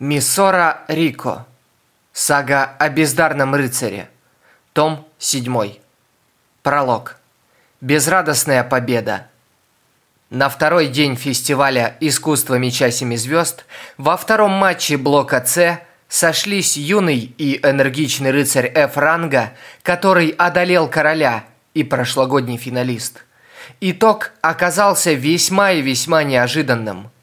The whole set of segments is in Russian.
Миссора Рико. Сага о бездарном рыцаре. Том 7. Пролог. Безрадостная победа. На второй день фестиваля «Искусство меча семи звезд» во втором матче блока «С» сошлись юный и энергичный рыцарь F-ранга, который одолел короля и прошлогодний финалист. Итог оказался весьма и весьма неожиданным –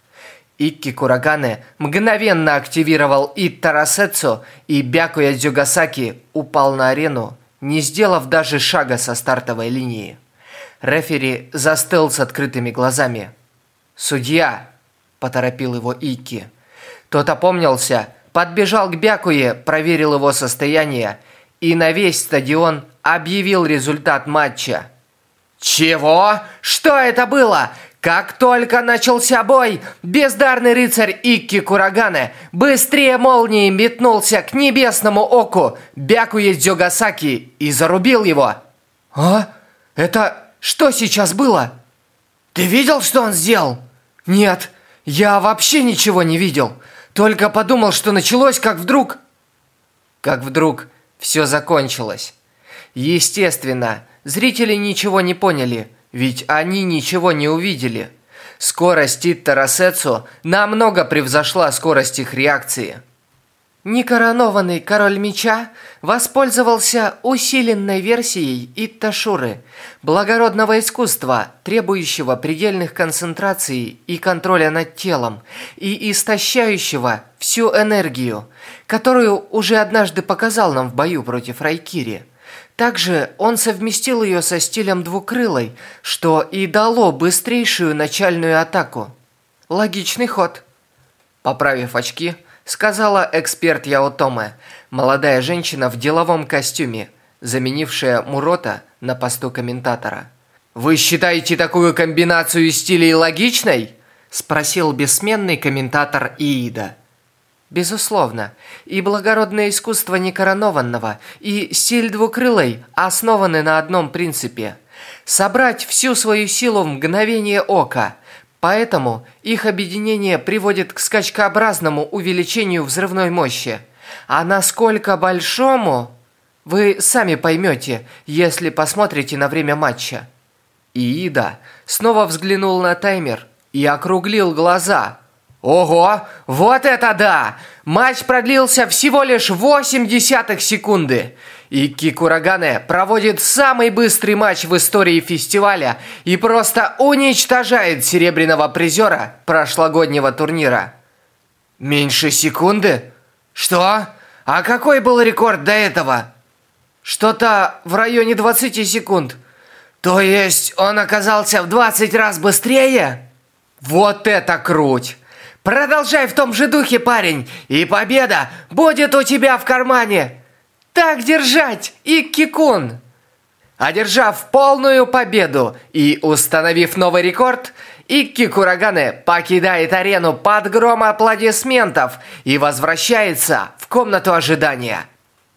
Икки Курагане мгновенно активировал Иттарасетсу, и Бякуя Дзюгасаки упал на арену, не сделав даже шага со стартовой линии. Рефери застыл с открытыми глазами. «Судья!» – поторопил его Икки. Тот опомнился, подбежал к Бякуе, проверил его состояние и на весь стадион объявил результат матча. «Чего? Что это было? Как только начался бой, бездарный рыцарь Икки Курагане быстрее молнии метнулся к небесному оку Бякуе Дзюгасаки и зарубил его. «А? Это что сейчас было? Ты видел, что он сделал?» «Нет, я вообще ничего не видел. Только подумал, что началось, как вдруг...» Как вдруг все закончилось. Естественно, зрители ничего не поняли – ведь они ничего не увидели. Скорость Итта Рассецу намного превзошла скорость их реакции. Некоронованный король меча воспользовался усиленной версией Итташуры, благородного искусства, требующего предельных концентраций и контроля над телом, и истощающего всю энергию, которую уже однажды показал нам в бою против Райкири – также он совместил ее со стилем двукрылой, что и дало быстрейшую начальную атаку. Логичный ход. Поправив очки, сказала эксперт Яотоме, молодая женщина в деловом костюме, заменившая Мурота на посту комментатора. «Вы считаете такую комбинацию стилей логичной?» – спросил бессменный комментатор Иида. Безусловно, и благородное искусство некоронованного, и стиль двукрылой основаны на одном принципе – собрать всю свою силу в мгновение ока, поэтому их объединение приводит к скачкообразному увеличению взрывной мощи. А насколько большому, вы сами поймете, если посмотрите на время матча. Иида снова взглянул на таймер и округлил глаза – Ого, вот это да! Матч продлился всего лишь 8 десятых секунды. И Кикурагане проводит самый быстрый матч в истории фестиваля и просто уничтожает серебряного призера прошлогоднего турнира. Меньше секунды? Что? А какой был рекорд до этого? Что-то в районе 20 секунд. То есть он оказался в 20 раз быстрее? Вот это круть! Продолжай в том же духе, парень, и победа будет у тебя в кармане. Так держать, Икки-кун! Одержав полную победу и установив новый рекорд, Икки Курагане покидает арену под гром аплодисментов и возвращается в комнату ожидания.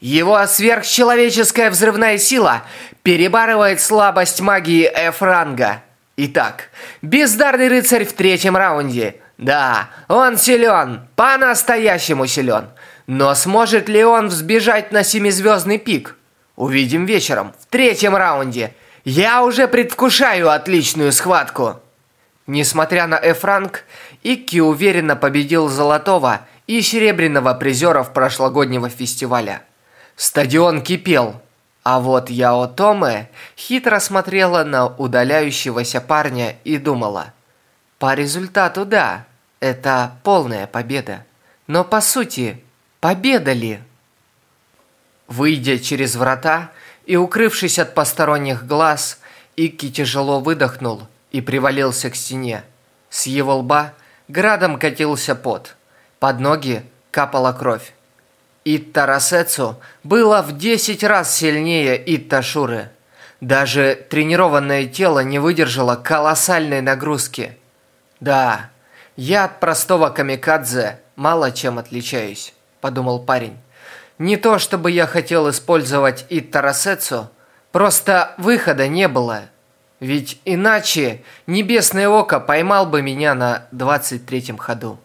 Его сверхчеловеческая взрывная сила перебарывает слабость магии F-ранга. Итак, бездарный рыцарь в третьем раунде – да, он силен, по-настоящему силен. Но сможет ли он взбежать на семизвездный пик? Увидим вечером, в третьем раунде. Я уже предвкушаю отличную схватку. Несмотря на F-ранг, Икки уверенно победил золотого и серебряного призеров прошлогоднего фестиваля. Стадион кипел, а вот Яо Томе хитро смотрела на удаляющегося парня и думала. По результату да, это полная победа. Но по сути, победа ли? Выйдя через врата и укрывшись от посторонних глаз, Икки тяжело выдохнул и привалился к стене. С его лба градом катился пот. Под ноги капала кровь. Итта Рассецу было в 10 раз сильнее Итта Шуры. Даже тренированное тело не выдержало колоссальной нагрузки. Да, «Я от простого камикадзе мало чем отличаюсь», – подумал парень. «Не то, чтобы я хотел использовать и Тарасецу, просто выхода не было. Ведь иначе Небесное Око поймал бы меня на 23-м ходу».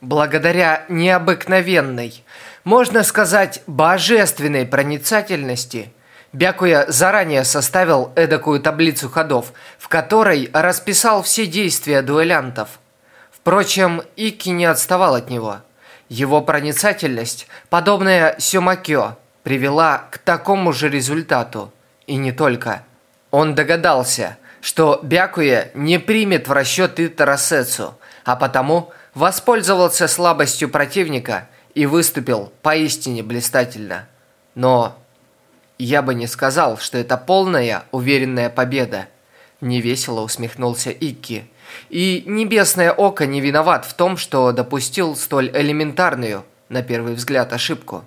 Благодаря необыкновенной, можно сказать, божественной проницательности, Бякуя заранее составил эдакую таблицу ходов, в которой расписал все действия дуэлянтов. Впрочем, Ики не отставал от него. Его проницательность, подобная Сюмакё, привела к такому же результату. И не только. Он догадался, что Бякуя не примет в расчет и Тарасецу, а потому воспользовался слабостью противника и выступил поистине блистательно. Но я бы не сказал, что это полная уверенная победа. Невесело усмехнулся Икки. И небесное око не виноват в том, что допустил столь элементарную, на первый взгляд, ошибку.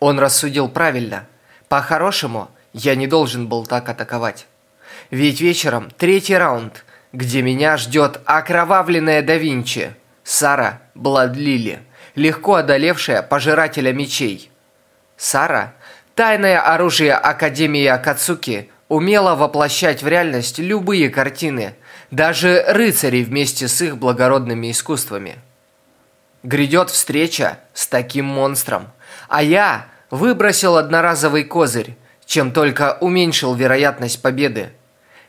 Он рассудил правильно. По-хорошему, я не должен был так атаковать. Ведь вечером третий раунд, где меня ждет окровавленная да Винчи. Сара Бладлили, легко одолевшая пожирателя мечей. Сара, тайное оружие Академии Акацуки, умела воплощать в реальность любые картины, даже рыцари вместе с их благородными искусствами. Грядет встреча с таким монстром, а я выбросил одноразовый козырь, чем только уменьшил вероятность победы.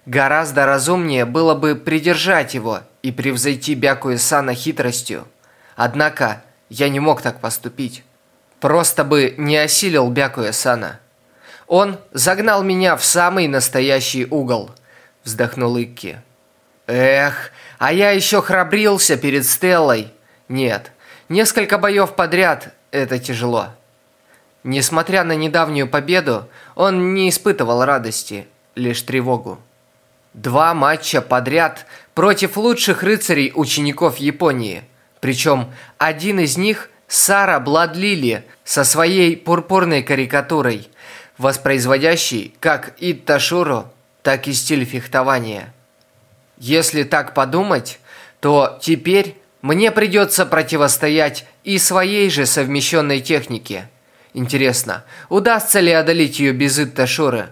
Гораздо разумнее было бы придержать его и превзойти Бякуэ Сана хитростью. Однако я не мог так поступить. Просто бы не осилил Бякуэ Сана. Он загнал меня в самый настоящий угол, вздохнул Икки. Эх, а я еще храбрился перед Стеллой. Нет, несколько боев подряд – это тяжело. Несмотря на недавнюю победу, он не испытывал радости, лишь тревогу. Два матча подряд против лучших рыцарей учеников Японии. Причем один из них – Сара Бладлили со своей пурпурной карикатурой, воспроизводящей как Итташуру, так и стиль фехтования. Если так подумать, то теперь мне придется противостоять и своей же совмещенной технике. Интересно, удастся ли одолеть ее без Итташуры?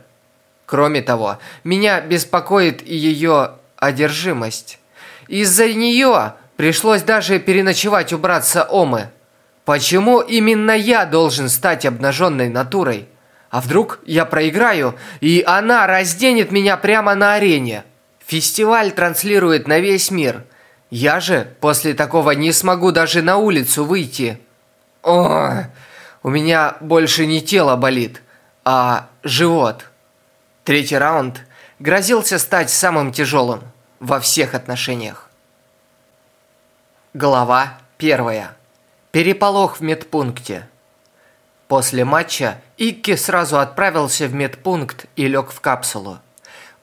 Кроме того, меня беспокоит и ее одержимость. Из-за нее пришлось даже переночевать у братца Омы. Почему именно я должен стать обнаженной натурой? А вдруг я проиграю, и она разденет меня прямо на арене? Фестиваль транслирует на весь мир. Я же после такого не смогу даже на улицу выйти. О, у меня больше не тело болит, а живот. Третий раунд грозился стать самым тяжелым во всех отношениях. Глава первая. Переполох в медпункте. После матча Икки сразу отправился в медпункт и лег в капсулу.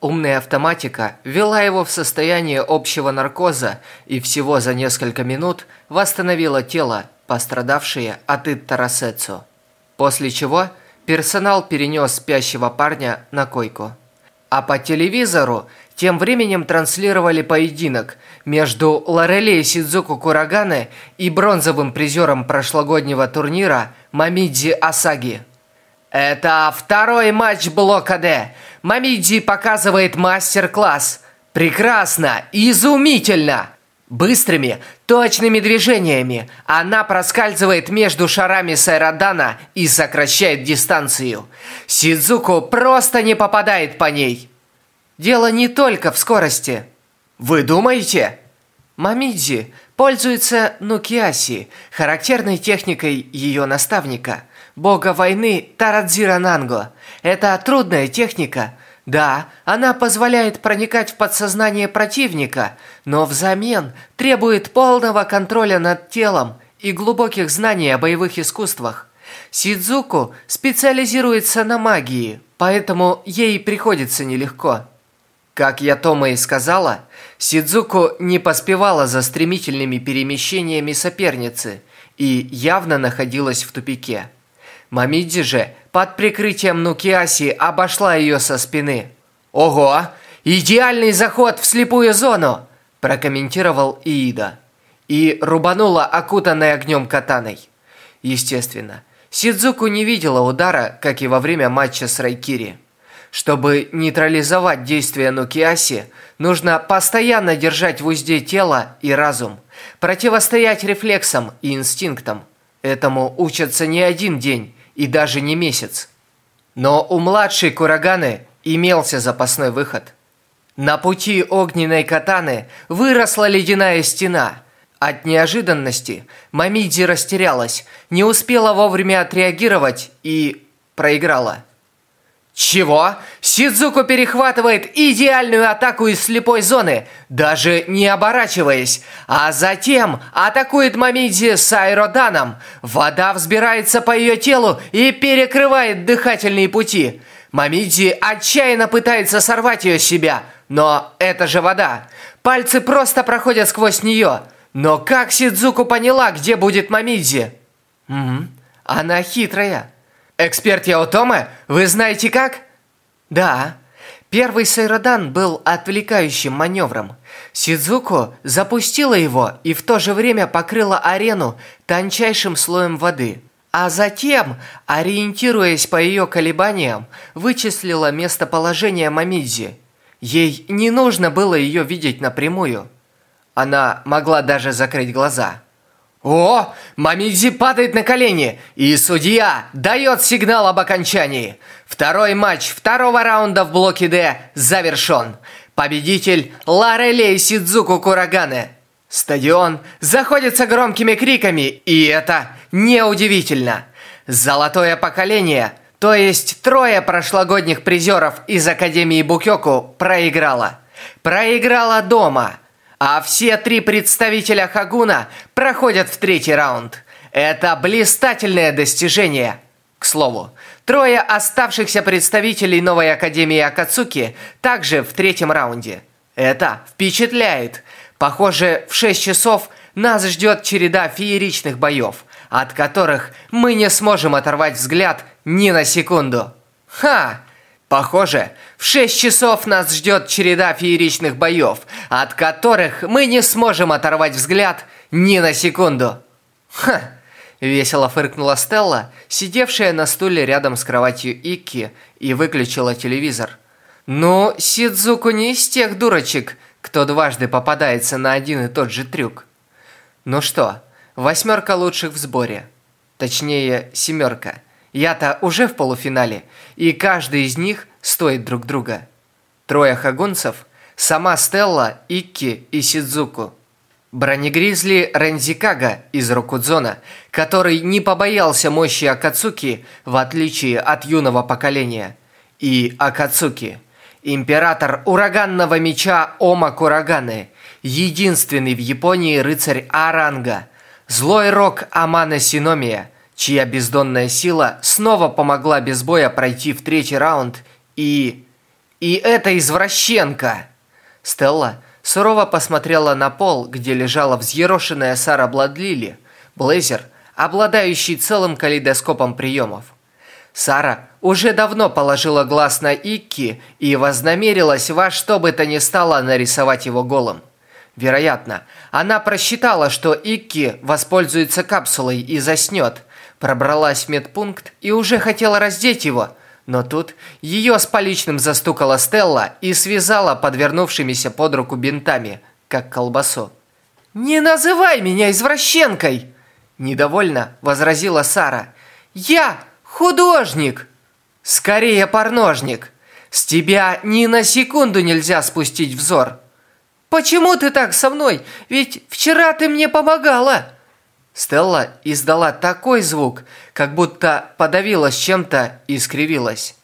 Умная автоматика ввела его в состояние общего наркоза и всего за несколько минут восстановила тело, пострадавшее от Иттарасецу. После чего – Персонал перенес спящего парня на койку. А по телевизору тем временем транслировали поединок между Лорелей Сидзуку Курагане и бронзовым призером прошлогоднего турнира Мамидзи Асаги. Это второй матч блока Д. Мамидзи показывает мастер-класс. Прекрасно, изумительно. Быстрыми, точными движениями она проскальзывает между шарами Сайрадана и сокращает дистанцию. Сидзуку просто не попадает по ней. Дело не только в скорости. Вы думаете? Мамидзи пользуется нукиаси, характерной техникой ее наставника, бога войны Тарадзира Нанго. Это трудная техника – да, она позволяет проникать в подсознание противника, но взамен требует полного контроля над телом и глубоких знаний о боевых искусствах. Сидзуку специализируется на магии, поэтому ей приходится нелегко. Как я Тома и сказала, Сидзуку не поспевала за стремительными перемещениями соперницы и явно находилась в тупике. Мамидзи же под прикрытием Нукиаси обошла ее со спины. «Ого! Идеальный заход в слепую зону!» – прокомментировал Иида. И рубанула окутанной огнем катаной. Естественно, Сидзуку не видела удара, как и во время матча с Райкири. Чтобы нейтрализовать действие Нукиаси, нужно постоянно держать в узде тело и разум, противостоять рефлексам и инстинктам. Этому учатся не один день и даже не месяц. Но у младшей Кураганы имелся запасной выход. На пути огненной катаны выросла ледяная стена. От неожиданности Мамидзи растерялась, не успела вовремя отреагировать и проиграла. Чего? Сидзуку перехватывает идеальную атаку из слепой зоны, даже не оборачиваясь, а затем атакует Мамидзи с аэроданом. Вода взбирается по ее телу и перекрывает дыхательные пути. Мамидзи отчаянно пытается сорвать ее с себя, но это же вода. Пальцы просто проходят сквозь нее. Но как Сидзуку поняла, где будет Мамидзи? Угу, она хитрая. Эксперт Яотома, вы знаете как? Да. Первый Сайродан был отвлекающим маневром. Сидзуко запустила его и в то же время покрыла арену тончайшим слоем воды. А затем, ориентируясь по ее колебаниям, вычислила местоположение Мамидзи. Ей не нужно было ее видеть напрямую. Она могла даже закрыть глаза. О, Мамидзи падает на колени, и судья дает сигнал об окончании. Второй матч второго раунда в блоке D завершен. Победитель Ларелей Сидзуку Курагане. Стадион заходится громкими криками, и это неудивительно. Золотое поколение, то есть трое прошлогодних призеров из Академии Букёку, проиграло. Проиграла дома – а все три представителя Хагуна проходят в третий раунд. Это блистательное достижение. К слову, трое оставшихся представителей новой Академии Акацуки также в третьем раунде. Это впечатляет. Похоже, в 6 часов нас ждет череда фееричных боев, от которых мы не сможем оторвать взгляд ни на секунду. Ха! Похоже, в 6 часов нас ждет череда фееричных боев, от которых мы не сможем оторвать взгляд ни на секунду. Ха! Весело фыркнула Стелла, сидевшая на стуле рядом с кроватью Икки, и выключила телевизор. Ну, Сидзуку не из тех дурочек, кто дважды попадается на один и тот же трюк. Ну что, восьмерка лучших в сборе. Точнее, семерка. Я-то уже в полуфинале, и каждый из них стоит друг друга. Трое хагунцев, сама Стелла, Икки и Сидзуку. Бронегризли Рензикага из Рокудзона, который не побоялся мощи Акацуки, в отличие от юного поколения. И Акацуки, император ураганного меча Ома Кураганы, единственный в Японии рыцарь Аранга, злой рок Амана Синомия – чья бездонная сила снова помогла без боя пройти в третий раунд, и... И эта извращенка! Стелла сурово посмотрела на пол, где лежала взъерошенная Сара Бладлили, блейзер, обладающий целым калейдоскопом приемов. Сара уже давно положила глаз на Икки и вознамерилась во что бы то ни стало нарисовать его голым. Вероятно, она просчитала, что Икки воспользуется капсулой и заснет – пробралась в медпункт и уже хотела раздеть его, но тут ее с поличным застукала Стелла и связала подвернувшимися под руку бинтами, как колбасу. «Не называй меня извращенкой!» Недовольно возразила Сара. «Я художник!» «Скорее порножник! С тебя ни на секунду нельзя спустить взор!» «Почему ты так со мной? Ведь вчера ты мне помогала!» Стелла издала такой звук, как будто подавилась чем-то и скривилась.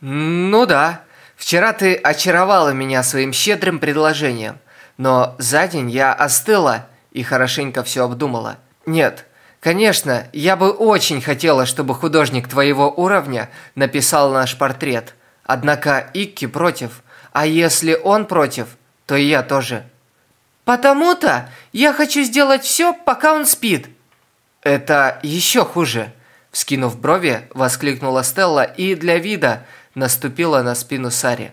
«Ну да, вчера ты очаровала меня своим щедрым предложением, но за день я остыла и хорошенько все обдумала. Нет, конечно, я бы очень хотела, чтобы художник твоего уровня написал наш портрет, однако Икки против, а если он против, то и я тоже». «Потому-то я хочу сделать все, пока он спит». «Это еще хуже!» Вскинув брови, воскликнула Стелла и для вида наступила на спину Сари.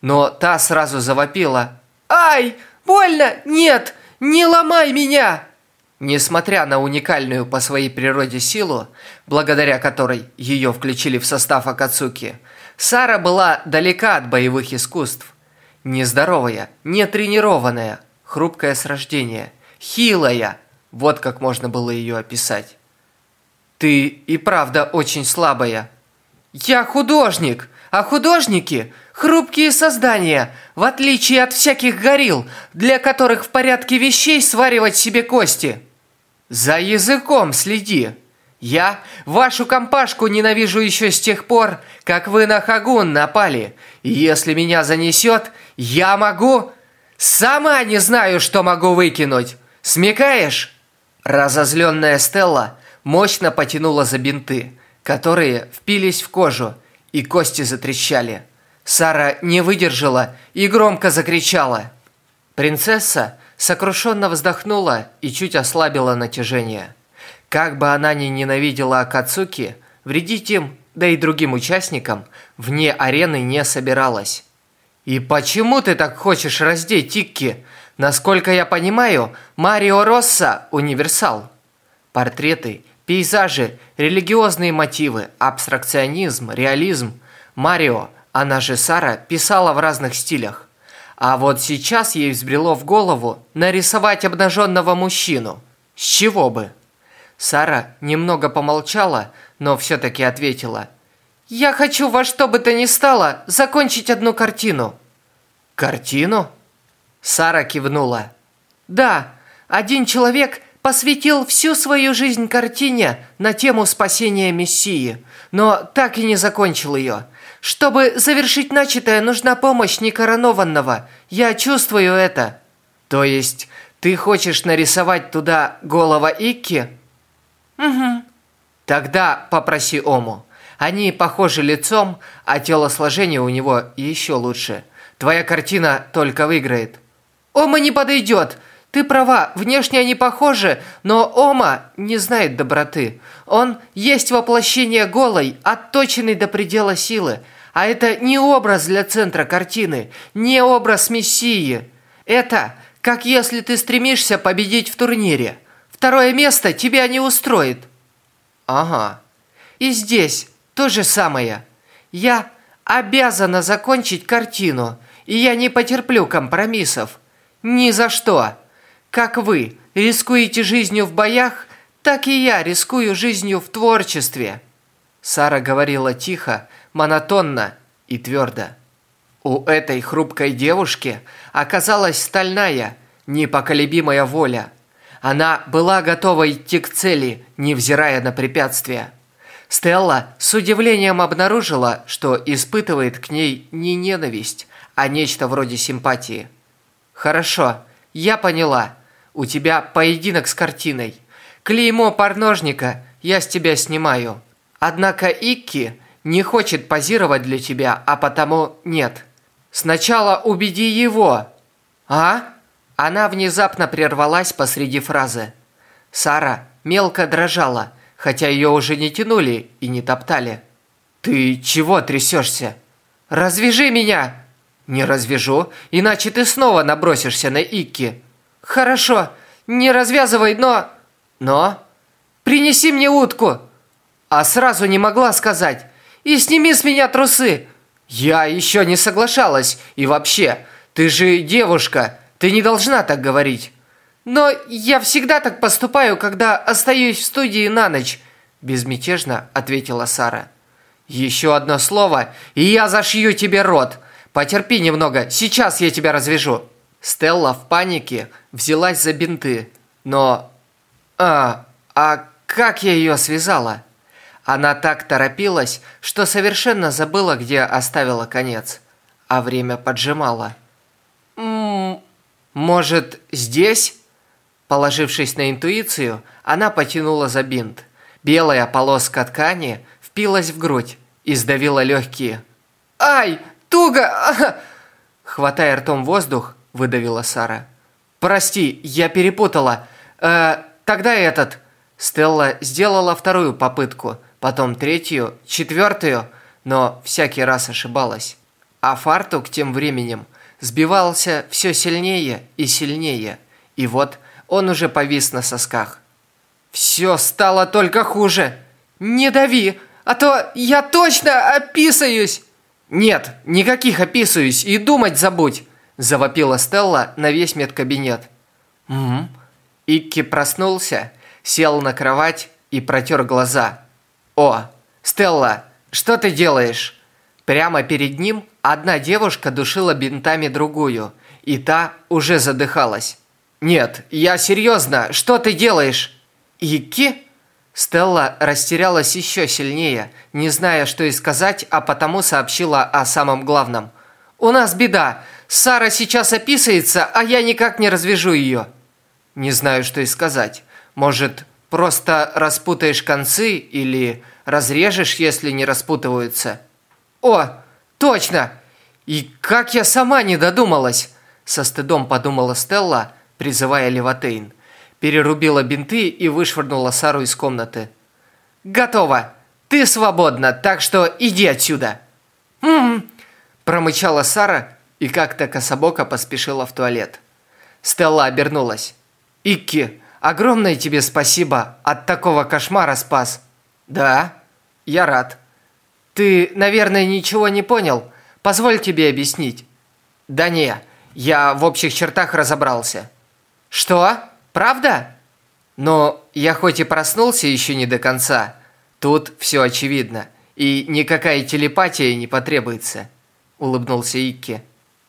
Но та сразу завопила. «Ай! Больно! Нет! Не ломай меня!» Несмотря на уникальную по своей природе силу, благодаря которой ее включили в состав Акацуки, Сара была далека от боевых искусств. Нездоровая, нетренированная, хрупкая с рождения, хилая. Вот как можно было ее описать. Ты и правда очень слабая. Я художник, а художники – хрупкие создания, в отличие от всяких горилл, для которых в порядке вещей сваривать себе кости. За языком следи. Я вашу компашку ненавижу еще с тех пор, как вы на Хагун напали. И если меня занесет, я могу... Сама не знаю, что могу выкинуть. Смекаешь? Разозленная Стелла мощно потянула за бинты, которые впились в кожу, и кости затрещали. Сара не выдержала и громко закричала. Принцесса сокрушенно вздохнула и чуть ослабила натяжение. Как бы она ни ненавидела Акацуки, вредить им, да и другим участникам, вне арены не собиралась. «И почему ты так хочешь раздеть Тикки? Насколько я понимаю, Марио Росса – универсал». Портреты, пейзажи, религиозные мотивы, абстракционизм, реализм. Марио, она же Сара, писала в разных стилях. А вот сейчас ей взбрело в голову нарисовать обнаженного мужчину. С чего бы? Сара немного помолчала, но все-таки ответила. «Я хочу во что бы то ни стало закончить одну картину». «Картину?» Сара кивнула. «Да, один человек посвятил всю свою жизнь картине на тему спасения Мессии, но так и не закончил ее. Чтобы завершить начатое, нужна помощь некоронованного. Я чувствую это». «То есть ты хочешь нарисовать туда голова Икки?» «Угу». «Тогда попроси Ому. Они похожи лицом, а телосложение у него еще лучше. Твоя картина только выиграет». «Ома не подойдет!» Ты права, внешне они похожи, но Ома не знает доброты. Он есть воплощение голой, отточенной до предела силы. А это не образ для центра картины, не образ Мессии. Это как если ты стремишься победить в турнире. Второе место тебя не устроит. Ага. И здесь то же самое. Я обязана закончить картину, и я не потерплю компромиссов. Ни за что. Как вы рискуете жизнью в боях, так и я рискую жизнью в творчестве. Сара говорила тихо, монотонно и твердо. У этой хрупкой девушки оказалась стальная, непоколебимая воля. Она была готова идти к цели, невзирая на препятствия. Стелла с удивлением обнаружила, что испытывает к ней не ненависть, а нечто вроде симпатии. «Хорошо, я поняла. У тебя поединок с картиной. Клеймо порножника я с тебя снимаю. Однако Икки не хочет позировать для тебя, а потому нет. Сначала убеди его. А?» Она внезапно прервалась посреди фразы. Сара мелко дрожала, хотя ее уже не тянули и не топтали. «Ты чего трясешься? Развяжи меня!» «Не развяжу, иначе ты снова набросишься на Икки». «Хорошо, не развязывай, но...» «Но?» «Принеси мне утку!» А сразу не могла сказать. «И сними с меня трусы!» «Я еще не соглашалась. И вообще, ты же девушка!» Ты не должна так говорить. Но я всегда так поступаю, когда остаюсь в студии на ночь, безмятежно ответила Сара. Еще одно слово, и я зашью тебе рот. Потерпи немного, сейчас я тебя развяжу. Стелла в панике взялась за бинты, но... А, а как я ее связала? Она так торопилась, что совершенно забыла, где оставила конец, а время поджимало. «Может, здесь?» Положившись на интуицию, она потянула за бинт. Белая полоска ткани впилась в грудь и сдавила легкие. «Ай, туго!» Хватая ртом воздух, выдавила Сара. «Прости, я перепутала. Э, тогда этот...» Стелла сделала вторую попытку, потом третью, четвертую, но всякий раз ошибалась. А фартук тем временем сбивался все сильнее и сильнее, и вот он уже повис на сосках. «Все стало только хуже! Не дави, а то я точно описаюсь!» «Нет, никаких описываюсь и думать забудь!» Завопила Стелла на весь медкабинет. «Угу». Икки проснулся, сел на кровать и протер глаза. «О, Стелла, что ты делаешь?» Прямо перед ним одна девушка душила бинтами другую, и та уже задыхалась. «Нет, я серьезно, что ты делаешь?» «Икки?» Стелла растерялась еще сильнее, не зная, что и сказать, а потому сообщила о самом главном. «У нас беда. Сара сейчас описывается, а я никак не развяжу ее». «Не знаю, что и сказать. Может, просто распутаешь концы или разрежешь, если не распутываются?» «О, точно! И как я сама не додумалась!» Со стыдом подумала Стелла, призывая Леватейн перерубила бинты и вышвырнула Сару из комнаты. «Готово! Ты свободна, так что иди отсюда!» «М-м-м!» промычала Сара и как-то кособоко поспешила в туалет. Стелла обернулась. «Икки, огромное тебе спасибо, от такого кошмара спас!» «Да, я рад!» «Ты, наверное, ничего не понял? Позволь тебе объяснить». «Да не, я в общих чертах разобрался». «Что?» Правда? Но я хоть и проснулся еще не до конца, тут все очевидно, и никакая телепатия не потребуется, улыбнулся Икки.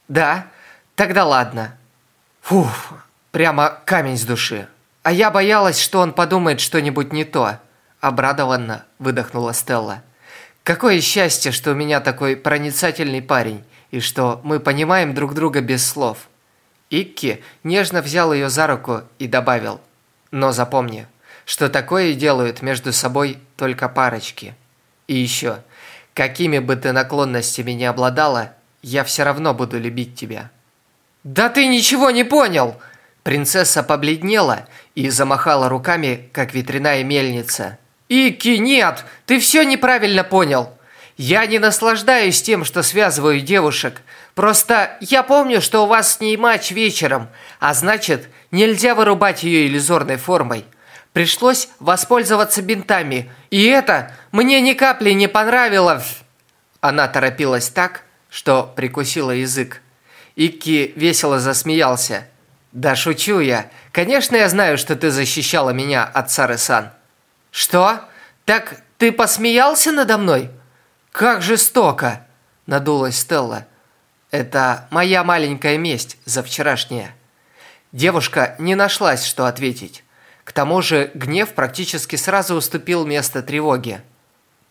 Да? Тогда ладно. Фух, прямо камень с души. А я боялась, что он подумает что-нибудь не то. Обрадованно выдохнула Стелла. Какое счастье, что у меня такой проницательный парень, и что мы понимаем друг друга без слов. Икки нежно взял ее за руку и добавил. «Но запомни, что такое делают между собой только парочки. И еще, какими бы ты наклонностями ни обладала, я все равно буду любить тебя». «Да ты ничего не понял!» Принцесса побледнела и замахала руками, как ветряная мельница. «Ики, нет! Ты все неправильно понял! Я не наслаждаюсь тем, что связываю девушек. Просто я помню, что у вас с ней матч вечером, а значит, нельзя вырубать ее иллюзорной формой. Пришлось воспользоваться бинтами, и это мне ни капли не понравилось. Она торопилась так, что прикусила язык. Икки весело засмеялся. «Да шучу я. Конечно, я знаю, что ты защищала меня от Сары-сан». «Что? Так ты посмеялся надо мной?» «Как жестоко!» – надулась Стелла. «Это моя маленькая месть за вчерашнее». Девушка не нашлась, что ответить. К тому же гнев практически сразу уступил место тревоге.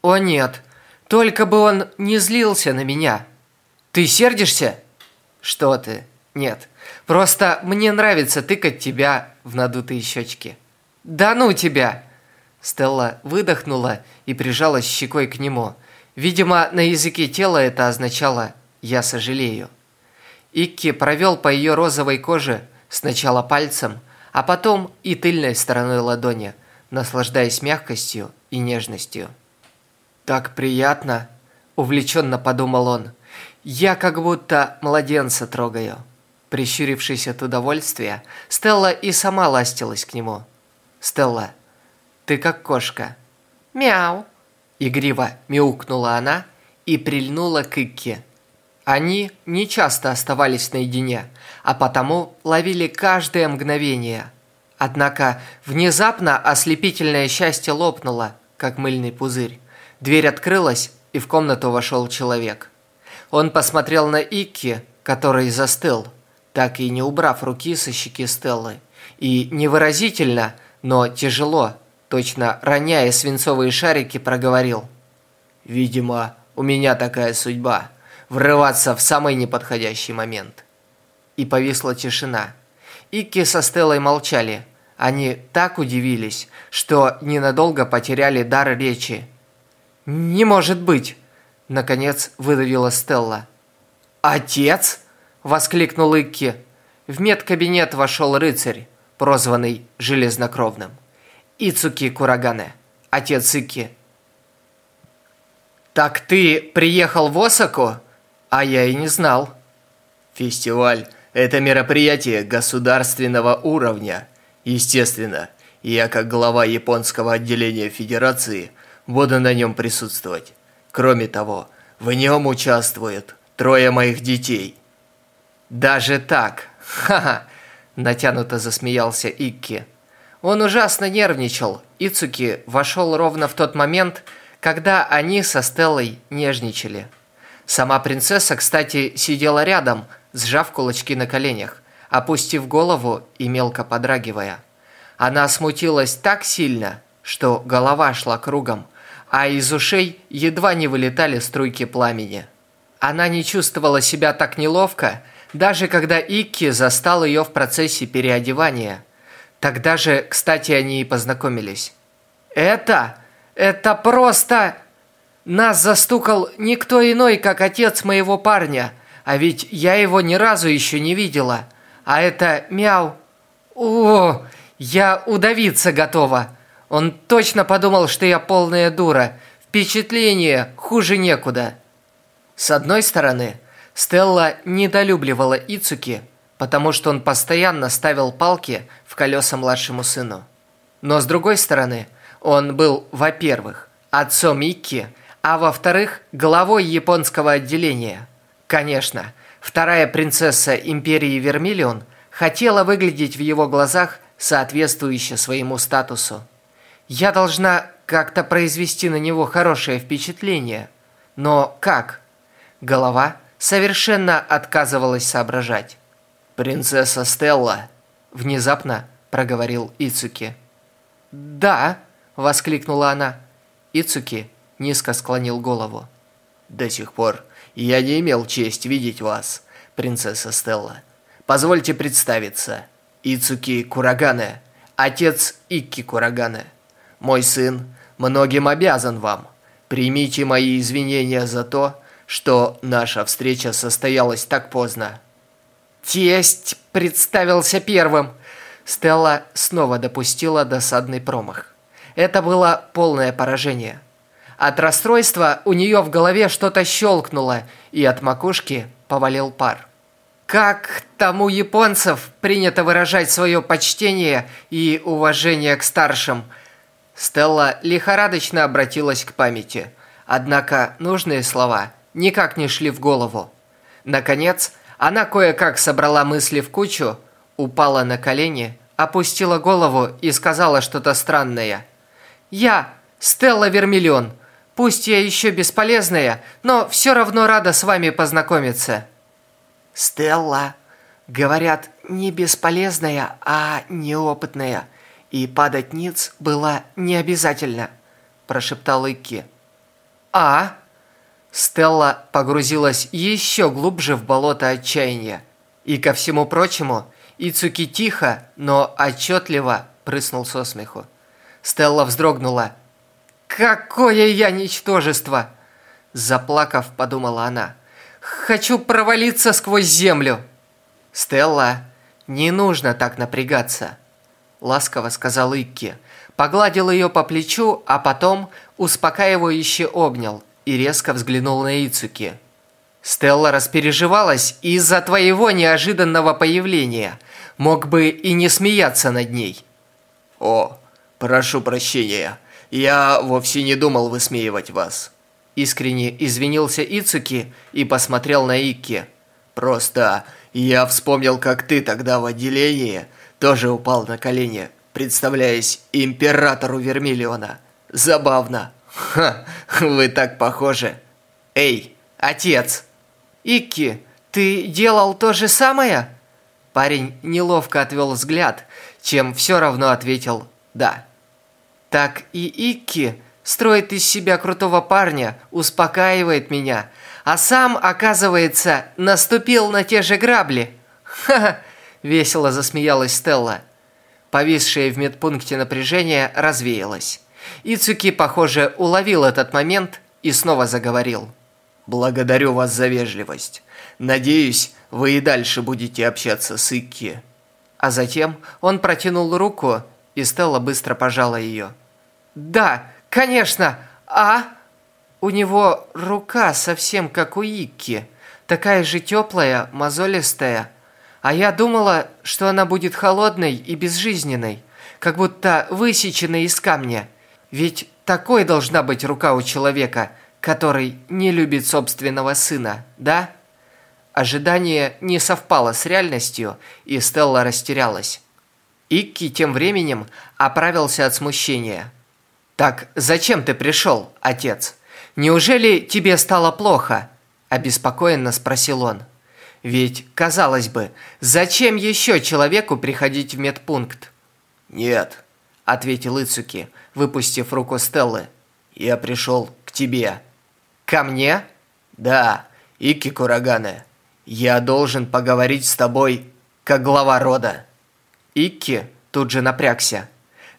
«О нет, только бы он не злился на меня!» «Ты сердишься?» «Что ты? Нет. Просто мне нравится тыкать тебя в надутые щечки». «Да ну тебя!» Стелла выдохнула и прижалась щекой к нему – Видимо, на языке тела это означало «я сожалею». Икки провел по ее розовой коже сначала пальцем, а потом и тыльной стороной ладони, наслаждаясь мягкостью и нежностью. «Так приятно!» – увлеченно подумал он. «Я как будто младенца трогаю». Прищурившись от удовольствия, Стелла и сама ластилась к нему. «Стелла, ты как кошка». «Мяу!» Игриво мяукнула она и прильнула к Икке. Они не часто оставались наедине, а потому ловили каждое мгновение. Однако внезапно ослепительное счастье лопнуло, как мыльный пузырь. Дверь открылась, и в комнату вошел человек. Он посмотрел на Икки, который застыл, так и не убрав руки со щеки Стеллы, и невыразительно, но тяжело точно роняя свинцовые шарики, проговорил. «Видимо, у меня такая судьба – врываться в самый неподходящий момент». И повисла тишина. Икки со Стеллой молчали. Они так удивились, что ненадолго потеряли дар речи. «Не может быть!» – наконец выдавила Стелла. «Отец?» – воскликнул Икки. В медкабинет вошел рыцарь, прозванный Железнокровным. Ицуки Курагане, отец Ики. «Так ты приехал в Осаку? А я и не знал». «Фестиваль – это мероприятие государственного уровня. Естественно, я как глава японского отделения Федерации буду на нем присутствовать. Кроме того, В нем участвуют трое моих детей. Даже так? Ха-ха! Натянуто засмеялся Икки. Он ужасно нервничал. Ицуки вошел ровно в тот момент, когда они со Стеллой нежничали. Сама принцесса, кстати, сидела рядом, сжав кулачки на коленях, опустив голову и мелко подрагивая. Она смутилась так сильно, что голова шла кругом, а из ушей едва не вылетали струйки пламени. Она не чувствовала себя так неловко, даже когда Икки застал ее в процессе переодевания. Тогда же, кстати, они и познакомились. «Это... это просто...» Нас застукал никто иной, как отец моего парня, а ведь я его ни разу еще не видела. А это мяу. О, я удавиться готова. Он точно подумал, что я полная дура. Впечатление хуже некуда. С одной стороны, Стелла недолюбливала Ицуки, потому что он постоянно ставил палки в колеса младшему сыну. Но с другой стороны, он был, во-первых, отцом Икки, а во-вторых, главой японского отделения. Конечно, вторая принцесса империи Вермиллион хотела выглядеть в его глазах соответствующе своему статусу. Я должна как-то произвести на него хорошее впечатление. Но как? Голова совершенно отказывалась соображать. «Принцесса Стелла», – внезапно проговорил Ицуки. «Да», – воскликнула она. Ицуки низко склонил голову. «До сих пор я не имел честь видеть вас, принцесса Стелла. Позвольте представиться. Ицуки Курагане, отец Икки Курагане. Мой сын многим обязан вам. Примите мои извинения за то, что наша встреча состоялась так поздно». «Тесть представился первым!» Стелла снова допустила досадный промах. Это было полное поражение – от расстройства у нее в голове что-то щелкнуло, и от макушки повалил пар. Как тому японцев принято выражать свое почтение и уважение к старшим? Стелла лихорадочно обратилась к памяти. Однако нужные слова никак не шли в голову. Наконец, она кое-как собрала мысли в кучу, упала на колени, опустила голову и сказала что-то странное. «Я, Стелла Вермиллион, Пусть я еще бесполезная, но все равно рада с вами познакомиться». «Стелла, говорят, не бесполезная, а неопытная, и падать ниц было не обязательно», – прошептал Икки. «А?» Стелла погрузилась еще глубже в болото отчаяния. И ко всему прочему, Ицуки тихо, но отчетливо прыснул со смеху. Стелла вздрогнула – «Какое я ничтожество!» Заплакав, подумала она. «Хочу провалиться сквозь землю!» «Стелла, не нужно так напрягаться!» Ласково сказал Икки. Погладил ее по плечу, а потом успокаивающе обнял и резко взглянул на Ицуки. «Стелла распереживалась из-за твоего неожиданного появления. Мог бы и не смеяться над ней». «О, прошу прощения!» Я вовсе не думал высмеивать вас. Искренне извинился Ицуки и посмотрел на Икки. Просто я вспомнил, как ты тогда в отделении тоже упал на колени, представляясь императору Вермиллиона. Забавно. Ха, вы так похожи. Эй, отец! Икки, ты делал то же самое? Парень неловко отвел взгляд, чем все равно ответил «да» так и Икки строит из себя крутого парня, успокаивает меня, а сам, оказывается, наступил на те же грабли. Ха-ха, весело засмеялась Стелла. Повисшее в медпункте напряжение развеялось. Ицуки, похоже, уловил этот момент и снова заговорил. «Благодарю вас за вежливость. Надеюсь, вы и дальше будете общаться с Икки». А затем он протянул руку, и Стелла быстро пожала ее. «Да, конечно, а...» У него рука совсем как у Икки, такая же теплая, мозолистая. А я думала, что она будет холодной и безжизненной, как будто высеченной из камня. Ведь такой должна быть рука у человека, который не любит собственного сына, да? Ожидание не совпало с реальностью, и Стелла растерялась. Икки тем временем оправился от смущения. «Так зачем ты пришел, отец? Неужели тебе стало плохо?» – обеспокоенно спросил он. «Ведь, казалось бы, зачем еще человеку приходить в медпункт?» «Нет», – ответил Ицуки, выпустив руку Стеллы. «Я пришел к тебе». «Ко мне?» «Да, Ики Курагане. Я должен поговорить с тобой, как глава рода». Икки тут же напрягся.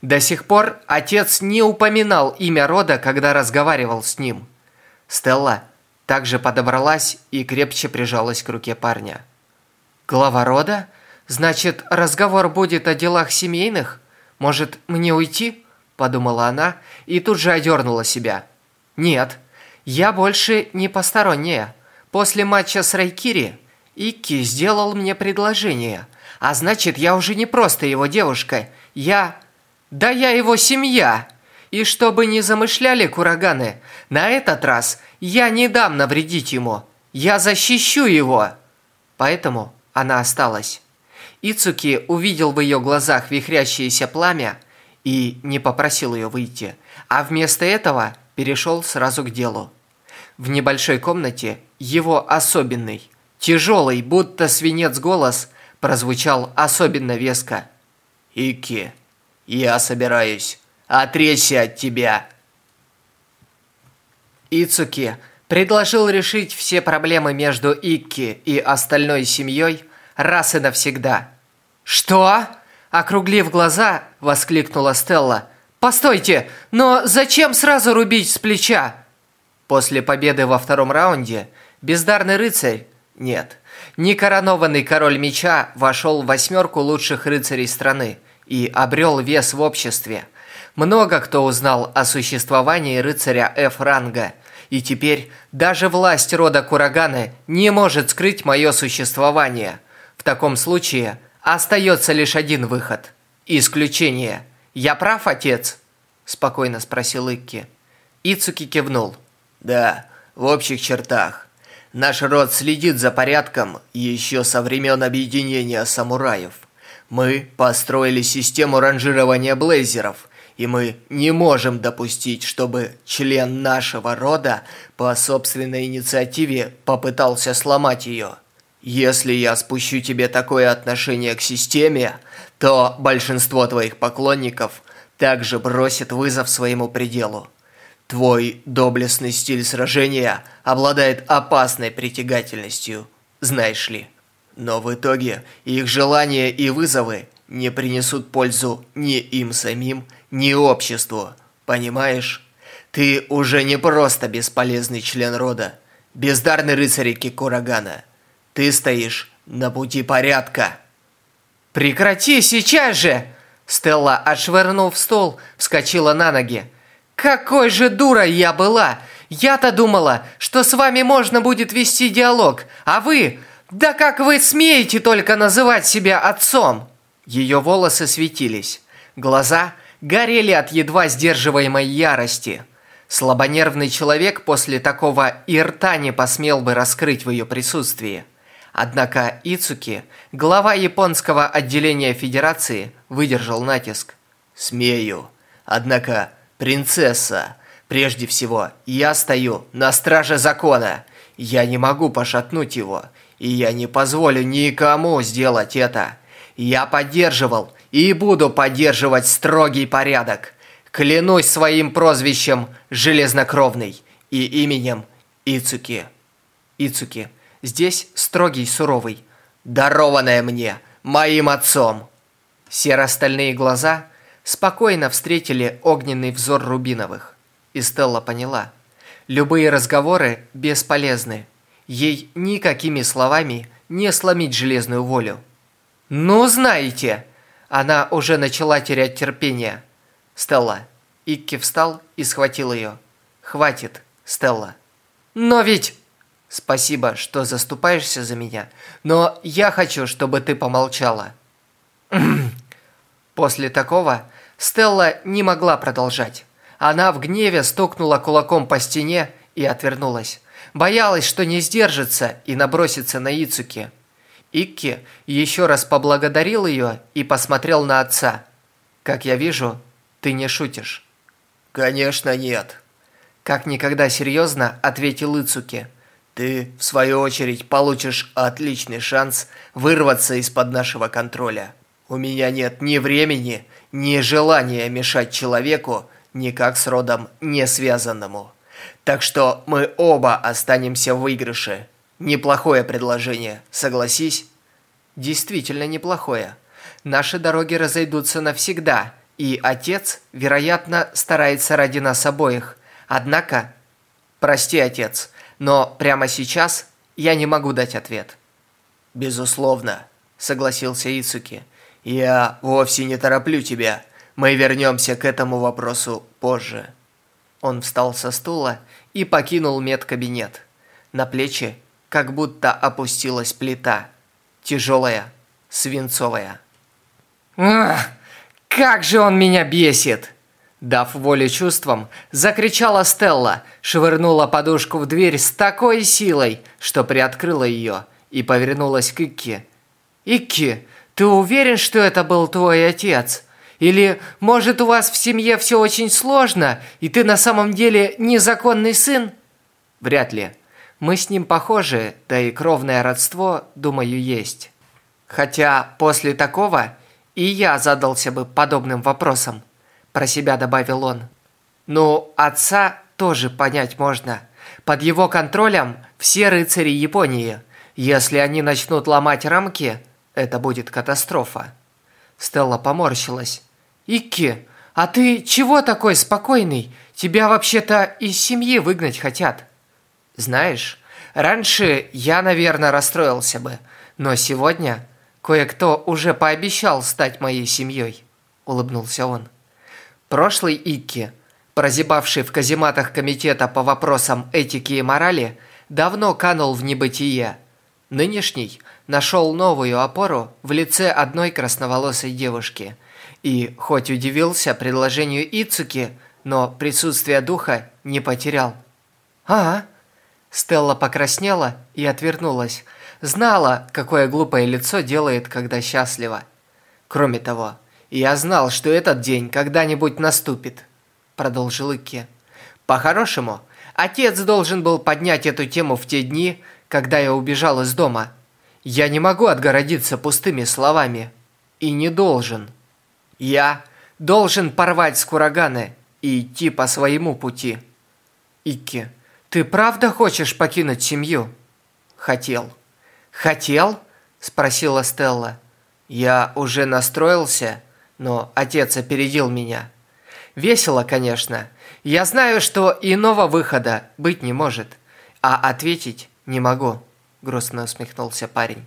До сих пор отец не упоминал имя рода, когда разговаривал с ним. Стелла также подобралась и крепче прижалась к руке парня. «Глава рода? Значит, разговор будет о делах семейных? Может, мне уйти?» – подумала она и тут же одернула себя. «Нет, я больше не посторонняя. После матча с Райкири Икки сделал мне предложение, а значит, я уже не просто его девушка, я... Да я его семья!» И чтобы не замышляли кураганы, на этот раз я не дам навредить ему. Я защищу его. Поэтому она осталась. Ицуки увидел в ее глазах вихрящееся пламя и не попросил ее выйти, а вместо этого перешел сразу к делу. В небольшой комнате его особенный, тяжелый, будто свинец голос прозвучал особенно веско. «Ики, я собираюсь отречься от тебя!» Ицуки предложил решить все проблемы между Икки и остальной семьей раз и навсегда. «Что?» – округлив глаза, воскликнула Стелла. «Постойте, но зачем сразу рубить с плеча?» После победы во втором раунде бездарный рыцарь, нет, не коронованный король меча вошел в восьмерку лучших рыцарей страны и обрел вес в обществе – много кто узнал о существовании рыцаря F-ранга, и теперь даже власть рода Кураганы не может скрыть мое существование. В таком случае остается лишь один выход. Исключение. Я прав, отец? Спокойно спросил Икки. Ицуки кивнул. Да, в общих чертах. Наш род следит за порядком еще со времен объединения самураев. Мы построили систему ранжирования блейзеров – и мы не можем допустить, чтобы член нашего рода по собственной инициативе попытался сломать ее. Если я спущу тебе такое отношение к системе, то большинство твоих поклонников также бросит вызов своему пределу. Твой доблестный стиль сражения обладает опасной притягательностью, знаешь ли. Но в итоге их желания и вызовы не принесут пользу ни им самим, ни обществу. Понимаешь? Ты уже не просто бесполезный член рода, бездарный рыцарь Кикурагана. Ты стоишь на пути порядка. Прекрати сейчас же! Стелла, отшвырнув стол, вскочила на ноги. Какой же дурой я была! Я-то думала, что с вами можно будет вести диалог, а вы... Да как вы смеете только называть себя отцом? Ее волосы светились, глаза горели от едва сдерживаемой ярости. Слабонервный человек после такого и рта не посмел бы раскрыть в ее присутствии. Однако Ицуки, глава японского отделения Федерации, выдержал натиск. «Смею. Однако, принцесса, прежде всего, я стою на страже закона. Я не могу пошатнуть его, и я не позволю никому сделать это. Я поддерживал и буду поддерживать строгий порядок. Клянусь своим прозвищем Железнокровный и именем Ицуки. Ицуки. Здесь строгий, суровый. Дарованное мне, моим отцом. Серо-стальные глаза спокойно встретили огненный взор Рубиновых. И Стелла поняла. Любые разговоры бесполезны. Ей никакими словами не сломить железную волю. «Ну, знаете!» Она уже начала терять терпение. «Стелла». Икки встал и схватил ее. «Хватит, Стелла». «Но ведь...» «Спасибо, что заступаешься за меня, но я хочу, чтобы ты помолчала». После такого Стелла не могла продолжать. Она в гневе стукнула кулаком по стене и отвернулась. Боялась, что не сдержится и набросится на Ицуки. Икки еще раз поблагодарил ее и посмотрел на отца. «Как я вижу, ты не шутишь». «Конечно нет», – как никогда серьезно ответил Ицуки. «Ты, в свою очередь, получишь отличный шанс вырваться из-под нашего контроля. У меня нет ни времени, ни желания мешать человеку, никак с родом не связанному. Так что мы оба останемся в выигрыше. Неплохое предложение, согласись? Действительно неплохое. Наши дороги разойдутся навсегда, и отец, вероятно, старается ради нас обоих. Однако, прости, отец, но прямо сейчас я не могу дать ответ. Безусловно, согласился Ицуки. Я вовсе не тороплю тебя. Мы вернемся к этому вопросу позже. Он встал со стула и покинул медкабинет. На плечи как будто опустилась плита. Тяжелая, свинцовая. «Ах, как же он меня бесит!» Дав волю чувствам, закричала Стелла, швырнула подушку в дверь с такой силой, что приоткрыла ее и повернулась к Икки. «Икки, ты уверен, что это был твой отец?» Или, может, у вас в семье все очень сложно, и ты на самом деле незаконный сын? Вряд ли. Мы с ним похожи, да и кровное родство, думаю, есть. Хотя после такого и я задался бы подобным вопросом, про себя добавил он. Ну, отца тоже понять можно. Под его контролем все рыцари Японии. Если они начнут ломать рамки, это будет катастрофа. Стелла поморщилась. «Икки, а ты чего такой спокойный? Тебя вообще-то из семьи выгнать хотят». «Знаешь, раньше я, наверное, расстроился бы, но сегодня кое-кто уже пообещал стать моей семьей», – улыбнулся он. Прошлый Икки, прозябавший в казематах комитета по вопросам этики и морали, давно канул в небытие. Нынешний нашел новую опору в лице одной красноволосой девушки – и, хоть удивился предложению Ицуки, но присутствие духа не потерял. «А?» Стелла покраснела и отвернулась. Знала, какое глупое лицо делает, когда счастлива. Кроме того, я знал, что этот день когда-нибудь наступит, продолжил Икки. По-хорошему, отец должен был поднять эту тему в те дни, когда я убежал из дома. Я не могу отгородиться пустыми словами. И не должен. Я должен порвать с Кураганы и идти по своему пути. Икки, ты правда хочешь покинуть семью? Хотел. Хотел? Спросила Стелла. Я уже настроился, но отец опередил меня. Весело, конечно. Я знаю, что иного выхода быть не может, а ответить не могу, грустно усмехнулся парень.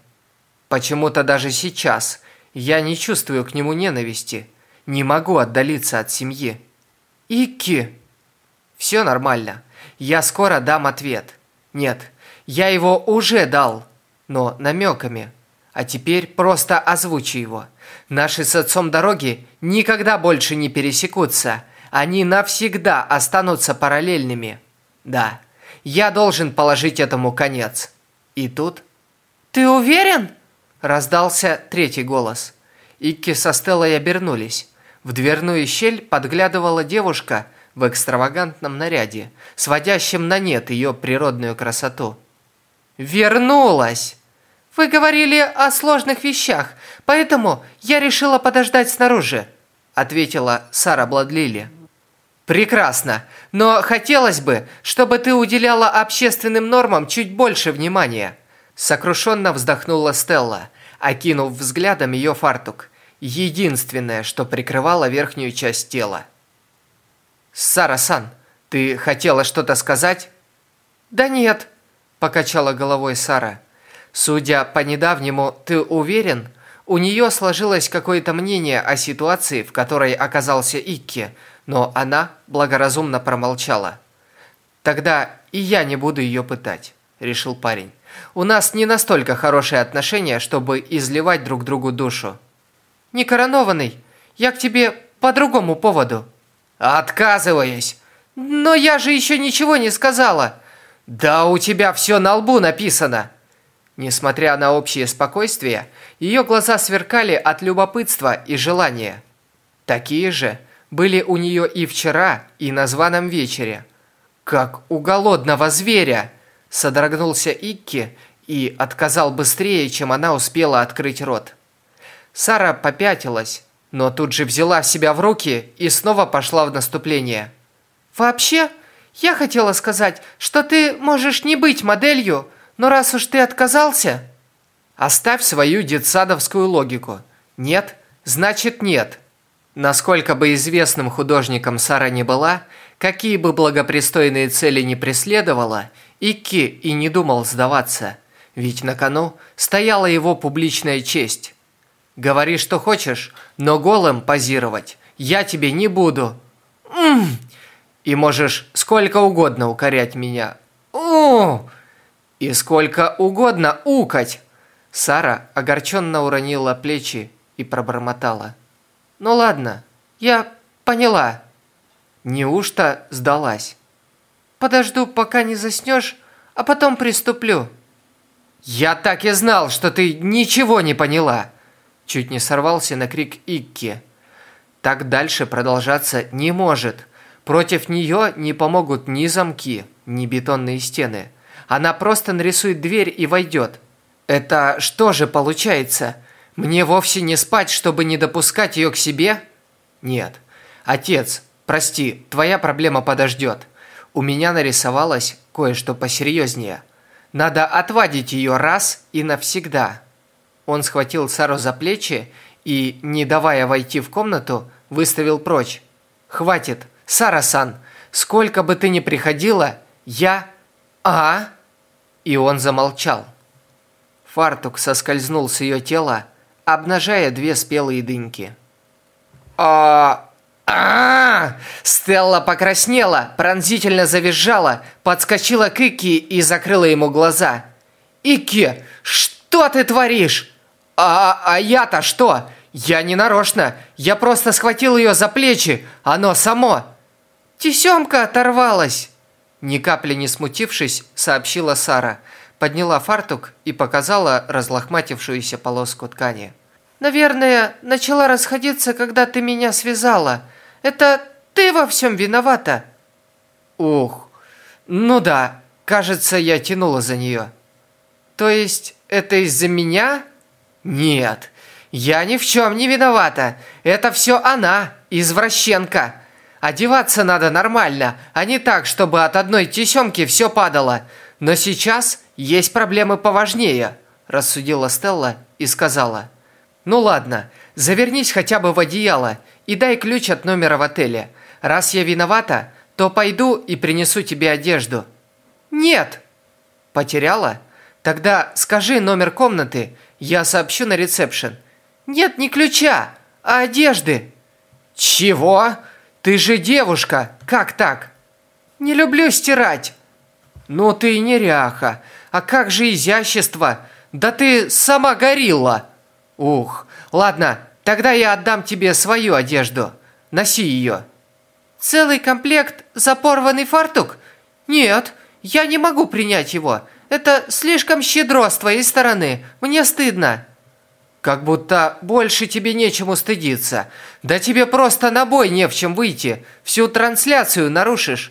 Почему-то даже сейчас я не чувствую к нему ненависти. Не могу отдалиться от семьи. Икки! Все нормально. Я скоро дам ответ. Нет, я его уже дал, но намеками. А теперь просто озвучу его. Наши с отцом дороги никогда больше не пересекутся. Они навсегда останутся параллельными. Да, я должен положить этому конец. И тут... «Ты уверен?» Раздался третий голос. Икки со Стеллой обернулись. В дверную щель подглядывала девушка в экстравагантном наряде, сводящем на нет ее природную красоту. «Вернулась!» «Вы говорили о сложных вещах, поэтому я решила подождать снаружи», ответила Сара Бладлили. «Прекрасно, но хотелось бы, чтобы ты уделяла общественным нормам чуть больше внимания», сокрушенно вздохнула Стелла – окинув взглядом ее фартук, единственное, что прикрывало верхнюю часть тела. «Сара-сан, ты хотела что-то сказать?» «Да нет», – покачала головой Сара. «Судя по недавнему, ты уверен?» У нее сложилось какое-то мнение о ситуации, в которой оказался Икки, но она благоразумно промолчала. «Тогда и я не буду ее пытать», – решил парень. У нас не настолько хорошие отношения, чтобы изливать друг другу душу. Некоронованный, я к тебе по другому поводу. Отказываюсь. Но я же еще ничего не сказала. Да у тебя все на лбу написано. Несмотря на общее спокойствие, ее глаза сверкали от любопытства и желания. Такие же были у нее и вчера, и на званом вечере. Как у голодного зверя, содрогнулся Икки и отказал быстрее, чем она успела открыть рот. Сара попятилась, но тут же взяла себя в руки и снова пошла в наступление. «Вообще, я хотела сказать, что ты можешь не быть моделью, но раз уж ты отказался...» «Оставь свою детсадовскую логику. Нет, значит нет». Насколько бы известным художником Сара не была, какие бы благопристойные цели не преследовала, Икки и не думал сдаваться, ведь на кону стояла его публичная честь. Говори, что хочешь, но голым позировать я тебе не буду. М И можешь сколько угодно укорять меня. У! И сколько угодно укать. Сара огорченно уронила плечи и пробормотала. Ну ладно, я поняла. Неужто сдалась? Подожду, пока не заснешь, а потом приступлю. Я так и знал, что ты ничего не поняла. Чуть не сорвался на крик Икки. Так дальше продолжаться не может. Против нее не помогут ни замки, ни бетонные стены. Она просто нарисует дверь и войдет. Это что же получается? Мне вовсе не спать, чтобы не допускать ее к себе? Нет. Отец, прости, твоя проблема подождет. У меня нарисовалось кое-что посерьезнее. Надо отвадить ее раз и навсегда. Он схватил Сару за плечи и, не давая войти в комнату, выставил прочь. «Хватит, Сара-сан, сколько бы ты ни приходила, я... А?» И он замолчал. Фартук соскользнул с ее тела, обнажая две спелые дыньки. а а, Стелла покраснела, пронзительно завизжала, подскочила к Ики и закрыла ему глаза. «Ики, что ты творишь?» «А, а я-то что? Я не нарочно. Я просто схватил ее за плечи. Оно само». «Тесемка оторвалась!» Ни капли не смутившись, сообщила Сара. Подняла фартук и показала разлохматившуюся полоску ткани. «Наверное, начала расходиться, когда ты меня связала. Это ты во всем виновата?» «Ух, ну да, кажется, я тянула за нее». «То есть это из-за меня?» «Нет, я ни в чем не виновата. Это все она, извращенка. Одеваться надо нормально, а не так, чтобы от одной тесемки все падало. Но сейчас есть проблемы поважнее», – рассудила Стелла и сказала. «Ну ладно, завернись хотя бы в одеяло и дай ключ от номера в отеле. Раз я виновата, то пойду и принесу тебе одежду». «Нет!» «Потеряла? Тогда скажи номер комнаты, я сообщу на ресепшн. Нет, не ключа, а одежды. Чего? Ты же девушка, как так? Не люблю стирать. Ну ты неряха. А как же изящество? Да ты сама горилла. Ух, ладно, тогда я отдам тебе свою одежду. Носи ее. Целый комплект за порванный фартук? Нет, я не могу принять его. Это слишком щедро с твоей стороны. Мне стыдно. Как будто больше тебе нечему стыдиться. Да тебе просто на бой не в чем выйти. Всю трансляцию нарушишь.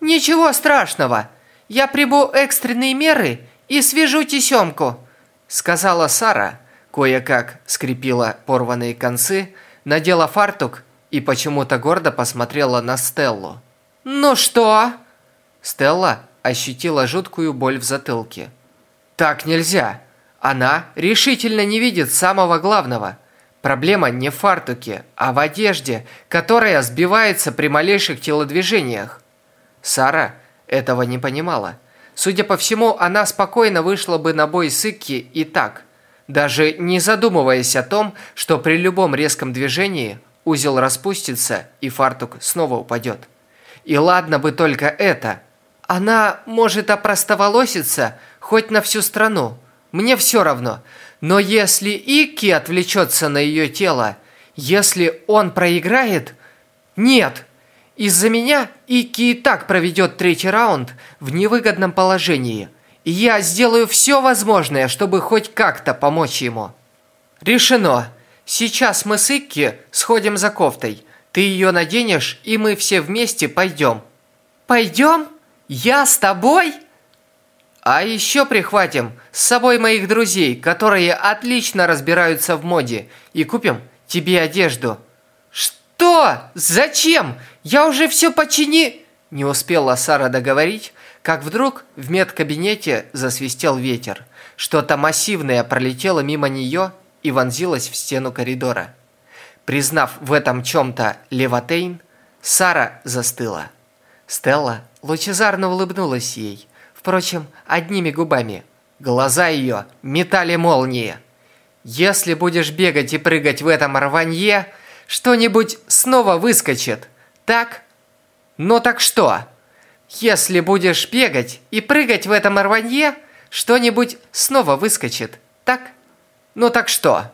Ничего страшного. Я приму экстренные меры и свяжу тесемку, сказала Сара, кое-как скрепила порванные концы, надела фартук и почему-то гордо посмотрела на Стеллу. «Ну что?» Стелла ощутила жуткую боль в затылке. Так нельзя. Она решительно не видит самого главного. Проблема не в фартуке, а в одежде, которая сбивается при малейших телодвижениях. Сара этого не понимала. Судя по всему, она спокойно вышла бы на бой с Икки и так, даже не задумываясь о том, что при любом резком движении узел распустится и фартук снова упадет. И ладно бы только это – она может опростоволоситься хоть на всю страну. Мне все равно. Но если Ики отвлечется на ее тело, если он проиграет... Нет, Из-за меня Ики и так проведет третий раунд в невыгодном положении. Я сделаю все возможное, чтобы хоть как-то помочь ему. Решено. Сейчас мы с Икки сходим за кофтой. Ты ее наденешь, и мы все вместе пойдем. Пойдем? Я с тобой? А еще прихватим с собой моих друзей, которые отлично разбираются в моде, и купим тебе одежду. Что? Зачем? Я уже все почини... Не успела Сара договорить, как вдруг в медкабинете засвистел ветер. Что-то массивное пролетело мимо нее и вонзилось в стену коридора. Признав в этом чем-то Леватейн, Сара застыла. Стелла лучезарно улыбнулась ей, впрочем, одними губами. Глаза ее метали молнии. «Если будешь бегать и прыгать в этом рванье, что-нибудь снова выскочит, так?» «Ну так что?» «Если будешь бегать и прыгать в этом рванье, что-нибудь снова выскочит, так?» «Ну так что?»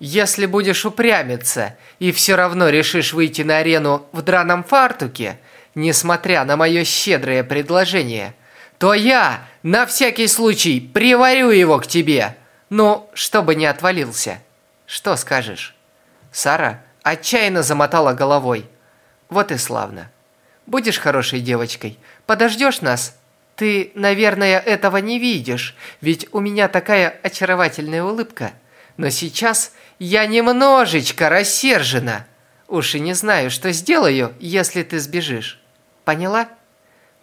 Если будешь упрямиться и все равно решишь выйти на арену в драном фартуке, несмотря на мое щедрое предложение, то я на всякий случай приварю его к тебе, ну, чтобы не отвалился. Что скажешь? Сара отчаянно замотала головой. Вот и славно. Будешь хорошей девочкой, подождешь нас? Ты, наверное, этого не видишь, ведь у меня такая очаровательная улыбка. Но сейчас я немножечко рассержена. Уж и не знаю, что сделаю, если ты сбежишь. Поняла?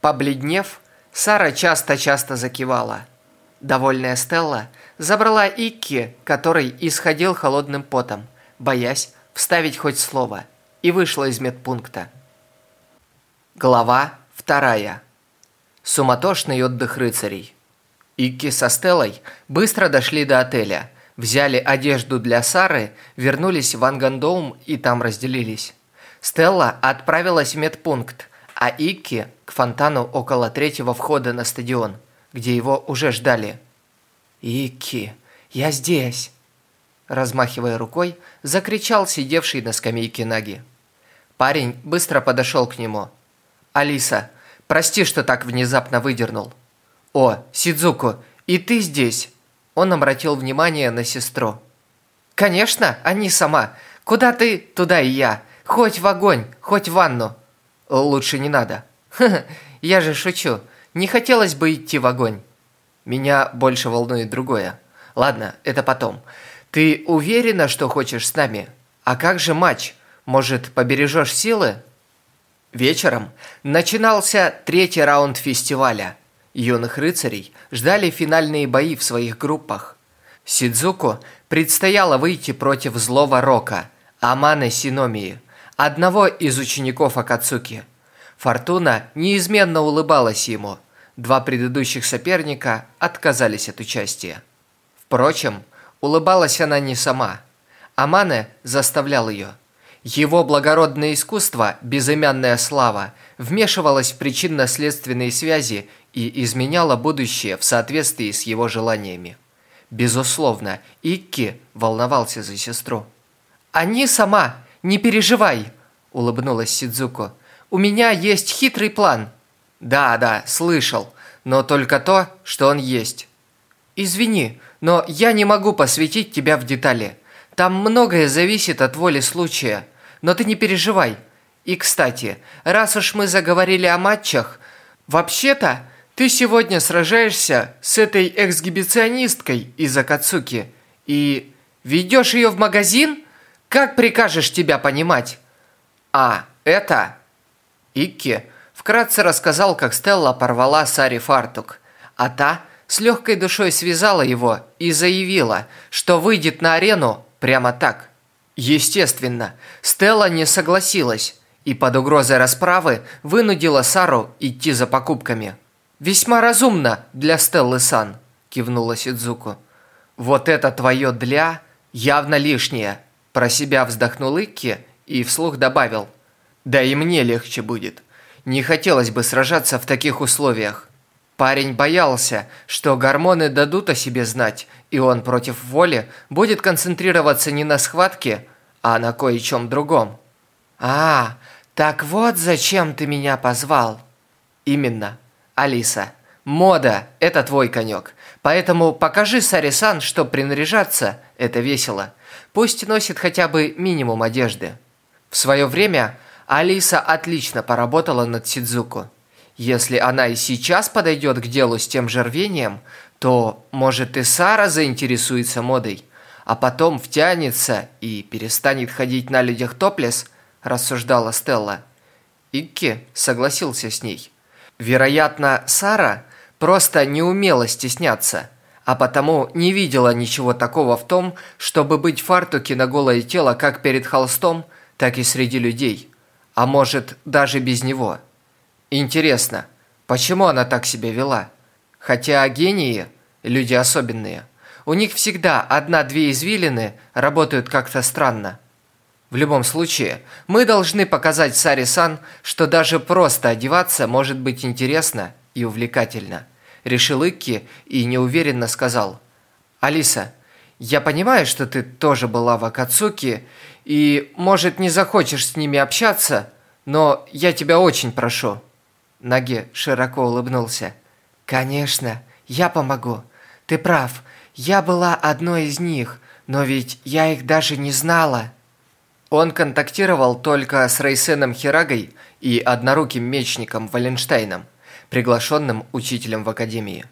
Побледнев, Сара часто-часто закивала. Довольная Стелла забрала Икки, который исходил холодным потом, боясь вставить хоть слово, и вышла из медпункта. Глава вторая. Суматошный отдых рыцарей. Икки со Стеллой быстро дошли до отеля – взяли одежду для Сары, вернулись в Ангандоум и там разделились. Стелла отправилась в медпункт, а Икки к фонтану около третьего входа на стадион, где его уже ждали. «Икки, я здесь!» Размахивая рукой, закричал сидевший на скамейке Наги. Парень быстро подошел к нему. «Алиса, прости, что так внезапно выдернул». «О, Сидзуку, и ты здесь?» Он обратил внимание на сестру. «Конечно, они сама. Куда ты, туда и я. Хоть в огонь, хоть в ванну». «Лучше не надо». «Ха-ха, я же шучу. Не хотелось бы идти в огонь». «Меня больше волнует другое. Ладно, это потом. Ты уверена, что хочешь с нами? А как же матч? Может, побережешь силы?» Вечером начинался третий раунд фестиваля – Юных рыцарей ждали финальные бои в своих группах. Сидзуку предстояло выйти против злого Рока, Аманы Синомии, одного из учеников Акацуки. Фортуна неизменно улыбалась ему. Два предыдущих соперника отказались от участия. Впрочем, улыбалась она не сама. Амане заставлял ее. Его благородное искусство, безымянная слава, вмешивалось в причинно-следственные связи и изменяла будущее в соответствии с его желаниями. Безусловно, Икки волновался за сестру. «Они сама, не переживай!» – улыбнулась Сидзуко. «У меня есть хитрый план». «Да, да, слышал, но только то, что он есть». «Извини, но я не могу посвятить тебя в детали. Там многое зависит от воли случая, но ты не переживай. И, кстати, раз уж мы заговорили о матчах, вообще-то ты сегодня сражаешься с этой эксгибиционисткой из Акацуки и ведешь ее в магазин? Как прикажешь тебя понимать? А, это... Икки вкратце рассказал, как Стелла порвала Сари фартук, а та с легкой душой связала его и заявила, что выйдет на арену прямо так. Естественно, Стелла не согласилась и под угрозой расправы вынудила Сару идти за покупками. «Весьма разумно для Стеллы Сан», – кивнула Сидзуку. «Вот это твое «для» явно лишнее», – про себя вздохнул Икки и вслух добавил. «Да и мне легче будет. Не хотелось бы сражаться в таких условиях». Парень боялся, что гормоны дадут о себе знать, и он против воли будет концентрироваться не на схватке, а на кое-чем другом. «А, Так вот, зачем ты меня позвал? Именно. Алиса, мода – это твой конек. Поэтому покажи Сарисан, что принаряжаться – это весело. Пусть носит хотя бы минимум одежды. В свое время Алиса отлично поработала над Сидзуку. Если она и сейчас подойдет к делу с тем же рвением, то, может, и Сара заинтересуется модой, а потом втянется и перестанет ходить на людях топлес, рассуждала Стелла. Икки согласился с ней. Вероятно, Сара просто не умела стесняться, а потому не видела ничего такого в том, чтобы быть в фартуке на голое тело как перед холстом, так и среди людей, а может, даже без него. Интересно, почему она так себя вела? Хотя гении – люди особенные. У них всегда одна-две извилины работают как-то странно. В любом случае, мы должны показать Сари-сан, что даже просто одеваться может быть интересно и увлекательно. Решил Икки и неуверенно сказал. «Алиса, я понимаю, что ты тоже была в Акацуки и, может, не захочешь с ними общаться, но я тебя очень прошу». Наги широко улыбнулся. «Конечно, я помогу. Ты прав, я была одной из них, но ведь я их даже не знала». Он контактировал только с Рейсеном Хирагой и одноруким мечником Валенштейном, приглашенным учителем в академии.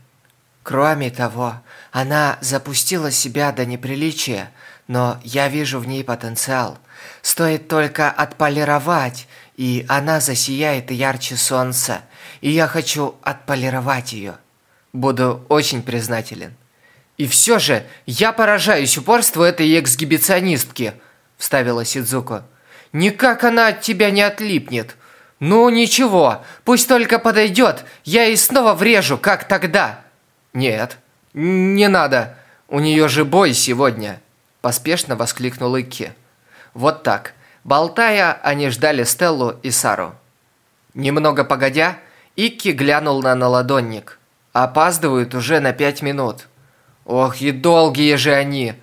Кроме того, она запустила себя до неприличия, но я вижу в ней потенциал. Стоит только отполировать, и она засияет ярче солнца, и я хочу отполировать ее. Буду очень признателен. И все же я поражаюсь упорству этой эксгибиционистки, вставила Сидзуко. Никак она от тебя не отлипнет. Ну ничего, пусть только подойдет, я ей снова врежу, как тогда. Нет, не надо, у нее же бой сегодня, поспешно воскликнул Икки. Вот так. Болтая, они ждали Стеллу и Сару. Немного погодя, Икки глянул на наладонник. Опаздывают уже на пять минут. Ох, и долгие же они.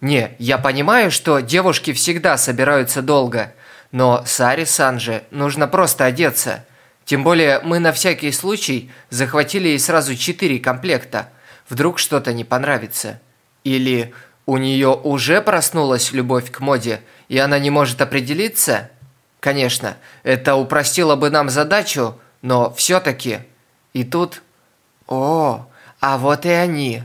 Не, я понимаю, что девушки всегда собираются долго, но Саре Санже нужно просто одеться. Тем более мы на всякий случай захватили ей сразу четыре комплекта. Вдруг что-то не понравится. Или у нее уже проснулась любовь к моде, и она не может определиться? Конечно, это упростило бы нам задачу, но все-таки. И тут... О, а вот и они.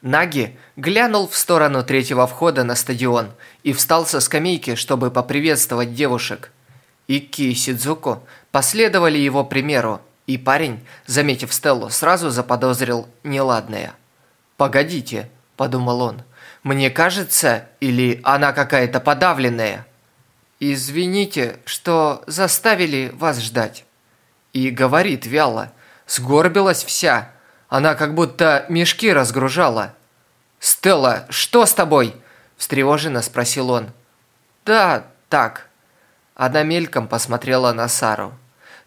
Наги глянул в сторону третьего входа на стадион и встал со скамейки, чтобы поприветствовать девушек. Икки и Сидзуко последовали его примеру, и парень, заметив Стеллу, сразу заподозрил неладное. «Погодите», – подумал он, – мне кажется, или она какая-то подавленная. Извините, что заставили вас ждать. И говорит вяло, сгорбилась вся. Она как будто мешки разгружала. «Стелла, что с тобой?» – встревоженно спросил он. «Да, так». Она мельком посмотрела на Сару.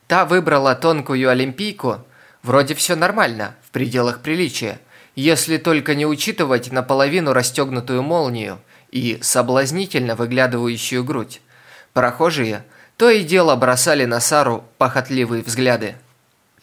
Та выбрала тонкую олимпийку. Вроде все нормально, в пределах приличия если только не учитывать наполовину расстегнутую молнию и соблазнительно выглядывающую грудь. Прохожие то и дело бросали на Сару похотливые взгляды.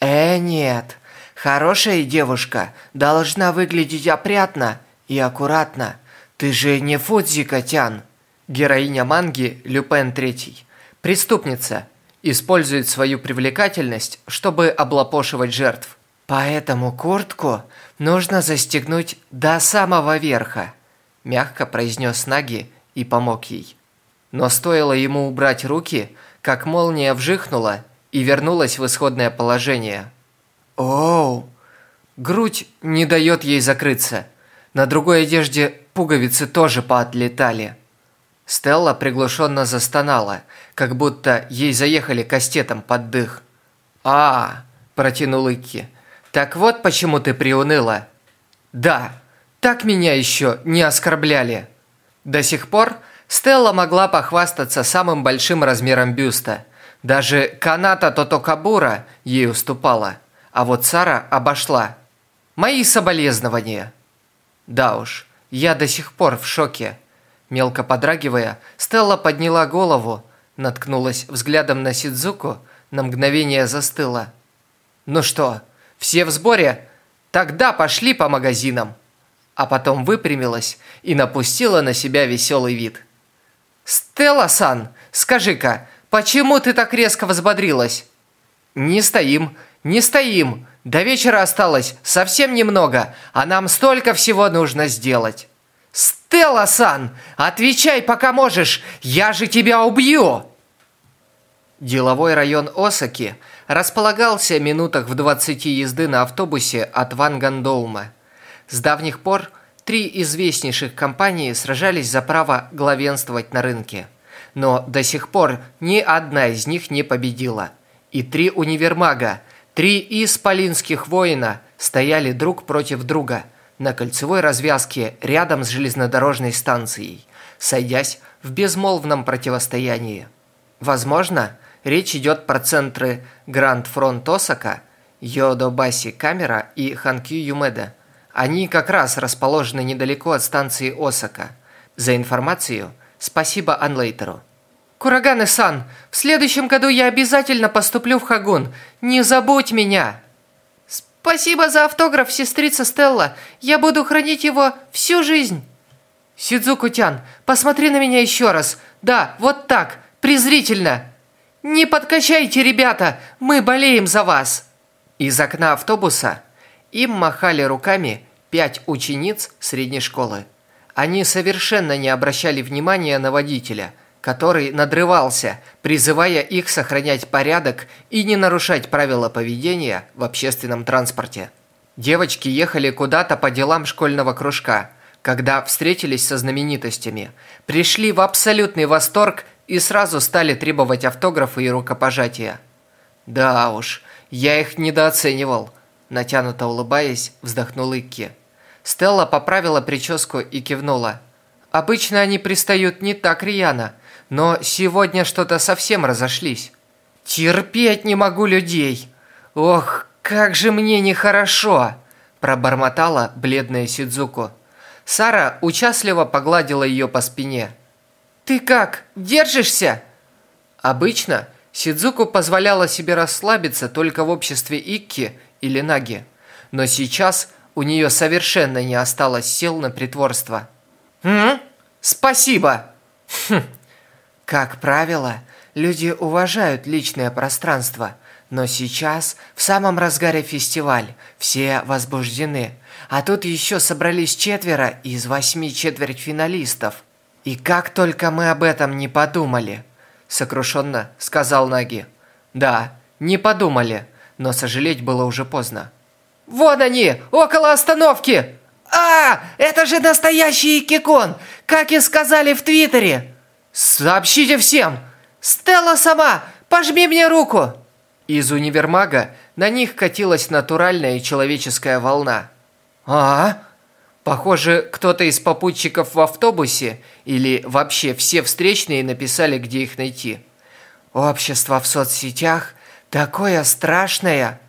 «Э, нет, хорошая девушка должна выглядеть опрятно и аккуратно. Ты же не Фудзи-Котян». Героиня манги Люпен III, преступница, использует свою привлекательность, чтобы облапошивать жертв. Поэтому куртку нужно застегнуть до самого верха», – мягко произнес Наги и помог ей. Но стоило ему убрать руки, как молния вжихнула и вернулась в исходное положение. «Оу!» Грудь не дает ей закрыться. На другой одежде пуговицы тоже поотлетали. Стелла приглушенно застонала, как будто ей заехали кастетом под дых. «А!» – протянул Икки. Так вот почему ты приуныла. Да, так меня еще не оскорбляли. До сих пор Стелла могла похвастаться самым большим размером бюста. Даже Каната Тотокабура ей уступала. А вот Сара обошла. Мои соболезнования. Да уж, я до сих пор в шоке. Мелко подрагивая, Стелла подняла голову. Наткнулась взглядом на Сидзуку, на мгновение застыла. «Ну что, все в сборе? Тогда пошли по магазинам!» А потом выпрямилась и напустила на себя веселый вид. «Стелла-сан, скажи-ка, почему ты так резко взбодрилась?» «Не стоим, не стоим. До вечера осталось совсем немного, а нам столько всего нужно сделать». «Стелла-сан, отвечай, пока можешь, я же тебя убью!» Деловой район Осаки располагался минутах в 20 езды на автобусе от Вангандоума. С давних пор три известнейших компании сражались за право главенствовать на рынке. Но до сих пор ни одна из них не победила. И три универмага, три исполинских воина стояли друг против друга на кольцевой развязке рядом с железнодорожной станцией, сойдясь в безмолвном противостоянии. Возможно, речь идет про центры Гранд Фронт Осака, Йодобаси Камера и Ханкью Юмеда – они как раз расположены недалеко от станции Осака. За информацию спасибо Анлейтеру. Кураганы-сан, в следующем году я обязательно поступлю в Хагун. Не забудь меня. Спасибо за автограф, сестрица Стелла. Я буду хранить его всю жизнь. Сидзуку-тян, посмотри на меня еще раз. Да, вот так, презрительно. Не подкачайте, ребята, мы болеем за вас. Из окна автобуса им махали руками пять учениц средней школы. Они совершенно не обращали внимания на водителя, который надрывался, призывая их сохранять порядок и не нарушать правила поведения в общественном транспорте. Девочки ехали куда-то по делам школьного кружка, когда встретились со знаменитостями, пришли в абсолютный восторг и сразу стали требовать автографы и рукопожатия. Да уж, я их недооценивал. Натянуто улыбаясь, вздохнул Икки. Стелла поправила прическу и кивнула. Обычно они пристают не так рьяно, но сегодня что-то совсем разошлись. Терпеть не могу людей. Ох, как же мне нехорошо, пробормотала бледная Сидзуко. Сара участливо погладила ее по спине. Ты как, держишься? Обычно Сидзуку позволяла себе расслабиться только в обществе Икки или Наги. Но сейчас у нее совершенно не осталось сил на притворство. «М? Спасибо!» хм. Как правило, люди уважают личное пространство, но сейчас, в самом разгаре фестиваль, все возбуждены. А тут еще собрались четверо из восьми четвертьфиналистов. И как только мы об этом не подумали, сокрушенно сказал Наги. Да, не подумали но сожалеть было уже поздно. «Вон они! Около остановки!» «А, это же настоящий Кикон, как и сказали в Твиттере!» «Сообщите всем! Стелла сама! Пожми мне руку!» Из универмага на них катилась натуральная человеческая волна. «А? Похоже, кто-то из попутчиков в автобусе или вообще все встречные написали, где их найти. Общество в соцсетях Такое страшное.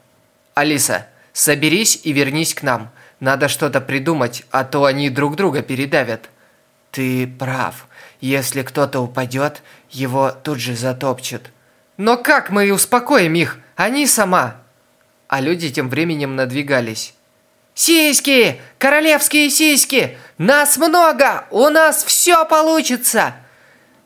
Алиса, соберись и вернись к нам. Надо что-то придумать, а то они друг друга передавят. Ты прав. Если кто-то упадет, его тут же затопчут. Но как мы успокоим их? Они сама. А люди тем временем надвигались. Сиськи! Королевские сиськи! Нас много! У нас все получится!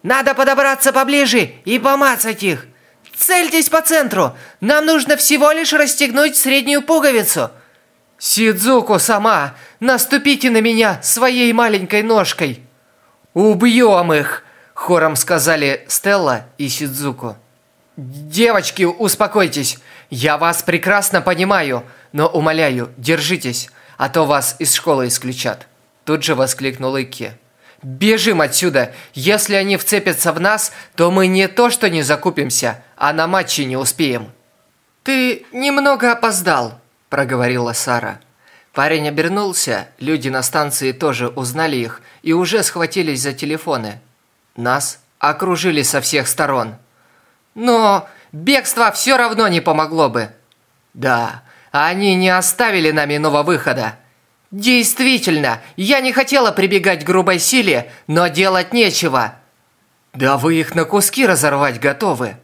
Надо подобраться поближе и помацать их. Цельтесь по центру! Нам нужно всего лишь расстегнуть среднюю пуговицу!» «Сидзуку сама! Наступите на меня своей маленькой ножкой!» «Убьем их!» – хором сказали Стелла и Сидзуку. «Девочки, успокойтесь! Я вас прекрасно понимаю, но, умоляю, держитесь, а то вас из школы исключат!» Тут же воскликнул Икки. Бежим отсюда! Если они вцепятся в нас, то мы не то что не закупимся, а на матче не успеем». «Ты немного опоздал», – проговорила Сара. Парень обернулся, люди на станции тоже узнали их и уже схватились за телефоны. Нас окружили со всех сторон. «Но бегство все равно не помогло бы». «Да, они не оставили нам иного выхода. Действительно, я не хотела прибегать к грубой силе, но делать нечего. Да вы их на куски разорвать готовы.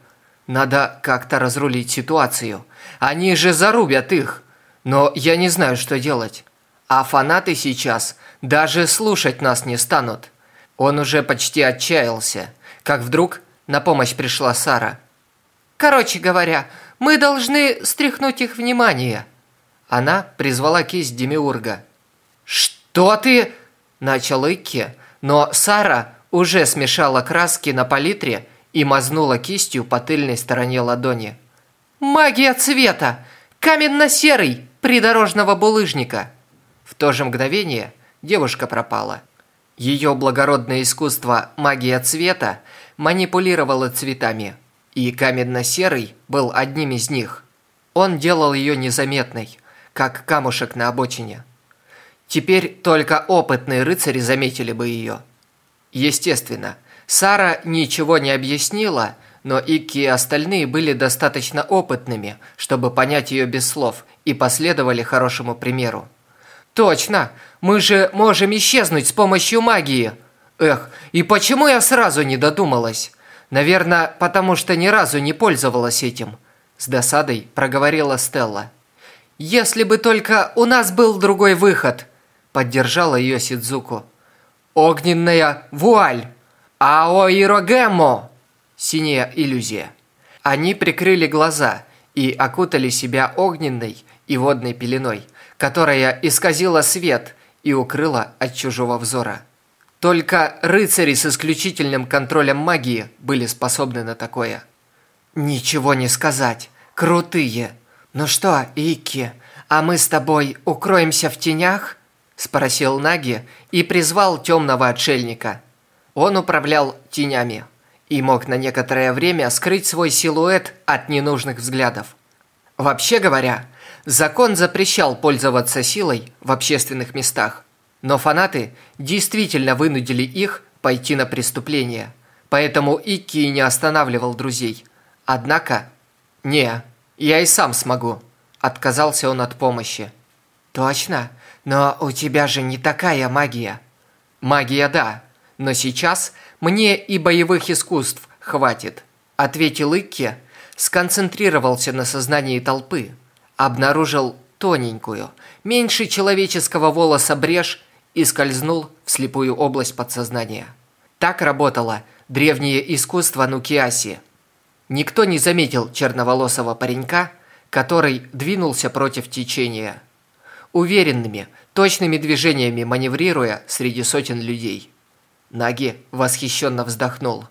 Надо как-то разрулить ситуацию. Они же зарубят их. Но я не знаю, что делать. А фанаты сейчас даже слушать нас не станут. Он уже почти отчаялся, как вдруг на помощь пришла Сара. Короче говоря, мы должны стряхнуть их внимание. Она призвала кисть Демиурга. «Что ты?» – начал Икки, но Сара уже смешала краски на палитре и мазнула кистью по тыльной стороне ладони. «Магия цвета! Каменно-серый! Придорожного булыжника!» В то же мгновение девушка пропала. Ее благородное искусство магия цвета манипулировало цветами, и каменно-серый был одним из них. Он делал ее незаметной, как камушек на обочине. Теперь только опытные рыцари заметили бы ее. Естественно, Сара ничего не объяснила, но Икки и остальные были достаточно опытными, чтобы понять ее без слов и последовали хорошему примеру. «Точно! Мы же можем исчезнуть с помощью магии!» «Эх, и почему я сразу не додумалась?» «Наверное, потому что ни разу не пользовалась этим», – с досадой проговорила Стелла. «Если бы только у нас был другой выход», – поддержала ее Сидзуку. «Огненная вуаль! Аоирогемо!» Синяя иллюзия. Они прикрыли глаза и окутали себя огненной и водной пеленой, которая исказила свет и укрыла от чужого взора. Только рыцари с исключительным контролем магии были способны на такое. «Ничего не сказать. Крутые. «Ну что, Икки, а мы с тобой укроемся в тенях?» Спросил Наги и призвал темного отшельника. Он управлял тенями и мог на некоторое время скрыть свой силуэт от ненужных взглядов. Вообще говоря, закон запрещал пользоваться силой в общественных местах, но фанаты действительно вынудили их пойти на преступление, поэтому Икки не останавливал друзей. Однако, не, я и сам смогу. Отказался он от помощи. Точно? Но у тебя же не такая магия. Магия, да. Но сейчас мне и боевых искусств хватит. Ответил Икки, сконцентрировался на сознании толпы. Обнаружил тоненькую, меньше человеческого волоса брешь и скользнул в слепую область подсознания. Так работало древнее искусство Нукиаси – Никто не заметил черноволосого паренька, который двинулся против течения. Уверенными, точными движениями маневрируя среди сотен людей. Наги восхищенно вздохнул.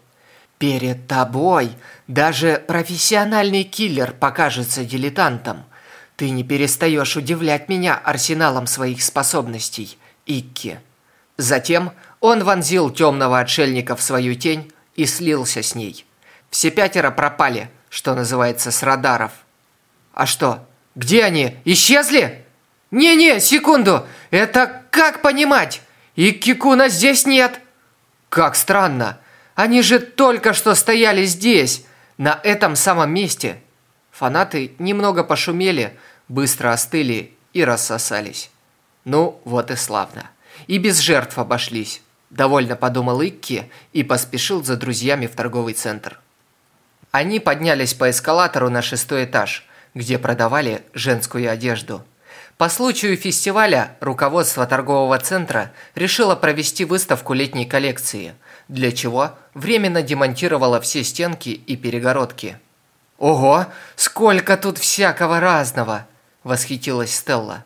«Перед тобой даже профессиональный киллер покажется дилетантом. Ты не перестаешь удивлять меня арсеналом своих способностей, Икки». Затем он вонзил темного отшельника в свою тень и слился с ней. Все пятеро пропали, что называется, с радаров. А что? Где они? Исчезли? Не-не, секунду. Это как понимать? И Кикуна здесь нет. Как странно. Они же только что стояли здесь, на этом самом месте. Фанаты немного пошумели, быстро остыли и рассосались. Ну, вот и славно. И без жертв обошлись. Довольно подумал Икки и поспешил за друзьями в торговый центр. Они поднялись по эскалатору на шестой этаж, где продавали женскую одежду. По случаю фестиваля руководство торгового центра решило провести выставку летней коллекции, для чего временно демонтировало все стенки и перегородки. «Ого, сколько тут всякого разного!» – восхитилась Стелла.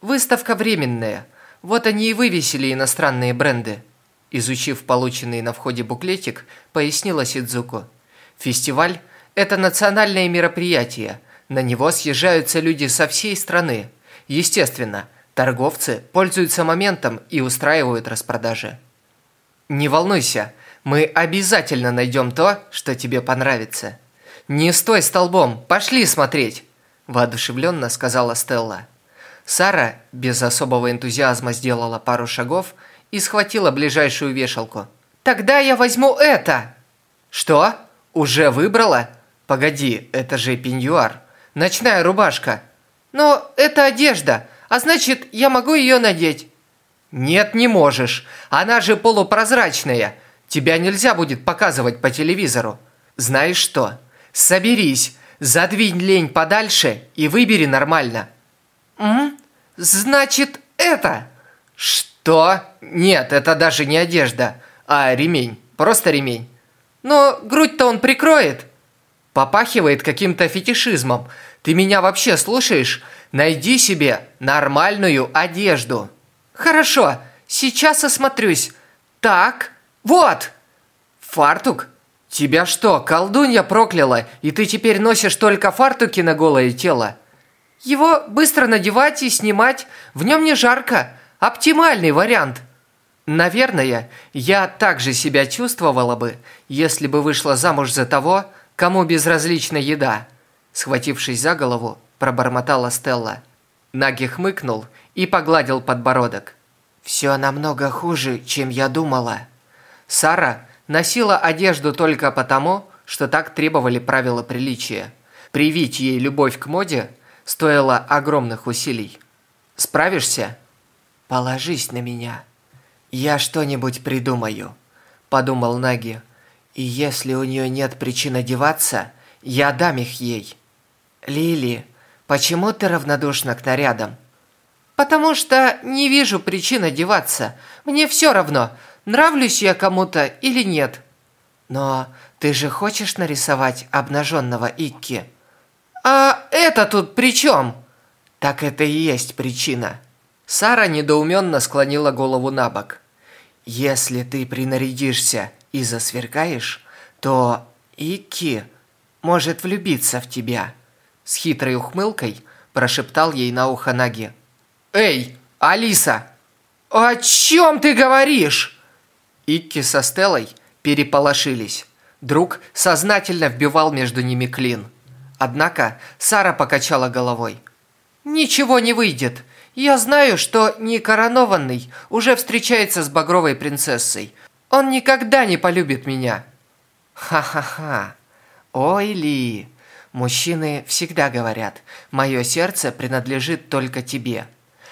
«Выставка временная, вот они и вывесили иностранные бренды». Изучив полученный на входе буклетик, пояснила Сидзуку – Фестиваль – это национальное мероприятие. На него съезжаются люди со всей страны. Естественно, торговцы пользуются моментом и устраивают распродажи. Не волнуйся, мы обязательно найдем то, что тебе понравится. Не стой столбом, пошли смотреть, воодушевленно сказала Стелла. Сара без особого энтузиазма сделала пару шагов и схватила ближайшую вешалку. «Тогда я возьму это!» «Что?» «Уже выбрала? Погоди, это же пеньюар. Ночная рубашка». «Но это одежда, а значит, я могу ее надеть». «Нет, не можешь. Она же полупрозрачная. Тебя нельзя будет показывать по телевизору. Знаешь что? Соберись, задвинь лень подальше и выбери нормально. М? Значит, это? Что? Нет, это даже не одежда, а ремень. Просто ремень. Но грудь-то он прикроет. Попахивает каким-то фетишизмом. Ты меня вообще слушаешь? Найди себе нормальную одежду. Хорошо, сейчас осмотрюсь. Так, вот. Фартук? Тебя что, колдунья прокляла, и ты теперь носишь только фартуки на голое тело? Его быстро надевать и снимать, в нем не жарко. Оптимальный вариант. Наверное, я также себя чувствовала бы, если бы вышла замуж за того, кому безразлична еда. Схватившись за голову, пробормотала Стелла. Наги хмыкнул и погладил подбородок. «Все намного хуже, чем я думала». Сара носила одежду только потому, что так требовали правила приличия. Привить ей любовь к моде стоило огромных усилий. «Справишься?» «Положись на меня. Я что-нибудь придумаю», – подумал Наги. «И если у нее нет причин одеваться, я дам их ей». «Лили, почему ты равнодушна к нарядам?» «Потому что не вижу причин одеваться. Мне все равно, нравлюсь я кому-то или нет». «Но ты же хочешь нарисовать обнаженного Икки?» «А это тут при чем?» «Так это и есть причина». Сара недоуменно склонила голову на бок. «Если ты принарядишься и засверкаешь, то Икки может влюбиться в тебя». С хитрой ухмылкой прошептал ей на ухо Наги. «Эй, Алиса! О чем ты говоришь?» Икки со Стеллой переполошились. Друг сознательно вбивал между ними клин. Однако Сара покачала головой. «Ничего не выйдет. Я знаю, что некоронованный уже встречается с багровой принцессой. Он никогда не полюбит меня». «Ха-ха-ха. Ой, Ли, мужчины всегда говорят, мое сердце принадлежит только тебе».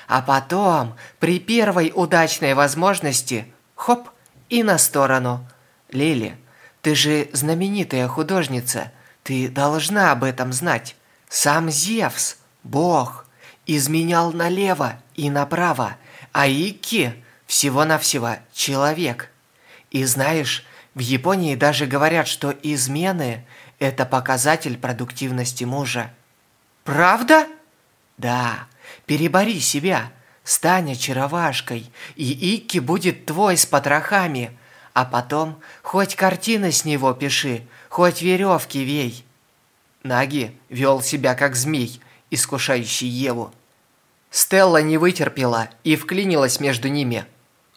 А потом, при первой удачной возможности, хоп, и на сторону. Лили, ты же знаменитая художница, ты должна об этом знать. Сам Зевс, бог, изменял налево и направо, а Икки всего-навсего человек. И знаешь, в Японии даже говорят, что измены – это показатель продуктивности мужа. Правда? Да. Перебори себя, стань очаровашкой, и Икки будет твой с потрохами, а потом хоть картины с него пиши, хоть веревки вей. Наги вел себя как змей, искушающий Еву. Стелла не вытерпела и вклинилась между ними.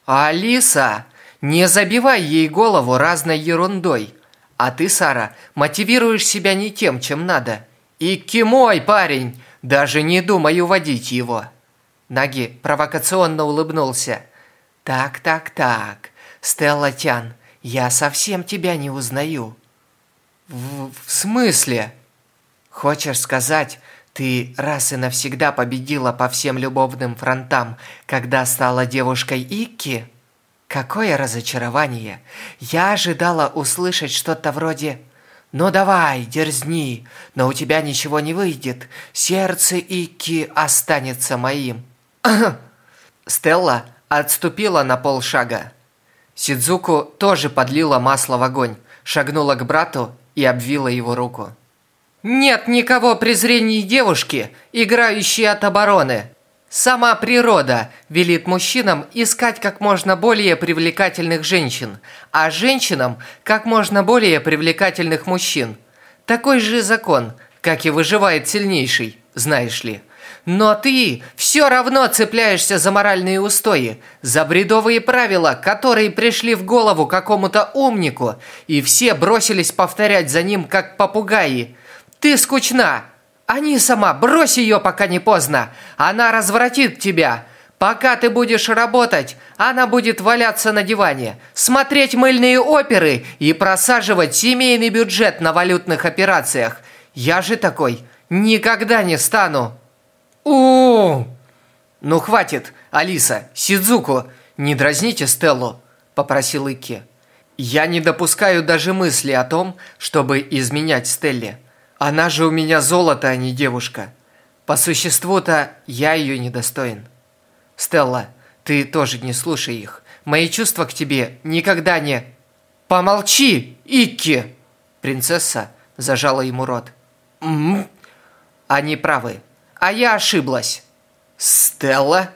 «Алиса, не забивай ей голову разной ерундой. А ты, Сара, мотивируешь себя не тем, чем надо. Икки мой парень, даже не думай уводить его». Наги провокационно улыбнулся. «Так, так, так, Стелла Тян, я совсем тебя не узнаю». «В, в смысле?» «Хочешь сказать, ты раз и навсегда победила по всем любовным фронтам, когда стала девушкой Икки?» Какое разочарование! Я ожидала услышать что-то вроде «Ну давай, дерзни, но у тебя ничего не выйдет. Сердце Ики останется моим». Стелла отступила на полшага. Сидзуку тоже подлила масло в огонь, шагнула к брату и обвила его руку. «Нет никого презрений девушки, играющей от обороны. Сама природа велит мужчинам искать как можно более привлекательных женщин, а женщинам как можно более привлекательных мужчин. Такой же закон, как и выживает сильнейший, знаешь ли. Но ты все равно цепляешься за моральные устои, за бредовые правила, которые пришли в голову какому-то умнику, и все бросились повторять за ним, как попугаи. Ты скучна, не сама, брось ее, пока не поздно. Она развратит тебя. Пока ты будешь работать, она будет валяться на диване, смотреть мыльные оперы и просаживать семейный бюджет на валютных операциях. Я же такой никогда не стану. У. Ну хватит, Алиса, Сидзуку, не дразните Стеллу, попросил Икки. Я не допускаю даже мысли о том, чтобы изменять Стелле. Она же у меня золото, а не девушка. По существу-то я ее недостоин. Стелла, ты тоже не слушай их. Мои чувства к тебе никогда не... Помолчи, Икки! Принцесса зажала ему рот. М Они правы. А я ошиблась. Стелла?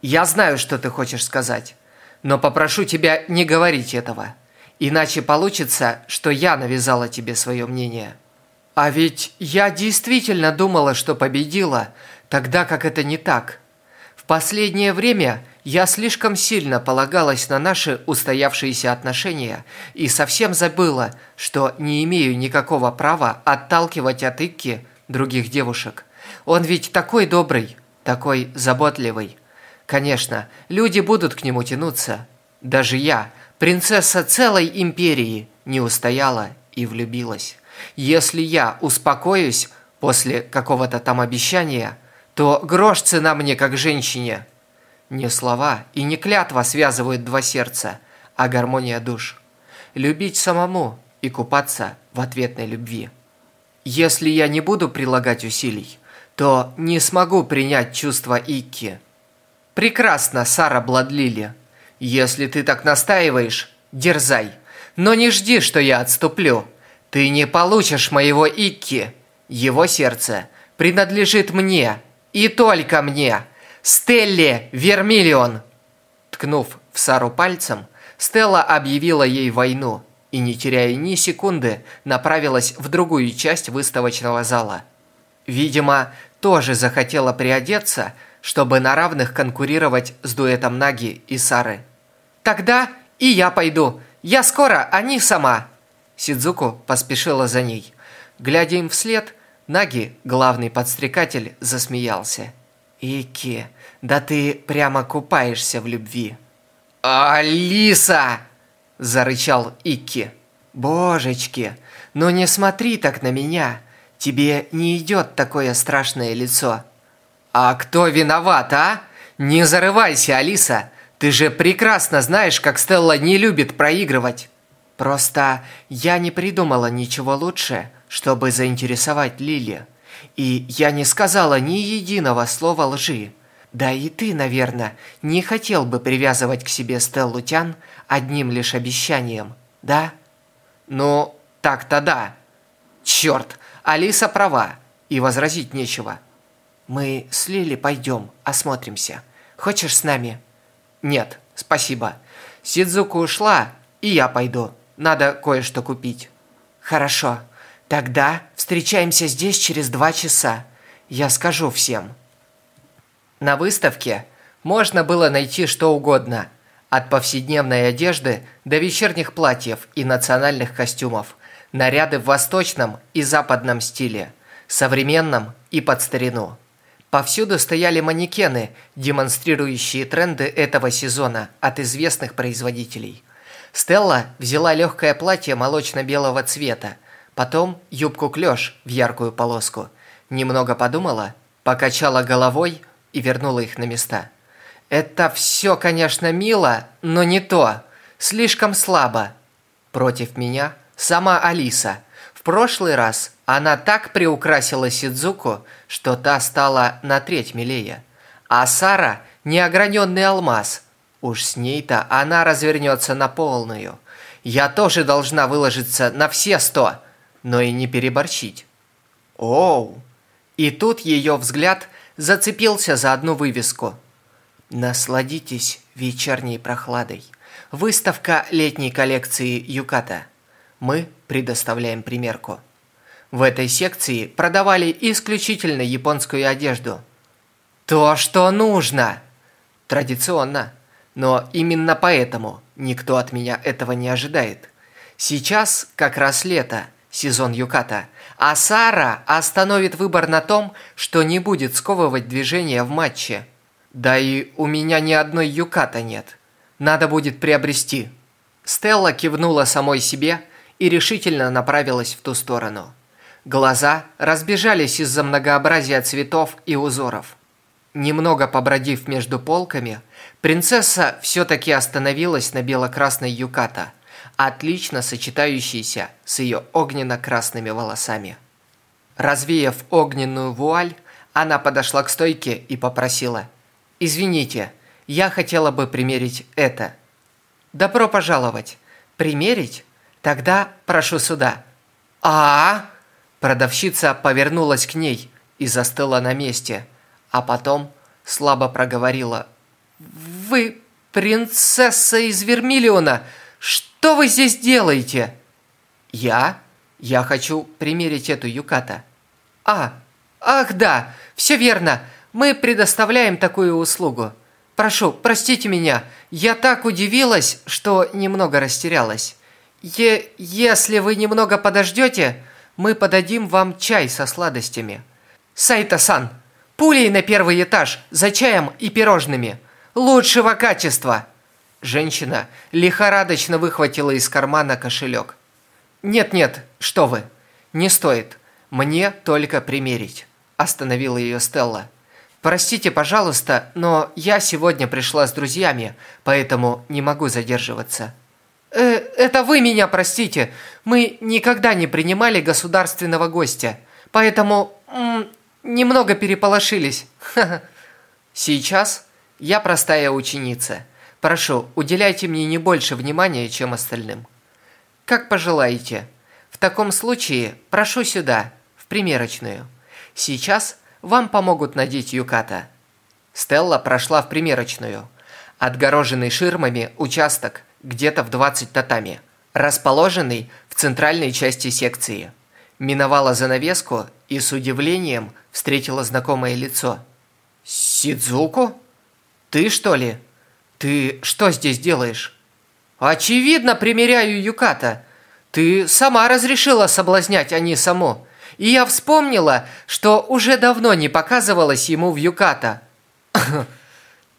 Я знаю, что ты хочешь сказать. Но попрошу тебя не говорить этого. Иначе получится, что я навязала тебе свое мнение. А ведь я действительно думала, что победила, тогда как это не так. В последнее время я слишком сильно полагалась на наши устоявшиеся отношения и совсем забыла, что не имею никакого права отталкивать от Икки других девушек. Он ведь такой добрый, такой заботливый. Конечно, люди будут к нему тянуться. Даже я, принцесса целой империи, не устояла и влюбилась. Если я успокоюсь после какого-то там обещания, то грош цена мне как женщине – не слова и не клятва связывают два сердца, а гармония душ. Любить самому и купаться в ответной любви. Если я не буду прилагать усилий, то не смогу принять чувство Икки. Прекрасно, Сара Бладлили. Если ты так настаиваешь, дерзай. Но не жди, что я отступлю. Ты не получишь моего Икки. Его сердце принадлежит мне и только мне. «Стелле Вермиллион!» Ткнув в Сару пальцем, Стелла объявила ей войну и, не теряя ни секунды, направилась в другую часть выставочного зала. Видимо, тоже захотела приодеться, чтобы на равных конкурировать с дуэтом Наги и Сары. «Тогда и я пойду. Я скоро, они сама!» Сидзуку поспешила за ней. Глядя им вслед, Наги, главный подстрекатель, засмеялся. «Ики, да ты прямо купаешься в любви. «Алиса!» – зарычал Икки. «Божечки, ну не смотри так на меня. Тебе не идет такое страшное лицо». «А кто виноват, а? Не зарывайся, Алиса. Ты же прекрасно знаешь, как Стелла не любит проигрывать». «Просто я не придумала ничего лучше, чтобы заинтересовать Лили. И я не сказала ни единого слова лжи. Да и ты, наверное, не хотел бы привязывать к себе Стеллу Тян одним лишь обещанием, да? Ну, так-то да. Черт, Алиса права, и возразить нечего. Мы с Лили пойдем, осмотримся. Хочешь с нами? Нет, спасибо. Сидзуку ушла, и я пойду. Надо кое-что купить. Хорошо. Тогда встречаемся здесь через два часа. Я скажу всем. На выставке можно было найти что угодно, от повседневной одежды до вечерних платьев и национальных костюмов, наряды в восточном и западном стиле, современном и под старину. Повсюду стояли манекены, демонстрирующие тренды этого сезона от известных производителей. Стелла взяла легкое платье молочно-белого цвета, потом юбку-клёш в яркую полоску. Немного подумала, покачала головой – и вернула их на места. Это все, конечно, мило, но не то. Слишком слабо. Против меня сама Алиса. В прошлый раз она так приукрасила Сидзуку, что та стала на треть милее. А Сара – неограненный алмаз. Уж с ней-то она развернется на полную. Я тоже должна выложиться на все сто, но и не переборщить. Оу! И тут ее взгляд зацепился за одну вывеску. Насладитесь вечерней прохладой. Выставка летней коллекции Юката. Мы предоставляем примерку. В этой секции продавали исключительно японскую одежду. То, что нужно! Традиционно. Но именно поэтому никто от меня этого не ожидает. Сейчас как раз лето – сезон Юката, а Сара остановит выбор на том, что не будет сковывать движение в матче. Да и у меня ни одной Юката нет. Надо будет приобрести. Стелла кивнула самой себе и решительно направилась в ту сторону. Глаза разбежались из-за многообразия цветов и узоров. Немного побродив между полками, принцесса все-таки остановилась на бело-красной юката, отлично сочетающийся с ее огненно-красными волосами. Развеяв огненную вуаль, она подошла к стойке и попросила «Извините, я хотела бы примерить это». «Добро пожаловать! Примерить? Тогда прошу сюда». «А-а-а!» Продавщица повернулась к ней и застыла на месте, а потом слабо проговорила «Вы принцесса из Вермиллиона! Что вы здесь делаете?» «Я? Я хочу примерить эту юката». «А, ах да, все верно, мы предоставляем такую услугу. Прошу, простите меня, я так удивилась, что немного растерялась. Е если вы немного подождете, мы подадим вам чай со сладостями. Сайта-сан, пулей на первый этаж, за чаем и пирожными. Лучшего качества!» Женщина лихорадочно выхватила из кармана кошелек. «Нет-нет, что вы, не стоит. Мне только примерить», – остановила ее Стелла. «Простите, пожалуйста, но я сегодня пришла с друзьями, поэтому не могу задерживаться». «Э, это вы меня простите. Мы никогда не принимали государственного гостя, поэтому м, немного переполошились. Сейчас я простая ученица. Прошу, уделяйте мне не больше внимания, чем остальным. Как пожелаете. В таком случае прошу сюда, в примерочную. Сейчас вам помогут надеть юката. Стелла прошла в примерочную. Отгороженный ширмами участок где-то в 20 татами, расположенный в центральной части секции. Миновала занавеску и с удивлением встретила знакомое лицо. «Сидзуку? Ты что ли? Ты что здесь делаешь?» «Очевидно, примеряю Юката. Ты сама разрешила соблазнять, а не само. И я вспомнила, что уже давно не показывалась ему в Юката».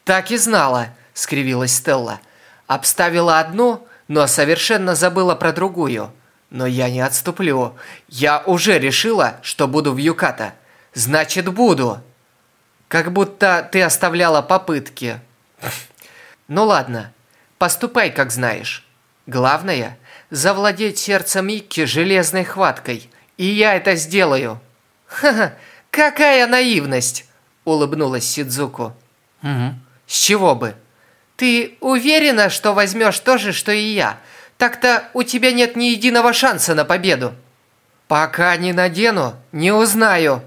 «Так и знала», – скривилась Стелла. Обставила одну, но совершенно забыла про другую. Но я не отступлю. Я уже решила, что буду в Юката. Значит, буду. Как будто ты оставляла попытки. Ну ладно, поступай, как знаешь. Главное – завладеть сердцем Микки железной хваткой. И я это сделаю. Ха-ха, какая наивность! Улыбнулась Сидзуку. Угу, с чего бы? «Ты уверена, что возьмешь то же, что и я? Так-то у тебя нет ни единого шанса на победу». «Пока не надену, не узнаю».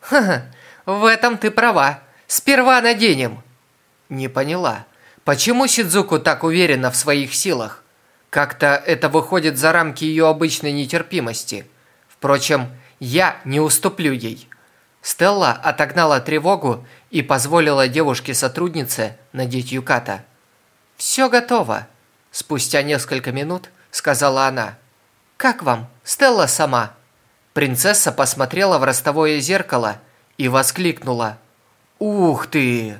«Ха-ха, в этом ты права. Sперва наденем». «Не поняла. Почему Сидзуку так уверена в своих силах? Как-то это выходит за рамки ее обычной нетерпимости. Впрочем, я не уступлю ей». Стелла отогнала тревогу и позволила девушке-сотруднице надеть юката. «Все готово», – спустя несколько минут сказала она. «Как вам, Стелла сама?» Принцесса посмотрела в ростовое зеркало и воскликнула. «Ух ты!»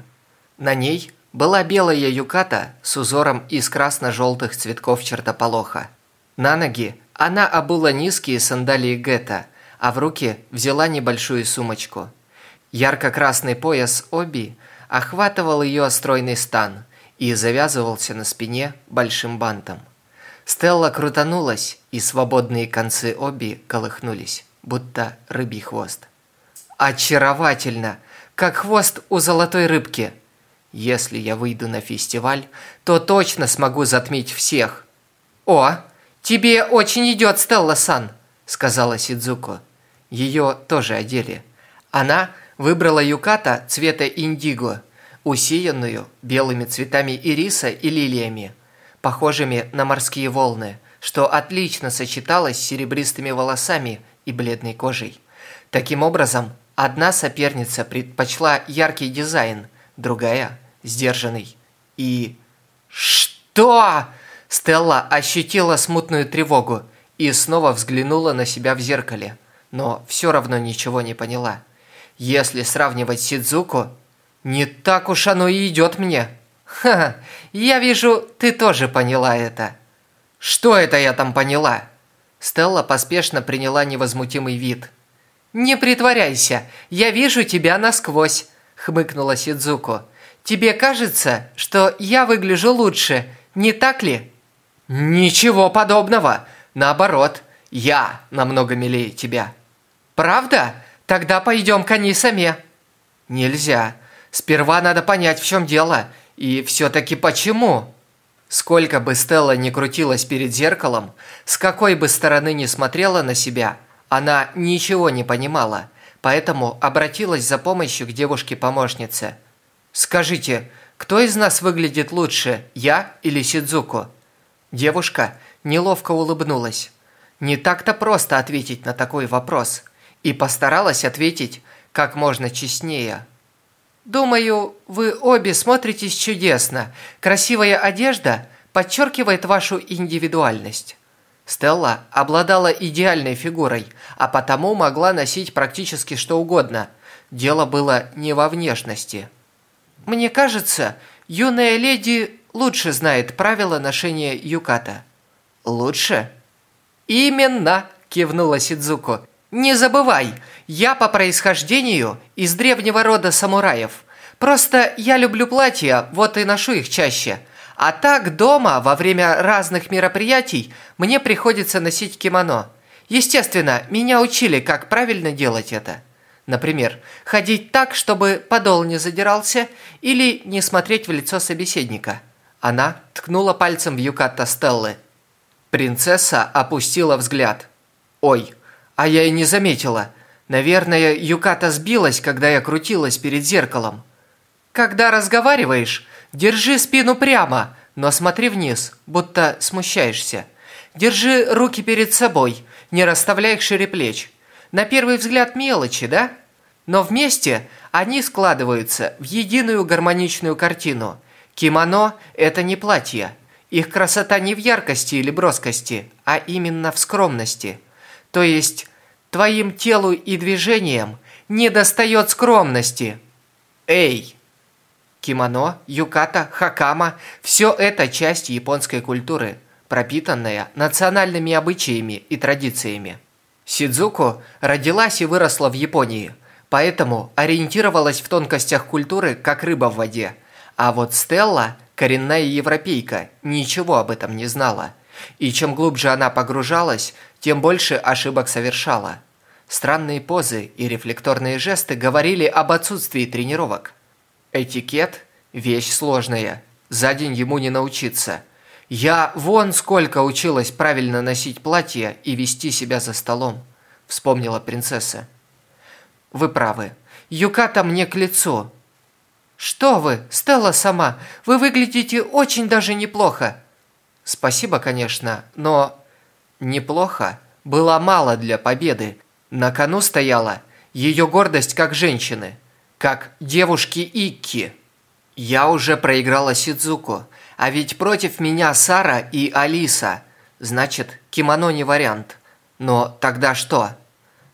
На ней была белая юката с узором из красно-желтых цветков чертополоха. На ноги она обула низкие сандалии гетто, а в руки взяла небольшую сумочку. Ярко-красный пояс оби охватывал ее стройный стан – и завязывался на спине большим бантом. Стелла крутанулась, и свободные концы оби колыхнулись, будто рыбий хвост. «Очаровательно! Как хвост у золотой рыбки!» «Если я выйду на фестиваль, то точно смогу затмить всех!» «О, тебе очень идет, Стелла-сан!» – сказала Сидзуко. Ее тоже одели. Она выбрала юката цвета индиго – усеянную белыми цветами ириса и лилиями, похожими на морские волны, что отлично сочеталось с серебристыми волосами и бледной кожей. Таким образом, одна соперница предпочла яркий дизайн, другая – сдержанный. И... Что? Стелла ощутила смутную тревогу и снова взглянула на себя в зеркале, но все равно ничего не поняла. Если сравнивать Сидзуку не так уж оно и идет мне. Ха, я вижу, ты тоже поняла это. Что это я там поняла? Стелла поспешно приняла невозмутимый вид. Не притворяйся, я вижу тебя насквозь, хмыкнула Сидзуко. Тебе кажется, что я выгляжу лучше, не так ли? Ничего подобного. Наоборот, я намного милее тебя. Правда? Тогда пойдем к Анисаме. Нельзя. Сперва надо понять, в чем дело. И все-таки почему? Сколько бы Стелла ни крутилась перед зеркалом, с какой бы стороны ни смотрела на себя, она ничего не понимала, поэтому обратилась за помощью к девушке-помощнице. «Скажите, кто из нас выглядит лучше, я или Сидзуку?» Девушка неловко улыбнулась. Не так-то просто ответить на такой вопрос, и постаралась ответить как можно честнее. Думаю, вы обе смотритесь чудесно. Красивая одежда подчеркивает вашу индивидуальность. Стелла обладала идеальной фигурой, а потому могла носить практически что угодно. Дело было не во внешности. Мне кажется, юная леди лучше знает правила ношения юката. Лучше? Именно, кивнула Сидзуко. Не забывай, я по происхождению из древнего рода самураев. Просто я люблю платья, вот и ношу их чаще. А так дома во время разных мероприятий мне приходится носить кимоно. Естественно, меня учили, как правильно делать это. Например, ходить так, чтобы подол не задирался, или не смотреть в лицо собеседника. Она ткнула пальцем в юката Стеллы. Принцесса опустила взгляд. «Ой, а я и не заметила. Наверное, Юката сбилась, когда я крутилась перед зеркалом. Когда разговариваешь, держи спину прямо, но смотри вниз, будто смущаешься. Держи руки перед собой, не расставляй их шире плеч. На первый взгляд мелочи, да? Но вместе они складываются в единую гармоничную картину. Кимоно – это не платье. Их красота не в яркости или броскости, а именно в скромности – то есть твоим телу и движениям не достает скромности. Эй! Кимоно, юката, хакама – все это часть японской культуры, пропитанная национальными обычаями и традициями. Сидзуко родилась и выросла в Японии, поэтому ориентировалась в тонкостях культуры, как рыба в воде. А вот Стелла, коренная европейка, ничего об этом не знала. И чем глубже она погружалась, тем больше ошибок совершала. Странные позы и рефлекторные жесты говорили об отсутствии тренировок. Этикет – вещь сложная. За день ему не научиться. Я вон сколько училась правильно носить платье и вести себя за столом, вспомнила принцесса. Вы правы. Юката мне к лицу. Что вы, Стелла сама, вы выглядите очень даже неплохо. Спасибо, конечно, но Неплохо. Было мало для победы. На кону стояла ее гордость как женщины, как девушки Икки. Я уже проиграла Сидзуку, а ведь против меня Сара и Алиса. Значит, кимоно не вариант. Но тогда что?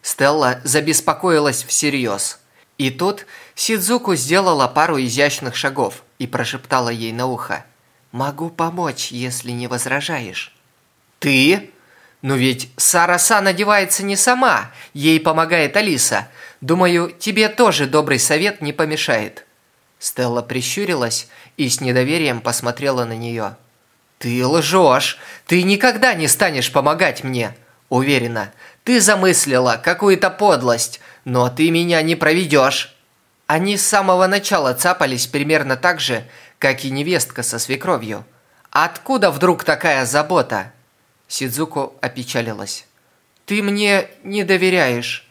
Стелла забеспокоилась всерьез. И тут Сидзуку сделала пару изящных шагов и прошептала ей на ухо. «Могу помочь, если не возражаешь». «Ты?» Но ведь Сара-сан одевается не сама, ей помогает Алиса. Думаю, тебе тоже добрый совет не помешает». Стелла прищурилась и с недоверием посмотрела на нее. «Ты лжешь! Ты никогда не станешь помогать мне!» «Уверена, ты замыслила какую-то подлость, но ты меня не проведешь!» Они с самого начала цапались примерно так же, как и невестка со свекровью. «Откуда вдруг такая забота?» Сидзуко опечалилась. «Ты мне не доверяешь».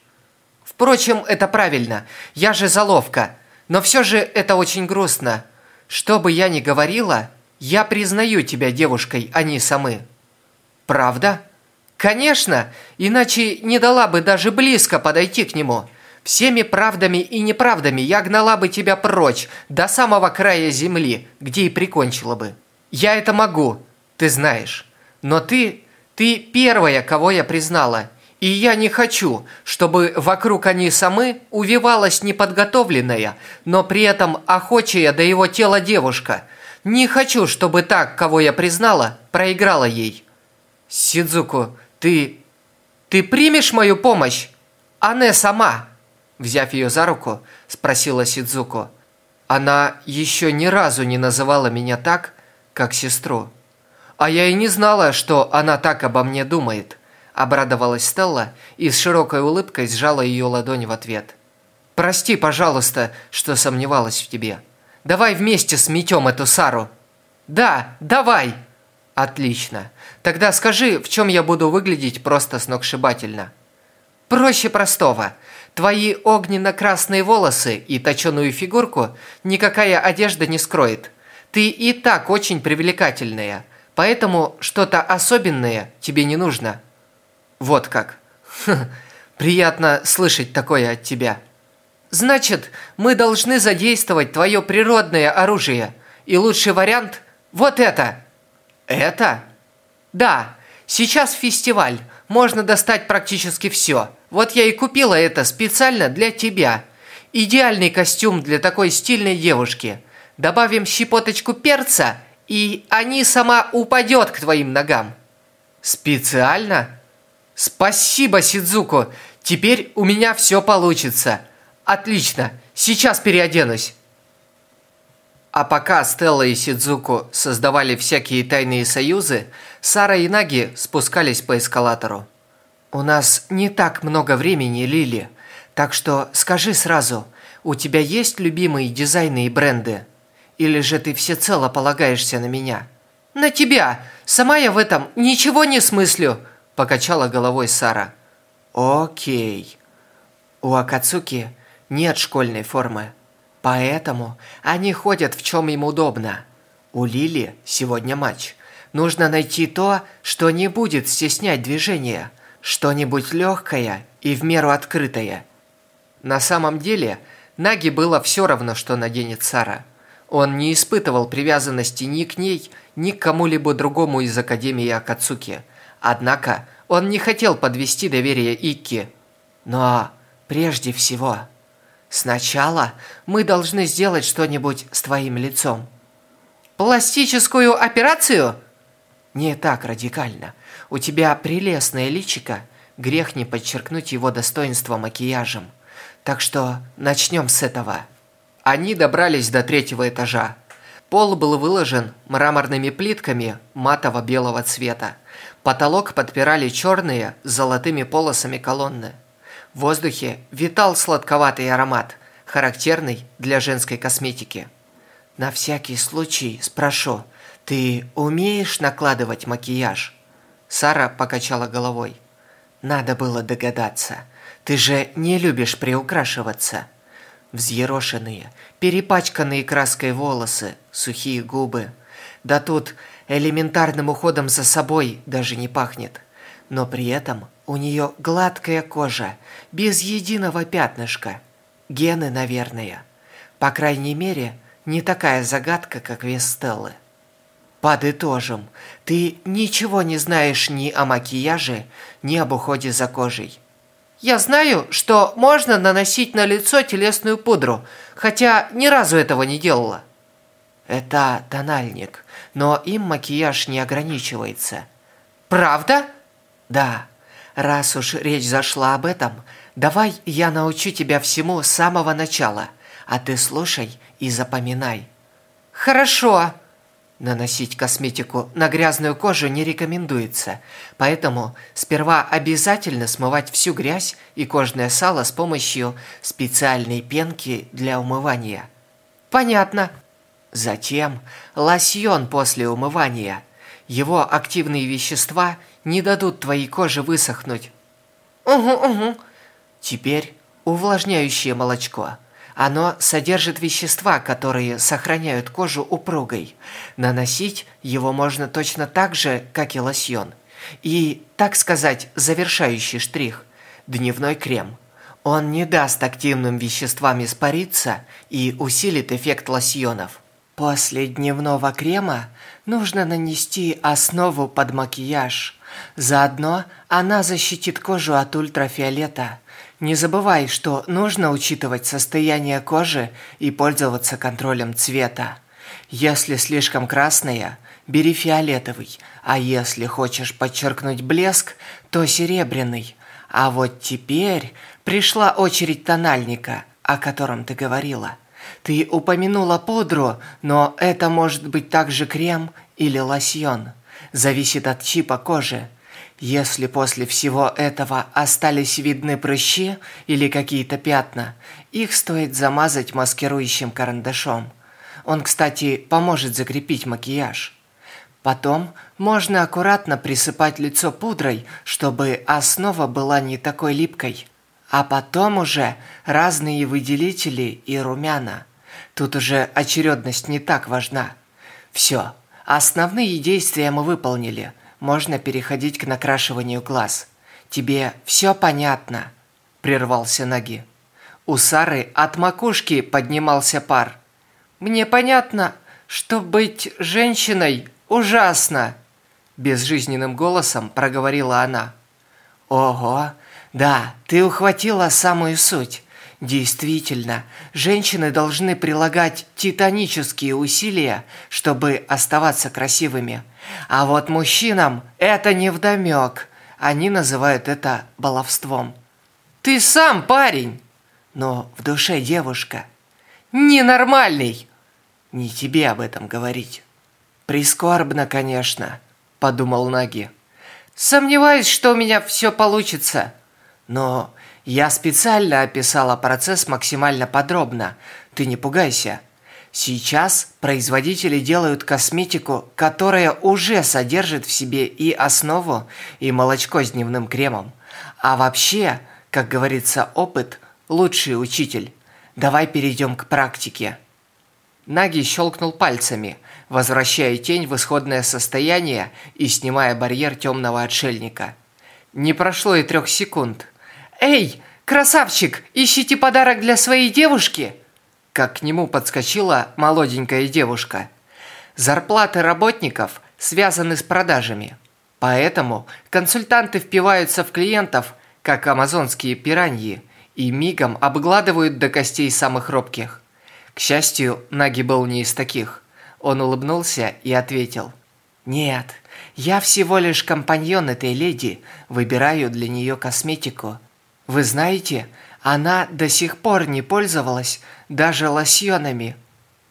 «Впрочем, это правильно. Я же заловка. Но все же это очень грустно. Что бы я ни говорила, я признаю тебя девушкой, а не самы». «Правда?» «Конечно, иначе не дала бы даже близко подойти к нему. Всеми правдами и неправдами я гнала бы тебя прочь, до самого края земли, где и прикончила бы. Я это могу, ты знаешь. Но ты ты первая, кого я признала, и я не хочу, чтобы вокруг они самы увивалась неподготовленная, но при этом охочая до его тела девушка. Не хочу, чтобы так, кого я признала, проиграла ей. Сидзуку, ты... ты примешь мою помощь? Ане сама. Взяв ее за руку, спросила Сидзуку. Она еще ни разу не называла меня так, как сестру. А я и не знала, что она так обо мне думает. Обрадовалась Стелла и с широкой улыбкой сжала ее ладонь в ответ. Прости, пожалуйста, что сомневалась в тебе. Давай вместе сметем эту Сару. Да, давай. Отлично. Тогда скажи, в чем я буду выглядеть просто сногсшибательно. Проще простого. Твои огненно-красные волосы и точеную фигурку никакая одежда не скроет. Ты и так очень привлекательная, поэтому что-то особенное тебе не нужно. Вот как. Хм, приятно слышать такое от тебя. Значит, мы должны задействовать твое природное оружие. И лучший вариант – вот это. Это? Да, сейчас фестиваль. Можно достать практически все. Вот я и купила это специально для тебя. Идеальный костюм для такой стильной девушки. Добавим щепоточку перца, и они сама упадет к твоим ногам. Специально? Спасибо, Сидзуку. Теперь у меня все получится. Отлично. Сейчас переоденусь. А пока Стелла и Сидзуку создавали всякие тайные союзы, Сара и Наги спускались по эскалатору. «У нас не так много времени, Лили, так что скажи сразу, у тебя есть любимые дизайны и бренды? Или же ты всецело полагаешься на меня?» «На тебя! Сама я в этом ничего не смыслю!» – покачала головой Сара. «Окей. У Акацуки нет школьной формы, поэтому они ходят в чем им удобно. У Лили сегодня матч. Нужно найти то, что не будет стеснять движение, что-нибудь легкое и в меру открытое. На самом деле, Наги было все равно, что наденет Сара. Он не испытывал привязанности ни к ней, ни к кому-либо другому из Академии Акацуки. Однако, он не хотел подвести доверие Икки. Но прежде всего, сначала мы должны сделать что-нибудь с твоим лицом. Пластическую операцию? Не так радикально. У тебя прелестное личико, грех не подчеркнуть его достоинство макияжем. Так что начнем с этого. Они добрались до третьего этажа. Пол был выложен мраморными плитками матово-белого цвета. Потолок подпирали черные с золотыми полосами колонны. В воздухе витал сладковатый аромат, характерный для женской косметики. На всякий случай спрошу, ты умеешь накладывать макияж? Сара покачала головой. «Надо было догадаться. Ты же не любишь приукрашиваться». Взъерошенные, перепачканные краской волосы, сухие губы. Да тут элементарным уходом за собой даже не пахнет. Но при этом у нее гладкая кожа, без единого пятнышка. Гены, наверное. По крайней мере, не такая загадка, как вес. Подытожим, ты ничего не знаешь ни о макияже, ни об уходе за кожей. Я знаю, что можно наносить на лицо телесную пудру, хотя ни разу этого не делала. Это тональник, но им макияж не ограничивается. Правда? Да. Раз уж речь зашла об этом, давай я научу тебя всему с самого начала, а ты слушай и запоминай. Хорошо. Наносить косметику на грязную кожу не рекомендуется, поэтому сперва обязательно смывать всю грязь и кожное сало с помощью специальной пенки для умывания. Понятно. Затем лосьон после умывания. Его активные вещества не дадут твоей коже высохнуть. Угу, угу. Теперь увлажняющее молочко – оно содержит вещества, которые сохраняют кожу упругой. Наносить его можно точно так же, как и лосьон. И, так сказать, завершающий штрих – дневной крем. Он не даст активным веществам испариться и усилит эффект лосьонов. После дневного крема нужно нанести основу под макияж. Заодно она защитит кожу от ультрафиолета – не забывай, что нужно учитывать состояние кожи и пользоваться контролем цвета. Если слишком красная, бери фиолетовый, а если хочешь подчеркнуть блеск, то серебряный. А вот теперь пришла очередь тональника, о котором ты говорила. Ты упомянула пудру, но это может быть также крем или лосьон. зависит от чипа кожи. Если после всего этого остались видны прыщи или какие-то пятна, их стоит замазать маскирующим карандашом. Он, кстати, поможет закрепить макияж. Потом можно аккуратно присыпать лицо пудрой, чтобы основа была не такой липкой. А потом уже разные выделители и румяна. Тут уже очередность не так важна. Все, основные действия мы выполнили. Можно переходить к накрашиванию глаз. Тебе все понятно? Прервался Наги. У Сары от макушки поднимался пар. Мне понятно, что быть женщиной ужасно, безжизненным голосом проговорила она. Ого, да, ты ухватила самую суть. Действительно, женщины должны прилагать титанические усилия, чтобы оставаться красивыми. А вот мужчинам это не вдомек. Они называют это баловством. Ты сам парень, но в душе девушка. Ненормальный. Не тебе об этом говорить. Прискорбно, конечно, подумал Наги. Сомневаюсь, что у меня все получится. Но я специально описала процесс максимально подробно. Ты не пугайся. Сейчас производители делают косметику, которая уже содержит в себе и основу, и молочко с дневным кремом. А вообще, как говорится, опыт – лучший учитель. Давай перейдем к практике. Наги щелкнул пальцами, возвращая тень в исходное состояние и снимая барьер темного отшельника. Не прошло и трех секунд – «Эй, красавчик, ищите подарок для своей девушки!» Как к нему подскочила молоденькая девушка. Зарплаты работников связаны с продажами. Поэтому консультанты впиваются в клиентов, как амазонские пираньи, и мигом обгладывают до костей самых робких. К счастью, Наги был не из таких. Он улыбнулся и ответил. «Нет, я всего лишь компаньон этой леди, выбираю для нее косметику. Вы знаете, она до сих пор не пользовалась даже лосьонами.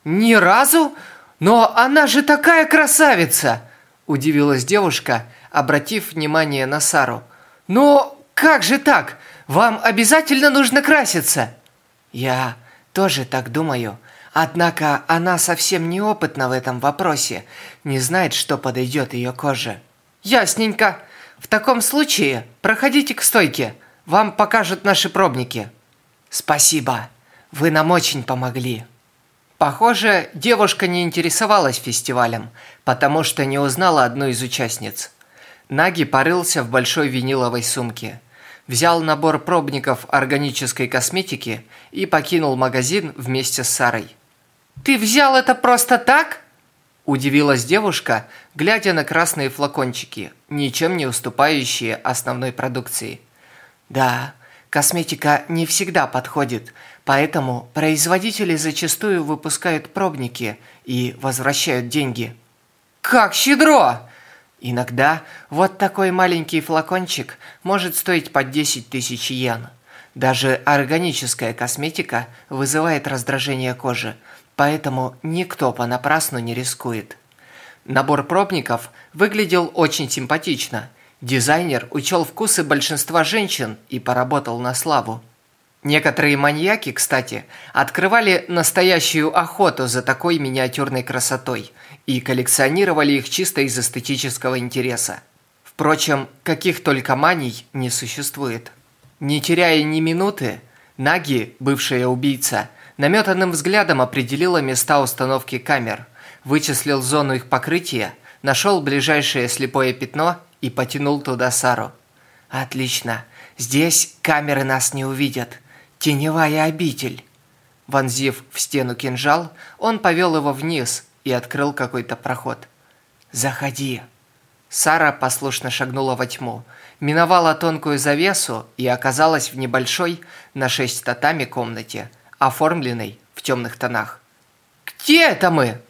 Ни разу? Но она же такая красавица! Удивилась девушка, обратив внимание на Сару. Но как же так? Вам обязательно нужно краситься. Я тоже так думаю. Однако она совсем неопытна в этом вопросе, не знает, что подойдет ее коже. Ясненько. В таком случае проходите к стойке. Вам покажут наши пробники. Спасибо. Вы нам очень помогли. Похоже, девушка не интересовалась фестивалем, потому что не узнала одну из участниц. Наги порылся в большой виниловой сумке, взял набор пробников органической косметики и покинул магазин вместе с Сарой. «Ты взял это просто так?» Удивилась девушка, глядя на красные флакончики, ничем не уступающие основной продукции. Да, косметика не всегда подходит, поэтому производители зачастую выпускают пробники и возвращают деньги. Как щедро! Иногда вот такой маленький флакончик может стоить по 10 тысяч йен. Даже органическая косметика вызывает раздражение кожи, поэтому никто понапрасну не рискует. Набор пробников выглядел очень симпатично – Дизайнер учел вкусы большинства женщин и поработал на славу. Некоторые маньяки, кстати, открывали настоящую охоту за такой миниатюрной красотой и коллекционировали их чисто из эстетического интереса. Впрочем, каких только маний не существует. Не теряя ни минуты, Наги, бывшая убийца, наметанным взглядом определила места установки камер, вычислил зону их покрытия, нашел ближайшее слепое пятно и потянул туда Сару. «Отлично. Здесь камеры нас не увидят. Теневая обитель». Вонзив в стену кинжал, он повел его вниз и открыл какой-то проход. «Заходи». Сара послушно шагнула во тьму, миновала тонкую завесу и оказалась в небольшой на шесть татами комнате, оформленной в темных тонах. «Где это мы?»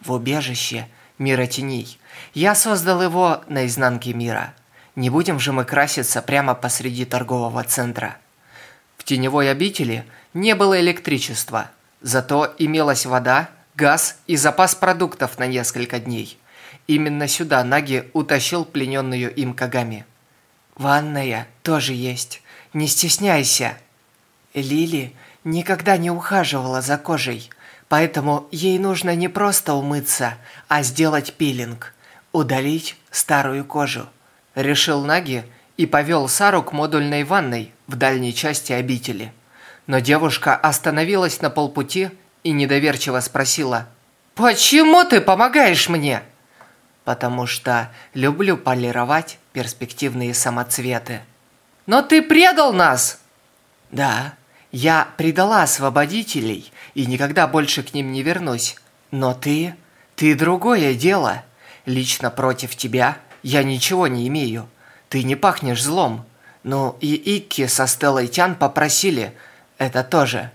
«В убежище мира теней. Я создал его на изнанке мира. Не будем же мы краситься прямо посреди торгового центра. В теневой обители не было электричества, зато имелась вода, газ и запас продуктов на несколько дней. Именно сюда Наги утащил плененную им Кагами. «Ванная тоже есть. Не стесняйся». Лили никогда не ухаживала за кожей, поэтому ей нужно не просто умыться, а сделать пилинг, удалить старую кожу. Решил Наги и повел Сару к модульной ванной в дальней части обители. Но девушка остановилась на полпути и недоверчиво спросила «Почему ты помогаешь мне?» «Потому что люблю полировать перспективные самоцветы». «Но ты предал нас!» «Да, я предала освободителей и никогда больше к ним не вернусь. Но ты... ты другое дело. Лично против тебя я ничего не имею. Ты не пахнешь злом. Ну и Икки со Стеллой Тян попросили. Это тоже».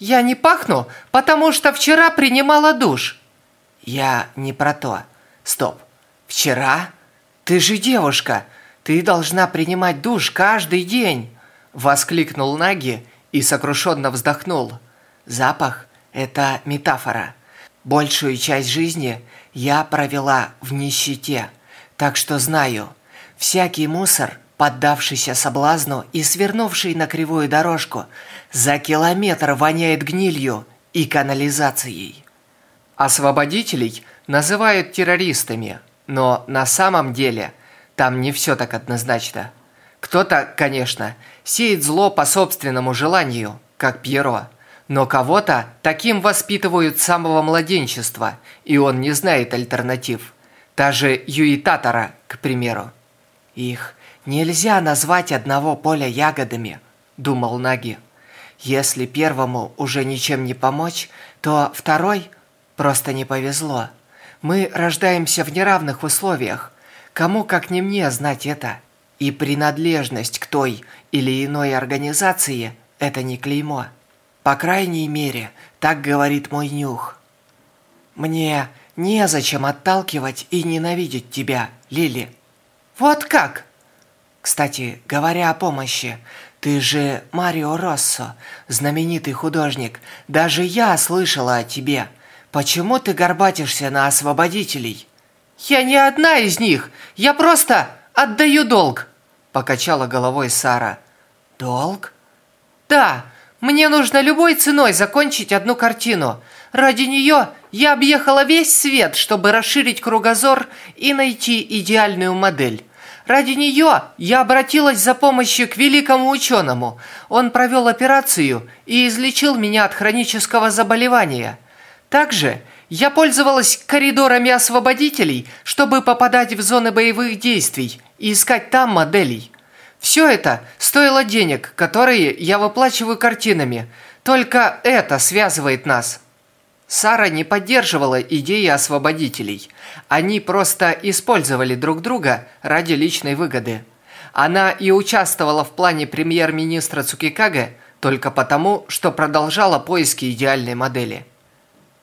Я не пахну, потому что вчера принимала душ. Я не про то. Стоп. Вчера? Ты же девушка. Ты должна принимать душ каждый день. Воскликнул Наги и сокрушенно вздохнул. Запах – это метафора. Большую часть жизни я провела в нищете. Так что знаю, всякий мусор – поддавшийся соблазну и свернувший на кривую дорожку, за километр воняет гнилью и канализацией. Освободителей называют террористами, но на самом деле там не все так однозначно. Кто-то, конечно, сеет зло по собственному желанию, как Пьеро, но кого-то таким воспитывают с самого младенчества, и он не знает альтернатив. Та же Юитатора, к примеру. Их Нельзя назвать одного поля ягодами, думал Наги. Если первому уже ничем не помочь, то второй просто не повезло. Мы рождаемся в неравных условиях. Кому как не мне знать это? И принадлежность к той или иной организации – это не клеймо. По крайней мере, так говорит мой нюх. Мне незачем отталкивать и ненавидеть тебя, Лили. Вот как? Кстати, говоря о помощи, ты же Марио Россо, знаменитый художник. Даже я слышала о тебе. Почему ты горбатишься на освободителей? Я не одна из них. Я просто отдаю долг, покачала головой Сара. Долг? Да, мне нужно любой ценой закончить одну картину. Ради нее я объехала весь свет, чтобы расширить кругозор и найти идеальную модель. Ради нее я обратилась за помощью к великому ученому. Он провел операцию и излечил меня от хронического заболевания. Также я пользовалась коридорами освободителей, чтобы попадать в зоны боевых действий и искать там моделей. Все это стоило денег, которые я выплачиваю картинами. Только это связывает нас. Сара не поддерживала идеи освободителей. Они просто использовали друг друга ради личной выгоды. Она и участвовала в плане премьер-министра Цукикаге только потому, что продолжала поиски идеальной модели.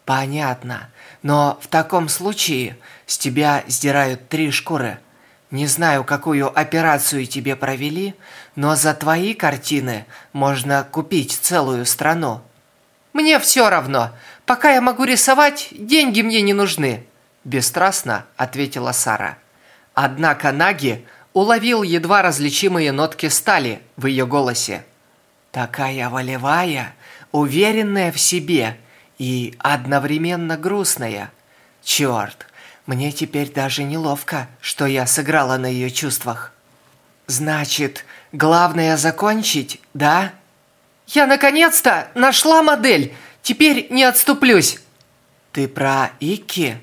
Понятно. Но в таком случае с тебя сдирают три шкуры. Не знаю, какую операцию тебе провели, но за твои картины можно купить целую страну. Мне все равно. Пока я могу рисовать, деньги мне не нужны», – бесстрастно ответила Сара. Однако Наги уловил едва различимые нотки стали в ее голосе. «Такая волевая, уверенная в себе и одновременно грустная. Черт, мне теперь даже неловко, что я сыграла на ее чувствах. Значит, главное закончить, да?» «Я наконец-то нашла модель!» Теперь не отступлюсь. Ты про Икки?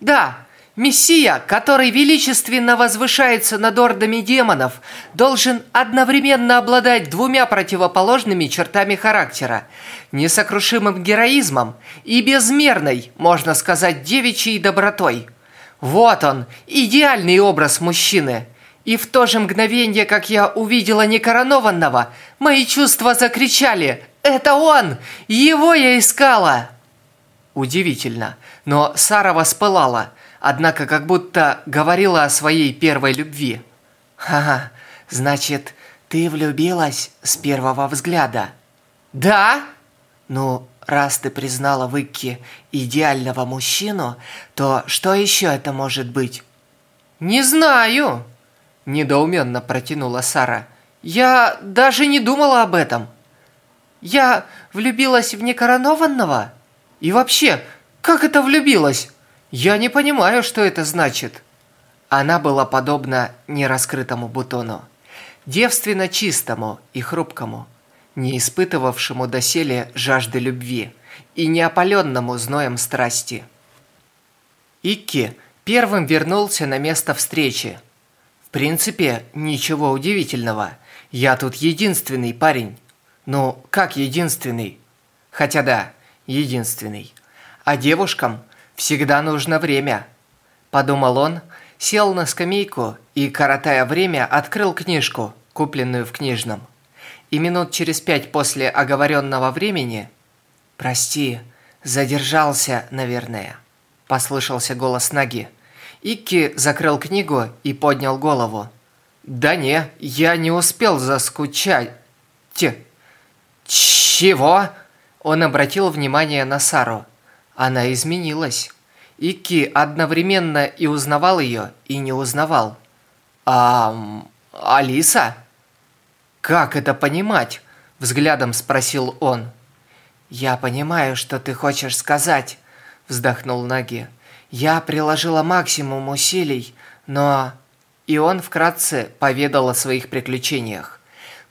Да, Мессия, который величественно возвышается над ордами демонов, должен одновременно обладать двумя противоположными чертами характера – несокрушимым героизмом и безмерной, можно сказать, девичьей добротой. Вот он, идеальный образ мужчины. И в то же мгновение, как я увидела некоронованного, мои чувства закричали это он! Его я искала!» Удивительно, но Сара воспылала, однако как будто говорила о своей первой любви. «Ха-ха, значит, ты влюбилась с первого взгляда?» «Да?» «Ну, раз ты признала в Икке идеального мужчину, то что еще это может быть? Не знаю, недоуменно протянула Сара. Я даже не думала об этом. Я влюбилась в некоронованного? И вообще, как это влюбилась? Я не понимаю, что это значит. Она была подобна нераскрытому бутону, девственно чистому и хрупкому, не испытывавшему доселе жажды любви и не опаленному зноем страсти. Икки первым вернулся на место встречи. В принципе, ничего удивительного. Я тут единственный парень. Ну, как единственный? Хотя да, единственный. А девушкам всегда нужно время. Подумал он, сел на скамейку и, коротая время, открыл книжку, купленную в книжном. И минут через пять после оговоренного времени «Прости, задержался, наверное», – послышался голос Наги. Икки закрыл книгу и поднял голову. «Да не, я не успел заскучать». Те. «Чего?» Он обратил внимание на Сару. Она изменилась. Икки одновременно и узнавал ее, и не узнавал. «А... Алиса?» «Как это понимать?» – взглядом спросил он. «Я понимаю, что ты хочешь сказать», – вздохнул Наги. «Я приложила максимум усилий, но...» И он вкратце поведал о своих приключениях.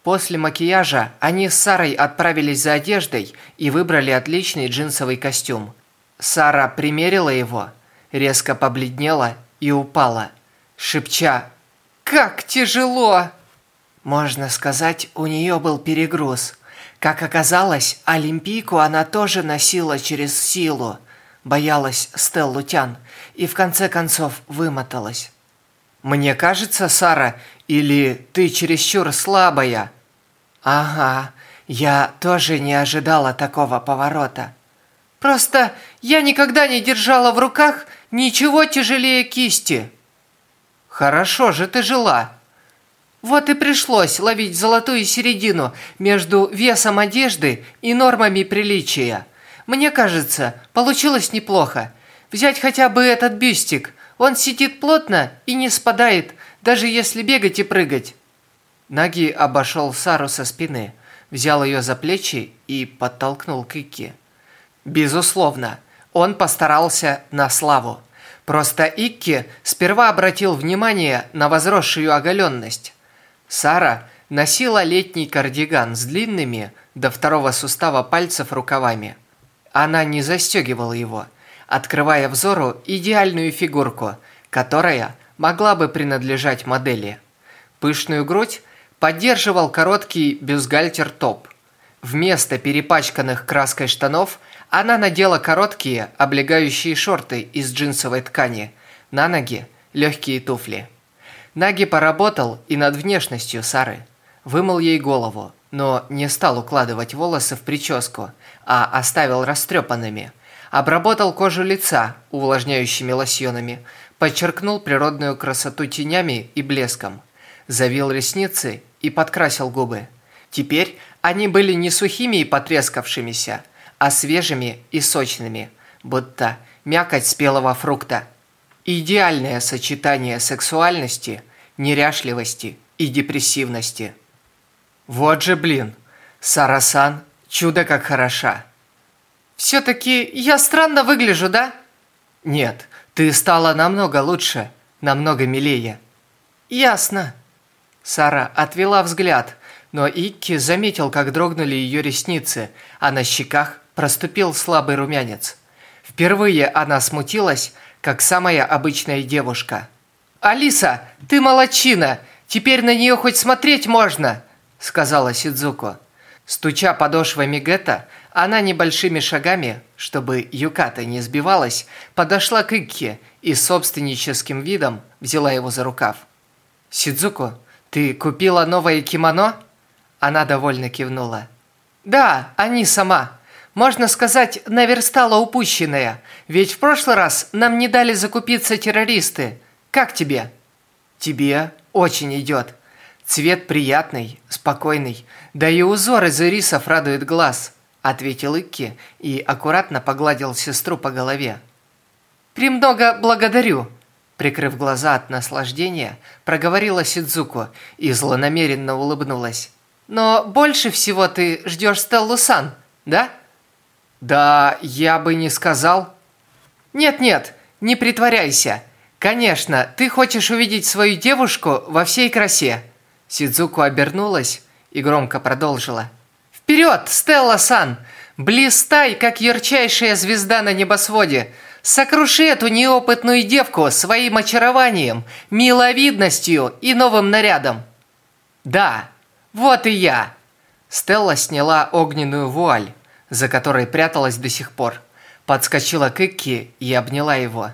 После макияжа они с Сарой отправились за одеждой и выбрали отличный джинсовый костюм. Сара примерила его, резко побледнела и упала, шепча «Как тяжело!» Можно сказать, у нее был перегруз. Как оказалось, Олимпийку она тоже носила через силу. Боялась Стеллу Тян и в конце концов вымоталась. «Мне кажется, Сара, или ты чересчур слабая?» «Ага, я тоже не ожидала такого поворота». «Просто я никогда не держала в руках ничего тяжелее кисти». «Хорошо же ты жила», вот и пришлось ловить золотую середину между весом одежды и нормами приличия. Мне кажется, получилось неплохо. Взять хотя бы этот бюстик. Он сидит плотно и не спадает, даже если бегать и прыгать. Наги обошел Сару со спины, взял ее за плечи и подтолкнул к Икки. Безусловно, он постарался на славу. Просто Икки сперва обратил внимание на возросшую оголенность. Сара носила летний кардиган с длинными до второго сустава пальцев рукавами. Она не застегивала его, открывая взору идеальную фигурку, которая могла бы принадлежать модели. Пышную грудь поддерживал короткий бюстгальтер-топ. Вместо перепачканных краской штанов она надела короткие облегающие шорты из джинсовой ткани, на ноги легкие туфли. Наги поработал и над внешностью Сары. Вымыл ей голову, но не стал укладывать волосы в прическу, а оставил растрепанными. Обработал кожу лица увлажняющими лосьонами, подчеркнул природную красоту тенями и блеском. Завил ресницы и подкрасил губы. Теперь они были не сухими и потрескавшимися, а свежими и сочными, будто мякоть спелого фрукта. Идеальное сочетание сексуальности, неряшливости и депрессивности. Вот же, блин, Сарасан чудо как хороша. Все-таки я странно выгляжу, да? Нет, ты стала намного лучше, намного милее. Ясно. Сара отвела взгляд, но Икки заметил, как дрогнули ее ресницы, а на щеках проступил слабый румянец. Впервые она смутилась, как самая обычная девушка. «Алиса, ты молочина! Теперь на нее хоть смотреть можно!» – сказала Сидзуко. Стуча подошвами Гетта, она небольшими шагами, чтобы Юката не сбивалась, подошла к Икке и собственническим видом взяла его за рукав. «Сидзуко, ты купила новое кимоно?» Она довольно кивнула. «Да, они сама. Можно сказать, наверстала упущенное, ведь в прошлый раз нам не дали закупиться террористы. Как тебе? Тебе очень идет. Цвет приятный, спокойный, да и узор из ирисов радует глаз. ответил Икки и аккуратно погладил сестру по голове. «Премного благодарю!» Прикрыв глаза от наслаждения, проговорила Сидзуку и злонамеренно улыбнулась. «Но больше всего ты ждешь Стеллу-сан, да?» «Да, я бы не сказал». «Нет-нет, не притворяйся. Конечно, ты хочешь увидеть свою девушку во всей красе». Сидзуку обернулась и громко продолжила. «Вперед, Стелла-сан! Блистай, как ярчайшая звезда на небосводе! Сокруши эту неопытную девку своим очарованием, миловидностью и новым нарядом!» «Да, вот и я!» Стелла сняла огненную вуаль, за которой пряталась до сих пор, подскочила к Икки и обняла его.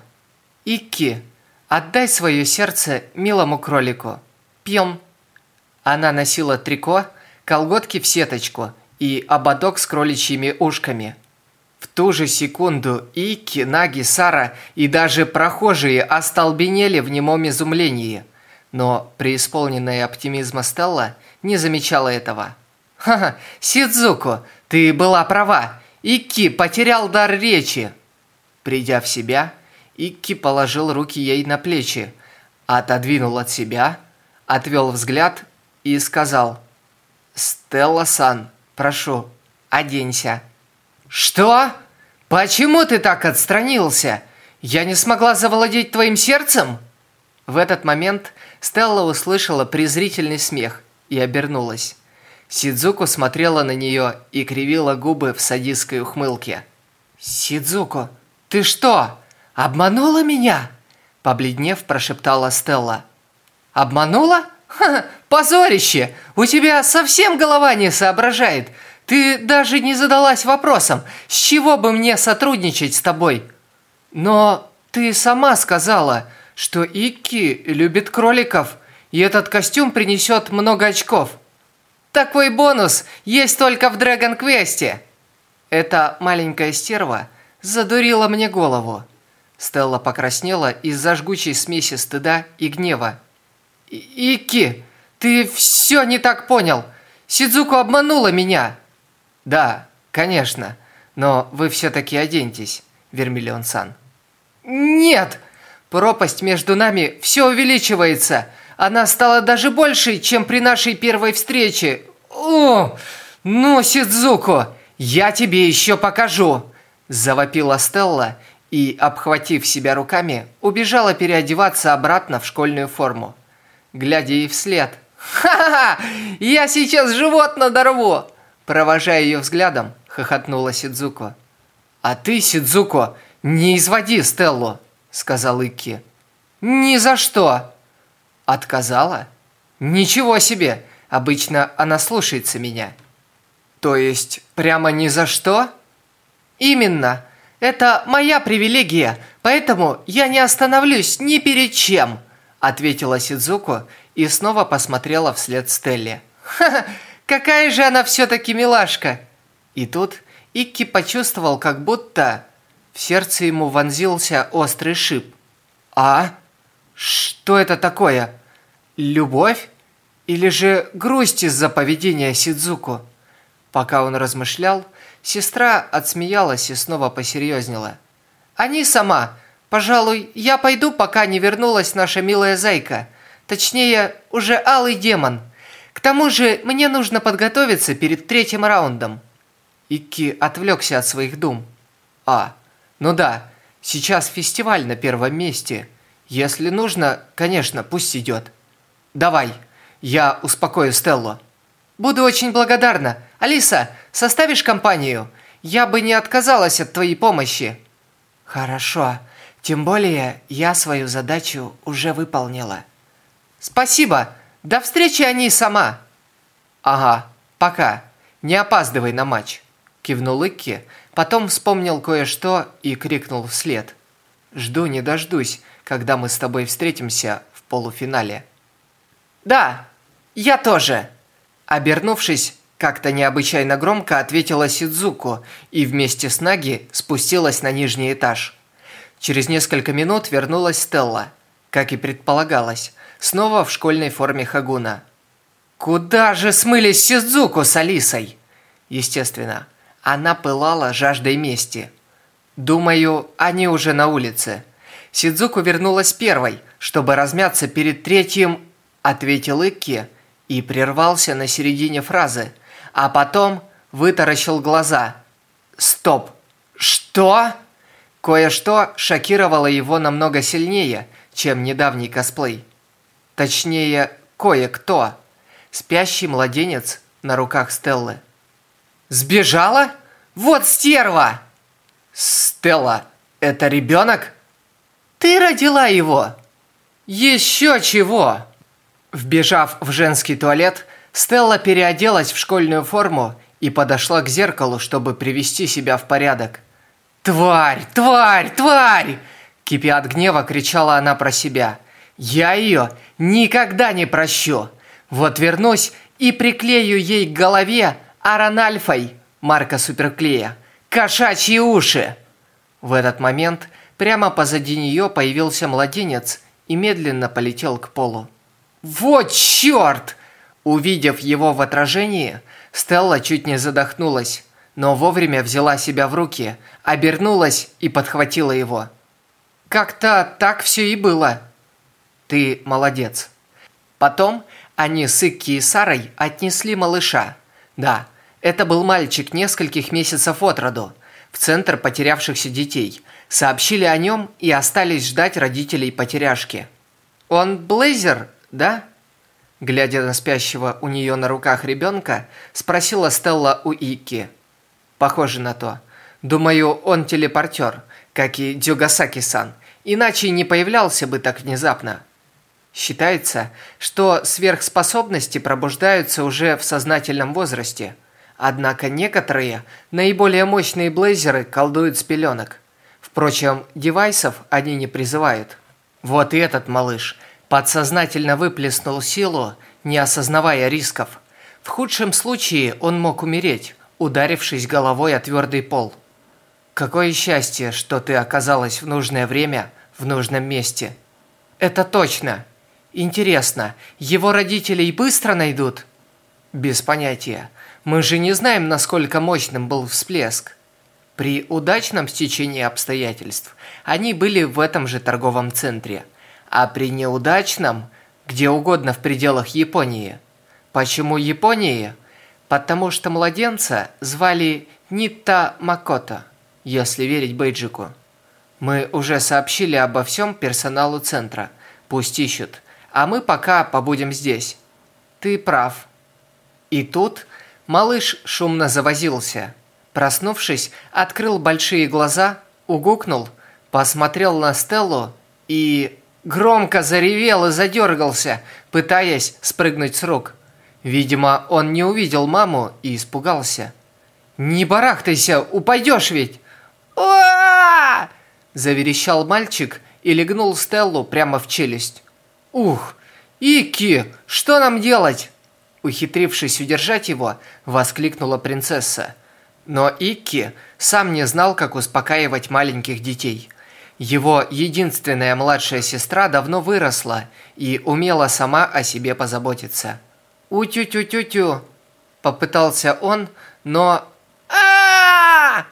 «Икки, отдай свое сердце милому кролику. Пьем!» Она носила трико, колготки в сеточку и ободок с кроличьими ушками. В ту же секунду Ики, Наги, Сара и даже прохожие остолбенели в немом изумлении. Но преисполненная оптимизма Стелла не замечала этого. «Ха-ха, Сидзуку, ты была права. Икки потерял дар речи». Придя в себя, Икки положил руки ей на плечи, отодвинул от себя, отвел взгляд и сказал «Стелла-сан, прошу, оденься». «Что? Почему ты так отстранился? Я не смогла завладеть твоим сердцем?» В этот момент Стелла услышала презрительный смех и обернулась. Сидзуку смотрела на нее и кривила губы в садистской ухмылке. «Сидзуку, ты что, обманула меня?» Побледнев, прошептала Стелла. «Обманула? Ха, позорище! У тебя совсем голова не соображает. Ты даже не задалась вопросом, с чего бы мне сотрудничать с тобой. Но ты сама сказала, что Икки любит кроликов, и этот костюм принесет много очков. Такой бонус есть только в Dragon Quest. Эта маленькая стерва задурила мне голову. Стелла покраснела из-за жгучей смеси стыда и гнева. «Ики, ты все не так понял. Сидзуку обманула меня». «Да, конечно, но вы все-таки оденьтесь, Вермиллион-сан». «Нет! Пропасть между нами все увеличивается. Она стала даже больше, чем при нашей первой встрече. О, ну, Сидзуку, я тебе еще покажу!» Завопила Стелла и, обхватив себя руками, убежала переодеваться обратно в школьную форму глядя ей вслед. «Ха-ха! Я сейчас живот надорву!» Провожая ее взглядом, хохотнула Сидзуко. «А ты, Сидзуко, не изводи Стеллу!» Сказал Икки. «Ни за что!» «Отказала? Ничего себе! Обычно она слушается меня». «То есть, прямо ни за что?» «Именно! Это моя привилегия, поэтому я не остановлюсь ни перед чем!» ответила Сидзуку и снова посмотрела вслед Стелле. «Ха-ха, какая же она все-таки милашка!» И тут Икки почувствовал, как будто в сердце ему вонзился острый шип. «А? Что это такое? Любовь? Или же грусть из-за поведения Сидзуку?» Пока он размышлял, сестра отсмеялась и снова посерьезнела. «Они сама!» Пожалуй, я пойду, пока не вернулась наша милая зайка. Точнее, уже алый демон. К тому же, мне нужно подготовиться перед третьим раундом. Икки отвлекся от своих дум. А, ну да, сейчас фестиваль на первом месте. Если нужно, конечно, пусть идет. Давай, я успокою Стеллу. Буду очень благодарна. Алиса, составишь компанию? Я бы не отказалась от твоей помощи. Хорошо. Тем более, я свою задачу уже выполнила. Спасибо. До встречи, они сама. Ага, пока. Не опаздывай на матч. Кивнул Икки, потом вспомнил кое-что и крикнул вслед. Жду не дождусь, когда мы с тобой встретимся в полуфинале. Да, я тоже. Обернувшись, как-то необычайно громко ответила Сидзуку и вместе с Наги спустилась на нижний этаж. Через несколько минут вернулась Стелла, как и предполагалось, снова в школьной форме Хагуна. Куда же смылись Сидзуку с Алисой? Естественно, Она пылала жаждой мести. Думаю, они уже на улице. Сидзуку вернулась первой, чтобы размяться перед третьим, ответил Икки и прервался на середине фразы, а потом вытаращил глаза. Стоп. Что? Кое-что шокировало его намного сильнее, чем недавний косплей. Точнее, кое-кто. Спящий младенец на руках Стеллы. «Сбежала? Вот стерва!» «Стелла, это ребенок?» «Ты родила его!» «Еще чего!» Вбежав в женский туалет, Стелла переоделась в школьную форму и подошла к зеркалу, чтобы привести себя в порядок. «Тварь! Тварь! Тварь!» Кипя от гнева, кричала она про себя. «Я ее никогда не прощу! Вот вернусь и приклею ей к голове Аранальфой, марка суперклея, кошачьи уши!» В этот момент прямо позади нее появился младенец и медленно полетел к полу. «Вот черт!» Увидев его в отражении, Стелла чуть не задохнулась, но вовремя взяла себя в руки, обернулась и подхватила его. «Как-то так все и было». «Ты молодец». Потом они с Икки и Сарой отнесли малыша. Да, это был мальчик нескольких месяцев от роду, в центр потерявшихся детей. Сообщили о нем и остались ждать родителей потеряшки. «Он Блейзер, да?» Глядя на спящего у нее на руках ребенка, спросила Стелла у Ики. «Похоже на то. Думаю, он телепортер, как и Дюгасаки-сан, иначе не появлялся бы так внезапно». Считается, что сверхспособности пробуждаются уже в сознательном возрасте. Однако некоторые, наиболее мощные блейзеры колдуют с пеленок. Впрочем, девайсов они не призывают. Вот и этот малыш подсознательно выплеснул силу, не осознавая рисков. В худшем случае он мог умереть, ударившись головой о твердый пол. Какое счастье, что ты оказалась в нужное время в нужном месте. Это точно. Интересно, его родителей быстро найдут? Без понятия. Мы же не знаем, насколько мощным был всплеск. При удачном стечении обстоятельств они были в этом же торговом центре, а при неудачном – где угодно в пределах Японии. Почему Японии? Потому что младенца звали Нита Макото, если верить Бейджику. Мы уже сообщили обо всем персоналу центра. Пусть ищут а мы пока побудем здесь. Ты прав. И тут малыш шумно завозился. Проснувшись, открыл большие глаза, угукнул, посмотрел на Стеллу и громко заревел и задергался, пытаясь спрыгнуть с рук. Видимо, он не увидел маму и испугался. «Не барахтайся, упадешь ведь!» «Уа!» – заверещал мальчик и легнул Стеллу прямо в челюсть. «Ух! Ики! Что нам делать?» Ухитрившись удержать его, воскликнула принцесса. Но Икки сам не знал, как успокаивать маленьких детей. Его единственная младшая сестра давно выросла и умела сама о себе позаботиться. «У-тю-тю-тю-тю!» Попытался он, но... а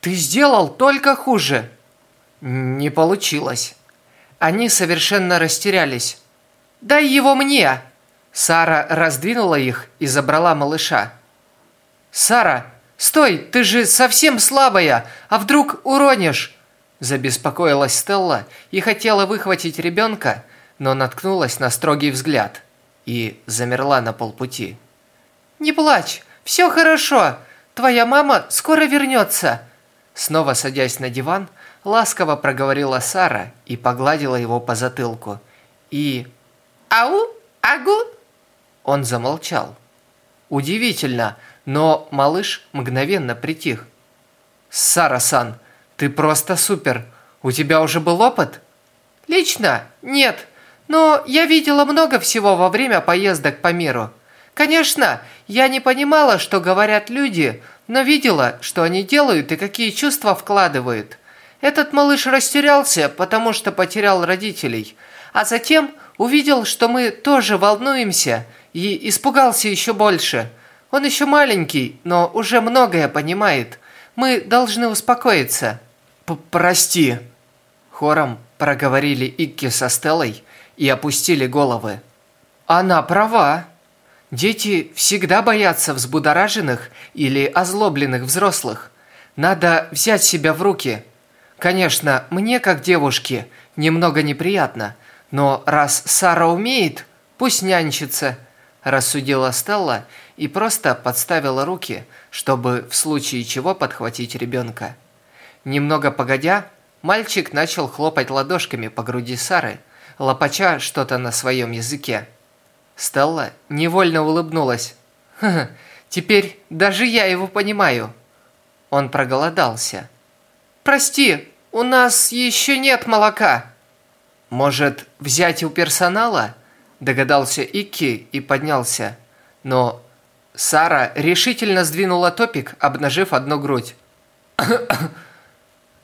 Ты сделал только хуже!» Не получилось. Они совершенно растерялись. «Дай его мне!» Сара раздвинула их и забрала малыша. «Сара, стой, ты же совсем слабая, а вдруг уронишь?» Забеспокоилась Стелла и хотела выхватить ребенка, но наткнулась на строгий взгляд и замерла на полпути. «Не плачь, все хорошо, твоя мама скоро вернется!» Снова садясь на диван, ласково проговорила Сара и погладила его по затылку. И... «Ау? Агу?» Он замолчал. Удивительно, но малыш мгновенно притих. «Сара-сан, ты просто супер! У тебя уже был опыт?» «Лично? Нет. Но я видела много всего во время поездок по миру. Конечно, я не понимала, что говорят люди, но видела, что они делают и какие чувства вкладывают. Этот малыш растерялся, потому что потерял родителей, а затем увидел, что мы тоже волнуемся, и испугался еще больше. Он еще маленький, но уже многое понимает. Мы должны успокоиться». П «Прости». Хором проговорили Икки со Стеллой и опустили головы. «Она права. Дети всегда боятся взбудораженных или озлобленных взрослых. Надо взять себя в руки. Конечно, мне, как девушке, немного неприятно, но раз Сара умеет, пусть нянчится», рассудила Стелла и просто подставила руки, чтобы в случае чего подхватить ребенка. Немного погодя, мальчик начал хлопать ладошками по груди Сары, лопача что-то на своем языке. Стелла невольно улыбнулась. «Ха -ха, теперь даже я его понимаю». Он проголодался. «Прости, у нас еще нет молока». «Может, взять у персонала?» Догадался Икки и поднялся. Но Сара решительно сдвинула топик, обнажив одну грудь.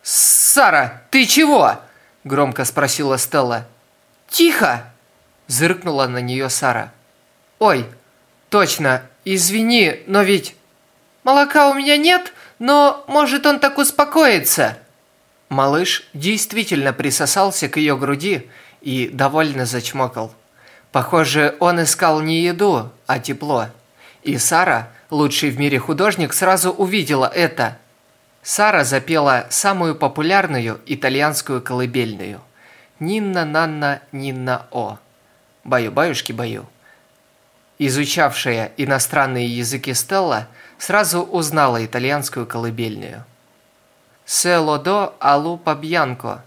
«Сара, ты чего?» – громко спросила Стелла. «Тихо!» – зыркнула на нее Сара. «Ой, точно, извини, но ведь...» «Молока у меня нет, но может он так успокоится?» Малыш действительно присосался к ее груди и довольно зачмокал. Похоже, он искал не еду, а тепло. И Сара, лучший в мире художник, сразу увидела это. Сара запела самую популярную итальянскую колыбельную «Нинна Нанна Нинна О». Баю-баюшки-баю. Изучавшая иностранные языки Стелла сразу узнала итальянскую колыбельную. «Село до алу пабьянко,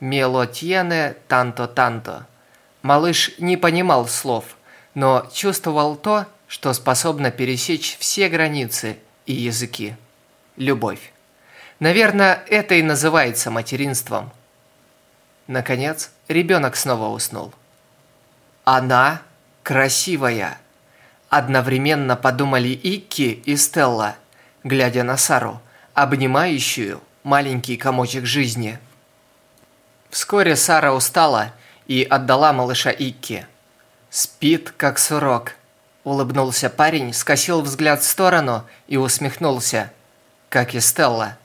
мело тьене танто-танто». Малыш не понимал слов, но чувствовал то, что способно пересечь все границы и языки. Любовь. Наверное, это и называется материнством. Наконец, ребенок снова уснул. Она красивая. Одновременно подумали Икки и Стелла, глядя на Сару, обнимающую маленький комочек жизни. Вскоре Сара устала и отдала малыша Икки. «Спит, как сурок», – улыбнулся парень, скосил взгляд в сторону и усмехнулся, как и Стелла.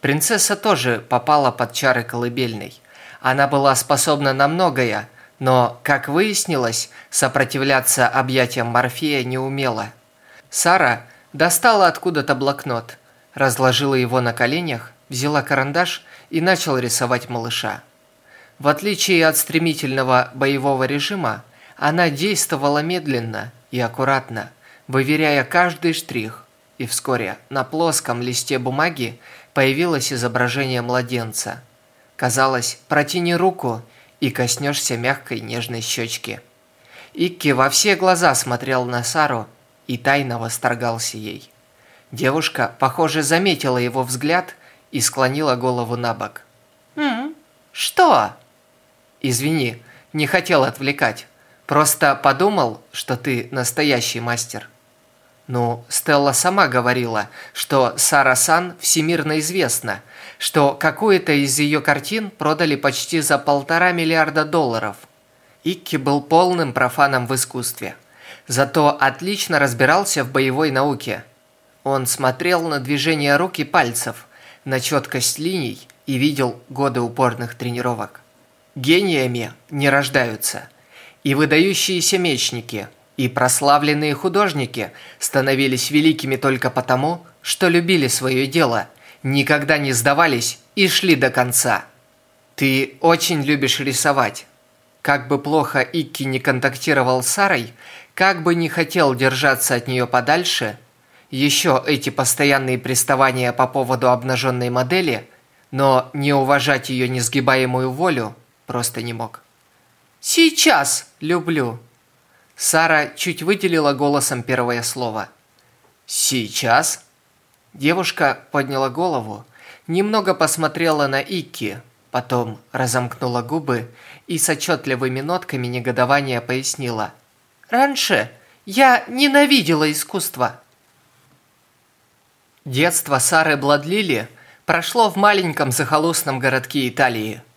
Принцесса тоже попала под чары колыбельной. Она была способна на многое, но, как выяснилось, сопротивляться объятиям Морфея не умела. Сара достала откуда-то блокнот, разложила его на коленях, взяла карандаш и начал рисовать малыша. В отличие от стремительного боевого режима, она действовала медленно и аккуратно, выверяя каждый штрих, и вскоре на плоском листе бумаги появилось изображение младенца. Казалось, протяни руку и коснешься мягкой нежной щечки. Икки во все глаза смотрел на Сару и тайно восторгался ей. Девушка, похоже, заметила его взгляд и склонила голову на бок. «М? Что?» Извини, не хотел отвлекать. Просто подумал, что ты настоящий мастер. Ну, Стелла сама говорила, что Сара Сан всемирно известна, что какую-то из ее картин продали почти за полтора миллиарда долларов. Икки был полным профаном в искусстве. Зато отлично разбирался в боевой науке. Он смотрел на движение рук и пальцев, на четкость линий и видел годы упорных тренировок. Гениями не рождаются. И выдающиеся мечники, и прославленные художники становились великими только потому, что любили свое дело, никогда не сдавались и шли до конца. Ты очень любишь рисовать. Как бы плохо Икки не контактировал с Сарой, как бы не хотел держаться от нее подальше, еще эти постоянные приставания по поводу обнаженной модели, но не уважать ее несгибаемую волю – просто не мог. «Сейчас люблю!» Сара чуть выделила голосом первое слово. «Сейчас?» Девушка подняла голову, немного посмотрела на Икки, потом разомкнула губы и с отчетливыми нотками негодования пояснила. «Раньше я ненавидела искусство». Детство Сары Бладлили прошло в маленьком захолустном городке Италии –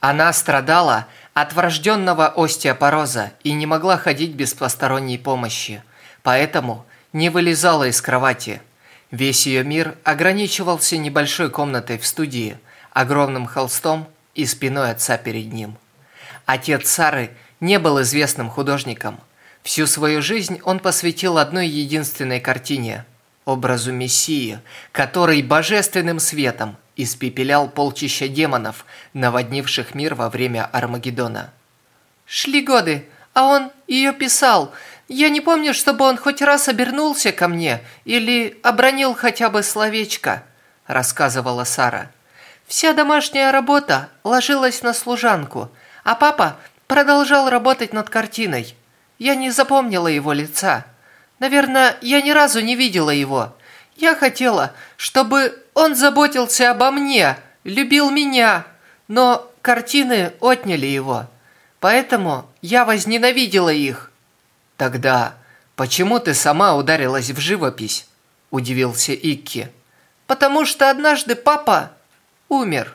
она страдала от врожденного остеопороза и не могла ходить без посторонней помощи. Поэтому не вылезала из кровати. Весь ее мир ограничивался небольшой комнатой в студии, огромным холстом и спиной отца перед ним. Отец Сары не был известным художником. Всю свою жизнь он посвятил одной единственной картине – образу Мессии, который божественным светом испепелял полчища демонов, наводнивших мир во время Армагеддона. «Шли годы, а он ее писал. Я не помню, чтобы он хоть раз обернулся ко мне или обронил хотя бы словечко», – рассказывала Сара. «Вся домашняя работа ложилась на служанку, а папа продолжал работать над картиной. Я не запомнила его лица. Наверное, я ни разу не видела его. Я хотела, чтобы он заботился обо мне, любил меня, но картины отняли его. Поэтому я возненавидела их. Тогда почему ты сама ударилась в живопись? Удивился Икки. Потому что однажды папа умер.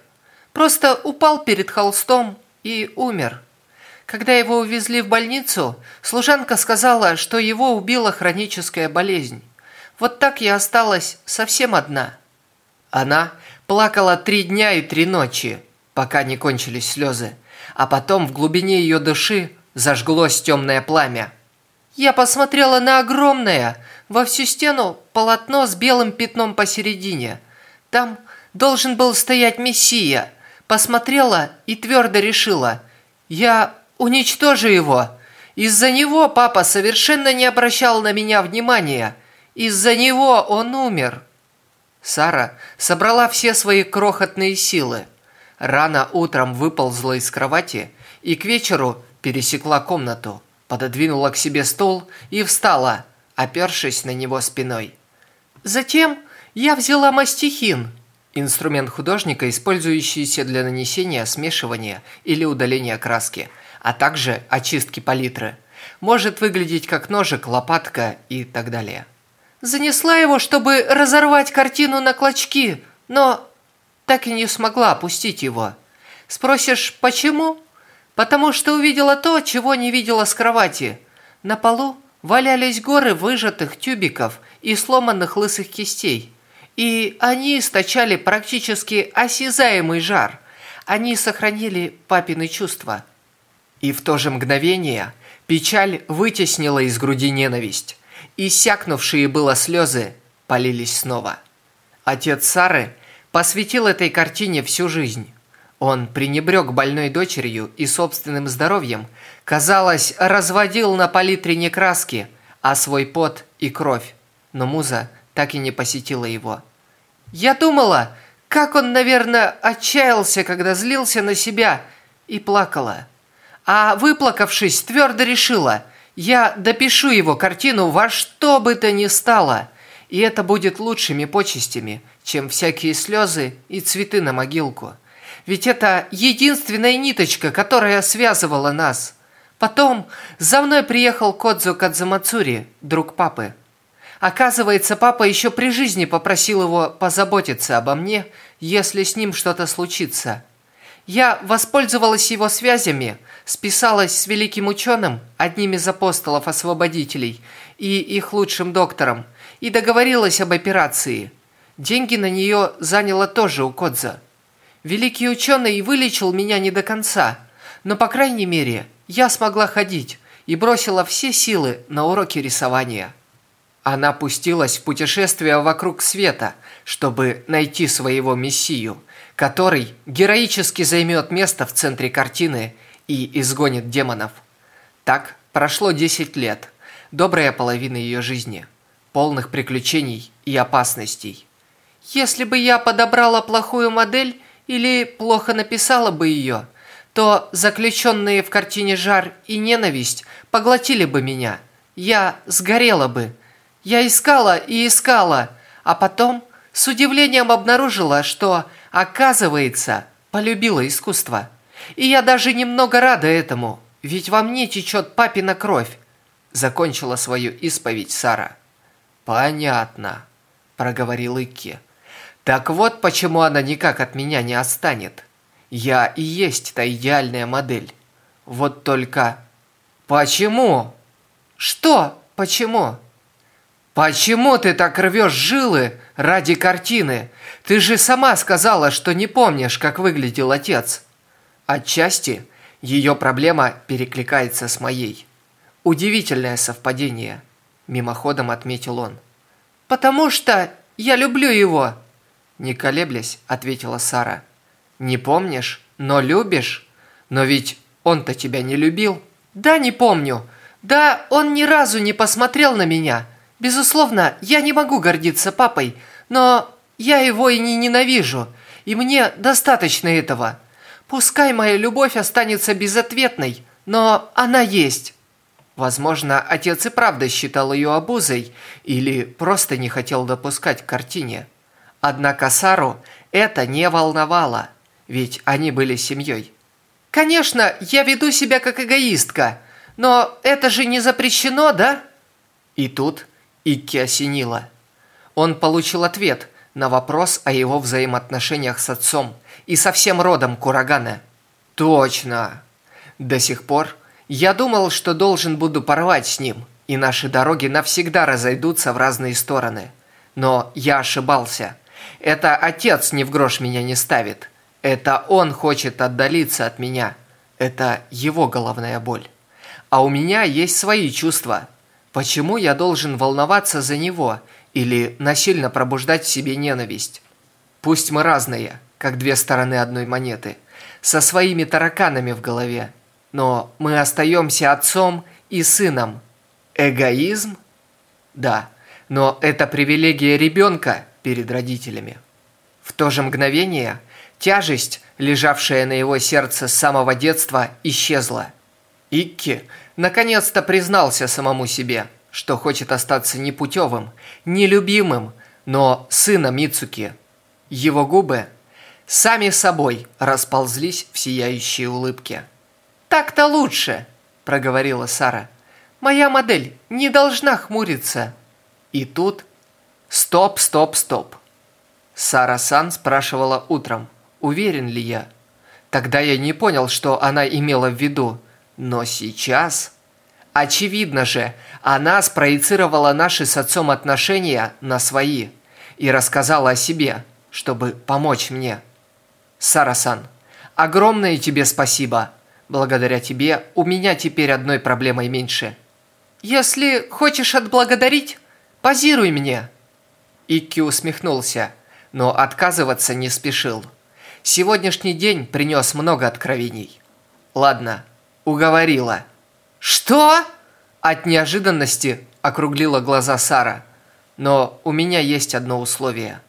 Просто упал перед холстом и умер. Когда его увезли в больницу, служанка сказала, что его убила хроническая болезнь. Вот так я осталась совсем одна. Она плакала три дня и три ночи, пока не кончились слезы, а потом в глубине ее души зажглось темное пламя. Я посмотрела на огромное, во всю стену, полотно с белым пятном посередине. Там должен был стоять Мессия. Посмотрела и твердо решила. Я уничтожу его. Из-за него папа совершенно не обращал на меня внимания. Из-за него он умер. Сара собрала все свои крохотные силы. Рано утром выползла из кровати и к вечеру пересекла комнату, пододвинула к себе стол и встала, опершись на него спиной. Затем я взяла мастихин, инструмент художника, использующийся для нанесения, смешивания или удаления краски, а также очистки палитры. Может выглядеть как ножик, лопатка и так далее. Занесла его, чтобы разорвать картину на клочки, но так и не смогла опустить его. Спросишь, почему? Потому что увидела то, чего не видела с кровати. На полу валялись горы выжатых тюбиков и сломанных лысых кистей. И они источали практически осязаемый жар. Они сохранили папины чувства. И в то же мгновение печаль вытеснила из груди ненависть. Иссякнувшие было слезы полились снова. Отец Сары посвятил этой картине всю жизнь. Он пренебрег больной дочерью и собственным здоровьем, казалось, разводил на палитре не краски, а свой пот и кровь. Но муза так и не посетила его. Я думала, как он, наверное, отчаялся, когда злился на себя, и плакала. А выплакавшись, твердо решила – я допишу его картину во что бы то ни стало, и это будет лучшими почестями, чем всякие слезы и цветы на могилку. Ведь это единственная ниточка, которая связывала нас. Потом за мной приехал Кодзу Кадзамацури, друг папы. Оказывается, папа еще при жизни попросил его позаботиться обо мне, если с ним что-то случится. Я воспользовалась его связями, списалась с великим ученым, одним из апостолов-освободителей, и их лучшим доктором, и договорилась об операции. Деньги на нее заняла тоже у Кодза. Великий ученый вылечил меня не до конца, но, по крайней мере, я смогла ходить и бросила все силы на уроки рисования. Она пустилась в путешествие вокруг света, чтобы найти своего мессию, который героически займет место в центре картины и изгонит демонов. Так прошло 10 лет, добрая половина ее жизни, полных приключений и опасностей. Если бы я подобрала плохую модель или плохо написала бы ее, то заключенные в картине жар и ненависть поглотили бы меня. Я сгорела бы. Я искала и искала, а потом с удивлением обнаружила, что, оказывается, полюбила искусство. И я даже немного рада этому, ведь во мне течет папина кровь. Закончила свою исповедь Сара. Понятно, проговорил Икки. Так вот почему она никак от меня не отстанет. Я и есть та идеальная модель. Вот только... Почему? Что? Почему? Почему ты так рвешь жилы ради картины? Ты же сама сказала, что не помнишь, как выглядел отец. Отчасти ее проблема перекликается с моей. Удивительное совпадение, мимоходом отметил он. Потому что я люблю его. Не колеблясь, ответила Сара. Не помнишь, но любишь? Но ведь он-то тебя не любил. Да, не помню. Да, он ни разу не посмотрел на меня. Безусловно, я не могу гордиться папой, но я его и не ненавижу, и мне достаточно этого. Пускай моя любовь останется безответной, но она есть. Возможно, отец и правда считал ее обузой или просто не хотел допускать к картине. Однако Сару это не волновало, ведь они были семьей. «Конечно, я веду себя как эгоистка, но это же не запрещено, да?» И тут Икки осенило. Он получил ответ на вопрос о его взаимоотношениях с отцом и со всем родом Курагана. «Точно! До сих пор я думал, что должен буду порвать с ним, и наши дороги навсегда разойдутся в разные стороны. Но я ошибался. Это отец ни в грош меня не ставит. Это он хочет отдалиться от меня. Это его головная боль. А у меня есть свои чувства. Почему я должен волноваться за него или насильно пробуждать в себе ненависть? Пусть мы разные, как две стороны одной монеты, со своими тараканами в голове, но мы остаемся отцом и сыном. Эгоизм? Да, но это привилегия ребенка перед родителями. В то же мгновение тяжесть, лежавшая на его сердце с самого детства, исчезла. Икки наконец-то признался самому себе, что хочет остаться непутевым, нелюбимым, но сыном Мицуки. Его губы сами собой расползлись в сияющие улыбки. «Так-то лучше», – проговорила Сара. «Моя модель не должна хмуриться». И тут «Стоп, стоп, стоп!» Сара Сан спрашивала утром, уверен ли я. Тогда я не понял, что она имела в виду. Но сейчас... Очевидно же, она спроецировала наши с отцом отношения на свои и рассказала о себе, чтобы помочь мне. Сара-сан, огромное тебе спасибо. Благодаря тебе у меня теперь одной проблемой меньше. Если хочешь отблагодарить, позируй мне. Икки усмехнулся, но отказываться не спешил. Сегодняшний день принес много откровений. Ладно, уговорила. Что? От неожиданности округлила глаза Сара. Но у меня есть одно условие.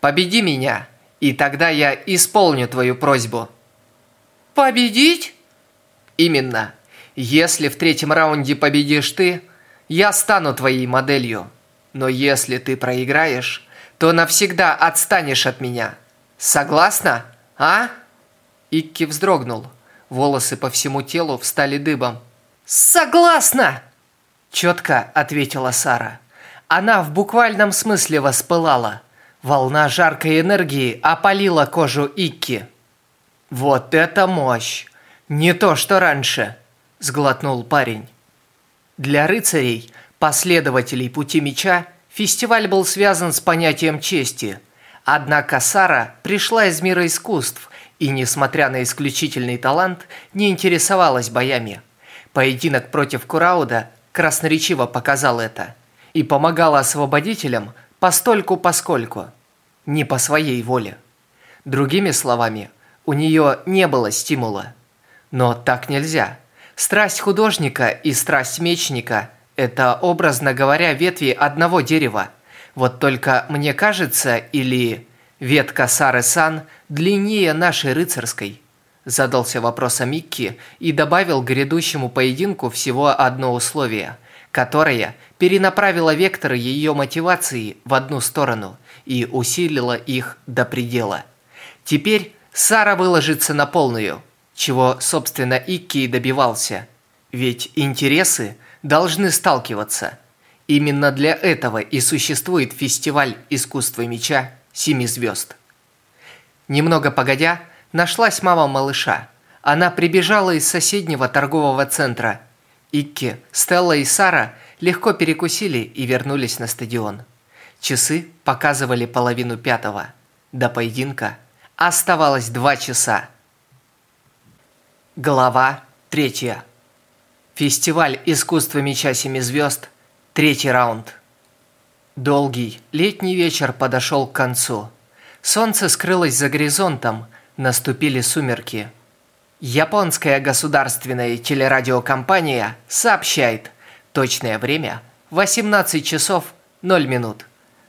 Победи меня, и тогда я исполню твою просьбу. Победить? Именно. Если в третьем раунде победишь ты, я стану твоей моделью. Но если ты проиграешь, то навсегда отстанешь от меня. Согласна, а?» Икки вздрогнул. Волосы по всему телу встали дыбом. «Согласна!» Четко ответила Сара. Она в буквальном смысле воспылала. Волна жаркой энергии опалила кожу Икки. «Вот это мощь! Не то, что раньше!» – сглотнул парень. Для рыцарей последователей пути меча фестиваль был связан с понятием чести. Однако Сара пришла из мира искусств и, несмотря на исключительный талант, не интересовалась боями. Поединок против Курауда красноречиво показал это и помогал освободителям постольку-поскольку, не по своей воле. Другими словами, у нее не было стимула. Но так нельзя. Страсть художника и страсть мечника это, образно говоря, ветви одного дерева. Вот только мне кажется, или ветка Сары-сан длиннее нашей рыцарской? Задался вопросом Микки и добавил к грядущему поединку всего одно условие, которое перенаправило векторы ее мотивации в одну сторону и усилило их до предела. Теперь Сара выложится на полную, чего, собственно, Икки и добивался. Ведь интересы – должны сталкиваться. Именно для этого и существует фестиваль искусства меча «Семи звезд». Немного погодя, нашлась мама малыша. Она прибежала из соседнего торгового центра. Икки, Стелла и Сара легко перекусили и вернулись на стадион. Часы показывали половину пятого. До поединка оставалось два часа. Глава третья. Фестиваль искусства меча семи звезд. Третий раунд. Долгий летний вечер подошел к концу. Солнце скрылось за горизонтом, наступили сумерки. Японская государственная телерадиокомпания сообщает точное время 18 часов 0 минут,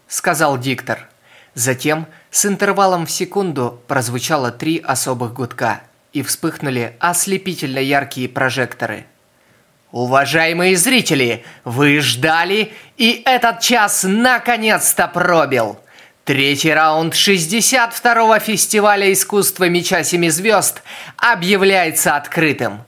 сказал диктор. Затем с интервалом в секунду прозвучало три особых гудка и вспыхнули ослепительно яркие прожекторы. Уважаемые зрители, вы ждали, и этот час наконец-то пробил. Третий раунд 62-го фестиваля искусства меча семи звезд объявляется открытым.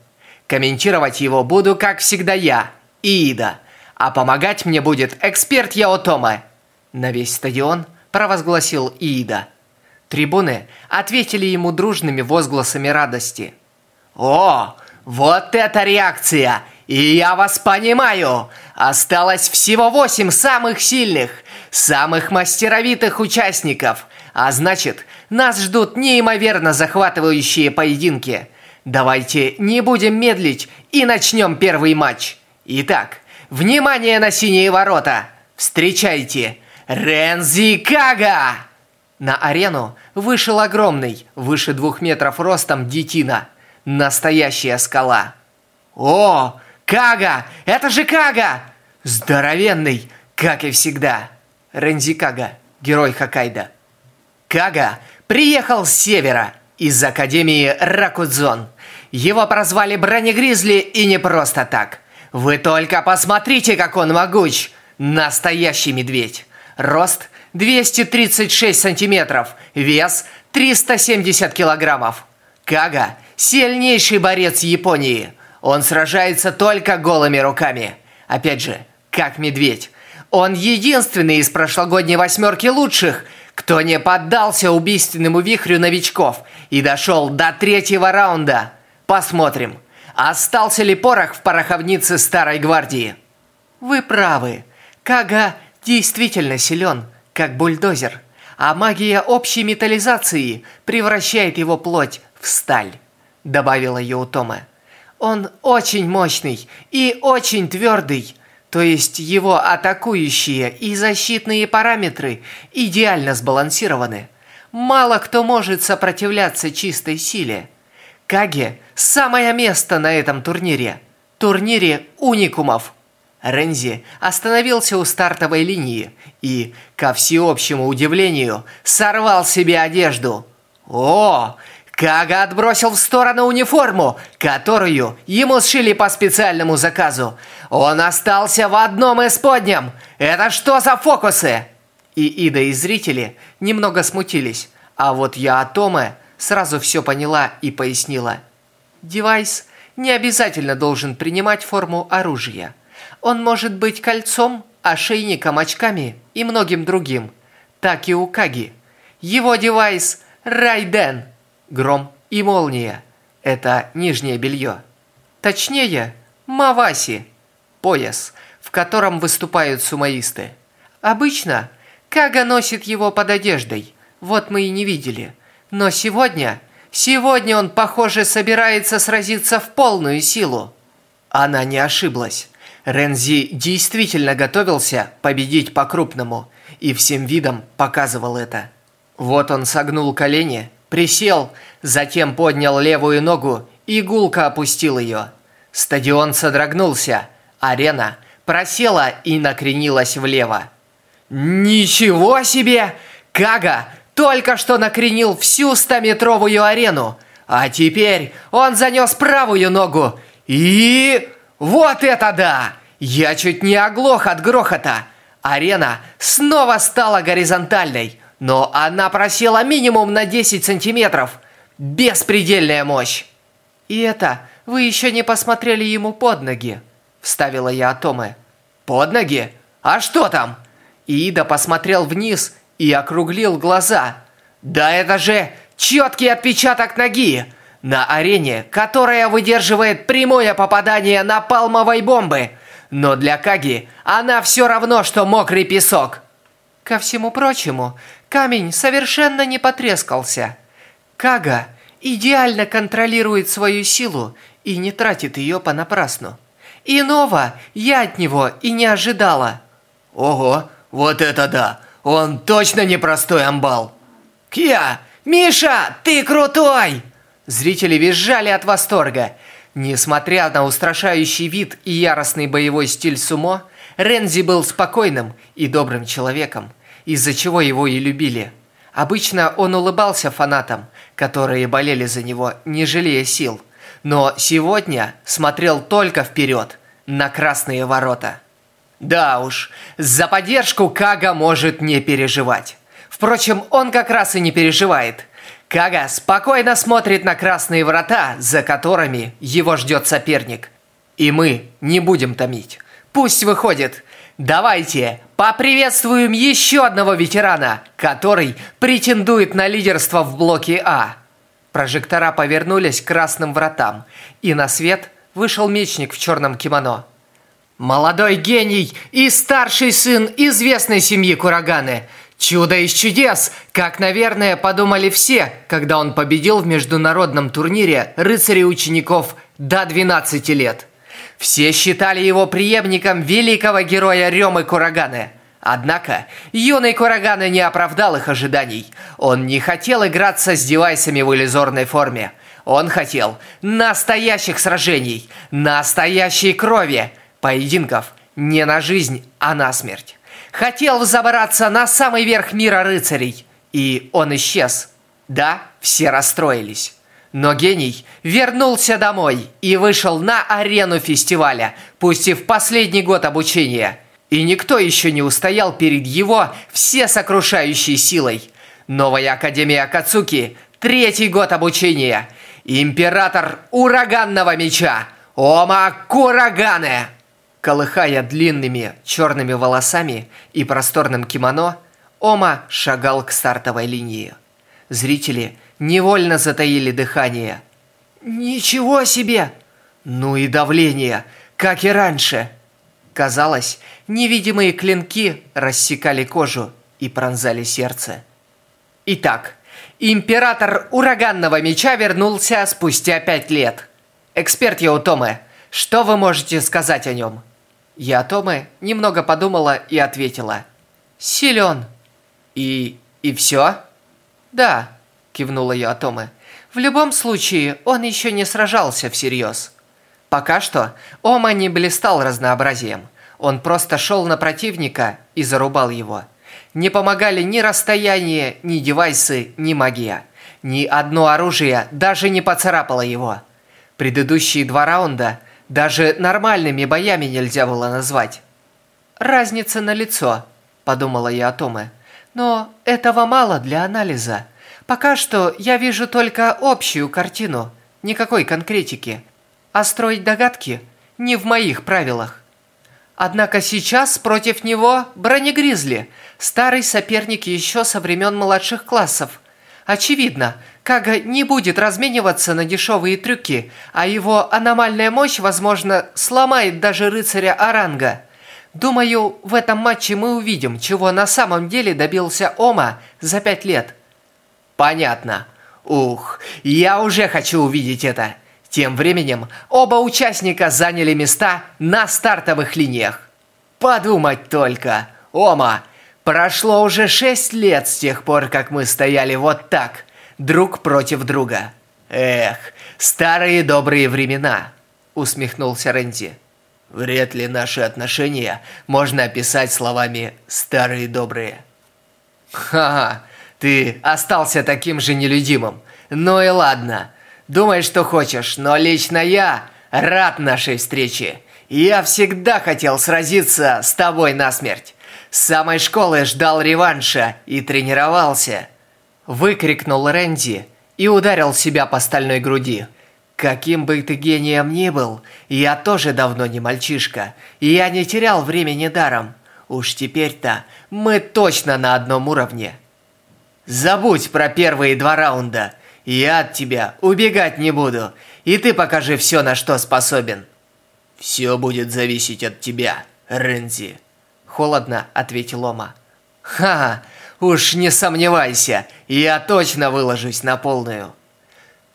Комментировать его буду, как всегда, я, Иида, а помогать мне будет эксперт Яотома. На весь стадион провозгласил Иида. Трибуны ответили ему дружными возгласами радости. «О, вот это реакция! И я вас понимаю! Осталось всего восемь самых сильных – самых мастеровитых участников. А значит, нас ждут неимоверно захватывающие поединки. Давайте не будем медлить и начнем первый матч. Итак, внимание на синие ворота. Встречайте, Рензи Кага! На арену вышел огромный, выше двух метров ростом детина. Настоящая скала. О, Кага! Это же Кага! Здоровенный, как и всегда. Рензи Кага, герой Хоккайдо. Кага приехал с севера, из Академии Ракудзон. Его прозвали Бронегризли и не просто так. Вы только посмотрите, как он могуч! Настоящий медведь. Рост 236 сантиметров, вес 370 килограммов. Кага – сильнейший борец Японии. Он сражается только голыми руками. Опять же, как медведь. Он единственный из прошлогодней восьмерки лучших, кто не поддался убийственному вихрю новичков и дошел до третьего раунда. Посмотрим, остался ли порох в пороховнице Старой Гвардии. Вы правы. Кага действительно силен, как бульдозер, а магия общей металлизации превращает его плоть в сталь, добавила Йоутома. Он очень мощный и очень твердый, то есть его атакующие и защитные параметры идеально сбалансированы. Мало кто может сопротивляться чистой силе. Каге – самое место на этом турнире. Турнире уникумов. Рензи остановился у стартовой линии и, ко всеобщему удивлению, сорвал себе одежду. О, Кага отбросил в сторону униформу, которую ему сшили по специальному заказу. Он остался в одном из подням. Это что за фокусы? И Ида и зрители немного смутились, а вот я Атоме сразу все поняла и пояснила. Девайс не обязательно должен принимать форму оружия. Он может быть кольцом, ошейником, очками и многим другим. Так и у Каги. Его девайс Райден – гром и молния – это нижнее белье. Точнее, маваси – пояс, в котором выступают сумаисты. Обычно Кага носит его под одеждой, вот мы и не видели. Но сегодня, сегодня он, похоже, собирается сразиться в полную силу. Она не ошиблась. Рензи действительно готовился победить по-крупному и всем видом показывал это. Вот он согнул колени – Присел, затем поднял левую ногу и гулко опустил ее. Стадион содрогнулся, арена просела и накренилась влево. «Ничего себе! Кага только что накренил всю стометровую арену, а теперь он занес правую ногу и... Вот это да! Я чуть не оглох от грохота! Арена снова стала горизонтальной, но она просела минимум на 10 сантиметров. Беспредельная мощь. И это вы еще не посмотрели ему под ноги, вставила я Атоме. Под ноги? А что там? Ида посмотрел вниз и округлил глаза. Да это же четкий отпечаток ноги на арене, которая выдерживает прямое попадание напалмовой бомбы. Но для Каги она все равно, что мокрый песок. Ко всему прочему, камень совершенно не потрескался. Кага идеально контролирует свою силу и не тратит ее понапрасну. Иного я от него и не ожидала. Ого, вот это да! Он точно непростой амбал! Кья! Миша, ты крутой! Зрители визжали от восторга. Несмотря на устрашающий вид и яростный боевой стиль сумо, Рензи был спокойным и добрым человеком, из-за чего его и любили. Обычно он улыбался фанатам, которые болели за него, не жалея сил. Но сегодня смотрел только вперед, на красные ворота. Да уж, за поддержку Кага может не переживать. Впрочем, он как раз и не переживает. Кага спокойно смотрит на красные врата, за которыми его ждет соперник. И мы не будем томить. Пусть выходит. Давайте поприветствуем еще одного ветерана, который претендует на лидерство в блоке А. Прожектора повернулись к красным вратам, и на свет вышел мечник в черном кимоно. Молодой гений и старший сын известной семьи Кураганы – Чудо из чудес, как, наверное, подумали все, когда он победил в международном турнире рыцарей учеников до 12 лет. Все считали его преемником великого героя Рёмы Кураганы. Однако, юный Кураганы не оправдал их ожиданий. Он не хотел играться с девайсами в иллюзорной форме. Он хотел настоящих сражений, настоящей крови, поединков не на жизнь, а на смерть хотел взобраться на самый верх мира рыцарей, и он исчез. Да, все расстроились. Но гений вернулся домой и вышел на арену фестиваля, пусть и в последний год обучения. И никто еще не устоял перед его всесокрушающей силой. Новая Академия Кацуки, третий год обучения. Император ураганного меча Ома Курагане. Колыхая длинными черными волосами и просторным кимоно, Ома шагал к стартовой линии. Зрители невольно затаили дыхание. «Ничего себе! Ну и давление, как и раньше!» Казалось, невидимые клинки рассекали кожу и пронзали сердце. Итак, император ураганного меча вернулся спустя пять лет. Эксперт Яутоме, что вы можете сказать о нем? Я Томе немного подумала и ответила. «Силен». «И... и все?» «Да», кивнула я Томе. «В любом случае, он еще не сражался всерьез». Пока что Ома не блистал разнообразием. Он просто шел на противника и зарубал его. Не помогали ни расстояние, ни девайсы, ни магия. Ни одно оружие даже не поцарапало его. Предыдущие два раунда даже нормальными боями нельзя было назвать. «Разница на лицо», – подумала я о Томе. «Но этого мало для анализа. Пока что я вижу только общую картину, никакой конкретики. А строить догадки не в моих правилах. Однако сейчас против него Бронегризли, старый соперник еще со времен младших классов. Очевидно, Кага не будет размениваться на дешевые трюки, а его аномальная мощь, возможно, сломает даже рыцаря Аранга. Думаю, в этом матче мы увидим, чего на самом деле добился Ома за пять лет. Понятно. Ух, я уже хочу увидеть это. Тем временем оба участника заняли места на стартовых линиях. Подумать только, Ома, прошло уже шесть лет с тех пор, как мы стояли вот так – друг против друга. Эх, старые добрые времена, усмехнулся Рэнди. Вряд ли наши отношения можно описать словами «старые добрые». Ха-ха, ты остался таким же нелюдимым. Ну и ладно, думай, что хочешь, но лично я рад нашей встрече. Я всегда хотел сразиться с тобой насмерть. С самой школы ждал реванша и тренировался выкрикнул Рэнди и ударил себя по стальной груди. Каким бы ты гением ни был, я тоже давно не мальчишка, я не терял времени даром. Уж теперь-то мы точно на одном уровне. Забудь про первые два раунда. Я от тебя убегать не буду, и ты покажи все, на что способен. «Все будет зависеть от тебя, Рензи», – холодно ответил Ома. «Ха, уж не сомневайся, я точно выложусь на полную».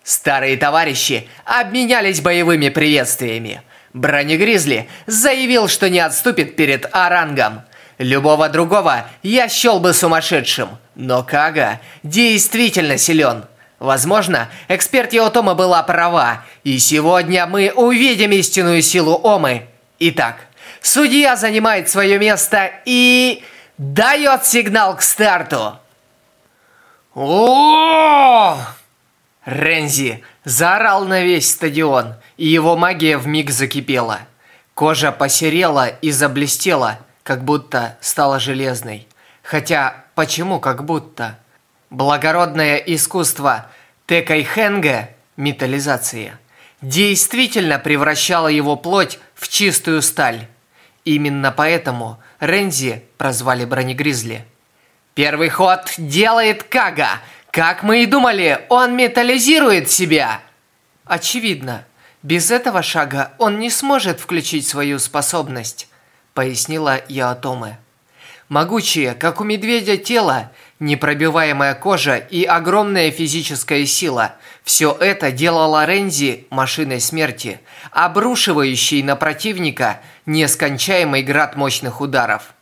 Старые товарищи обменялись боевыми приветствиями. Бронегризли заявил, что не отступит перед Орангом. Любого другого я счел бы сумасшедшим, но Кага действительно силен. Возможно, эксперт Йотома была права, и сегодня мы увидим истинную силу Омы. Итак, судья занимает свое место и дает сигнал к старту. О! Рензи заорал на весь стадион, и его магия вмиг закипела. Кожа посерела и заблестела, как будто стала железной. Хотя, почему как будто? Благородное искусство Текайхенге, металлизация, действительно превращало его плоть в чистую сталь. Именно поэтому Рензи прозвали Бронегризли. Первый ход делает Кага. Как мы и думали, он металлизирует себя. Очевидно, без этого шага он не сможет включить свою способность, пояснила Яотоме. Могучее, как у медведя, тело, непробиваемая кожа и огромная физическая сила – все это делало Рензи машиной смерти, обрушивающей на противника нескончаемый град мощных ударов.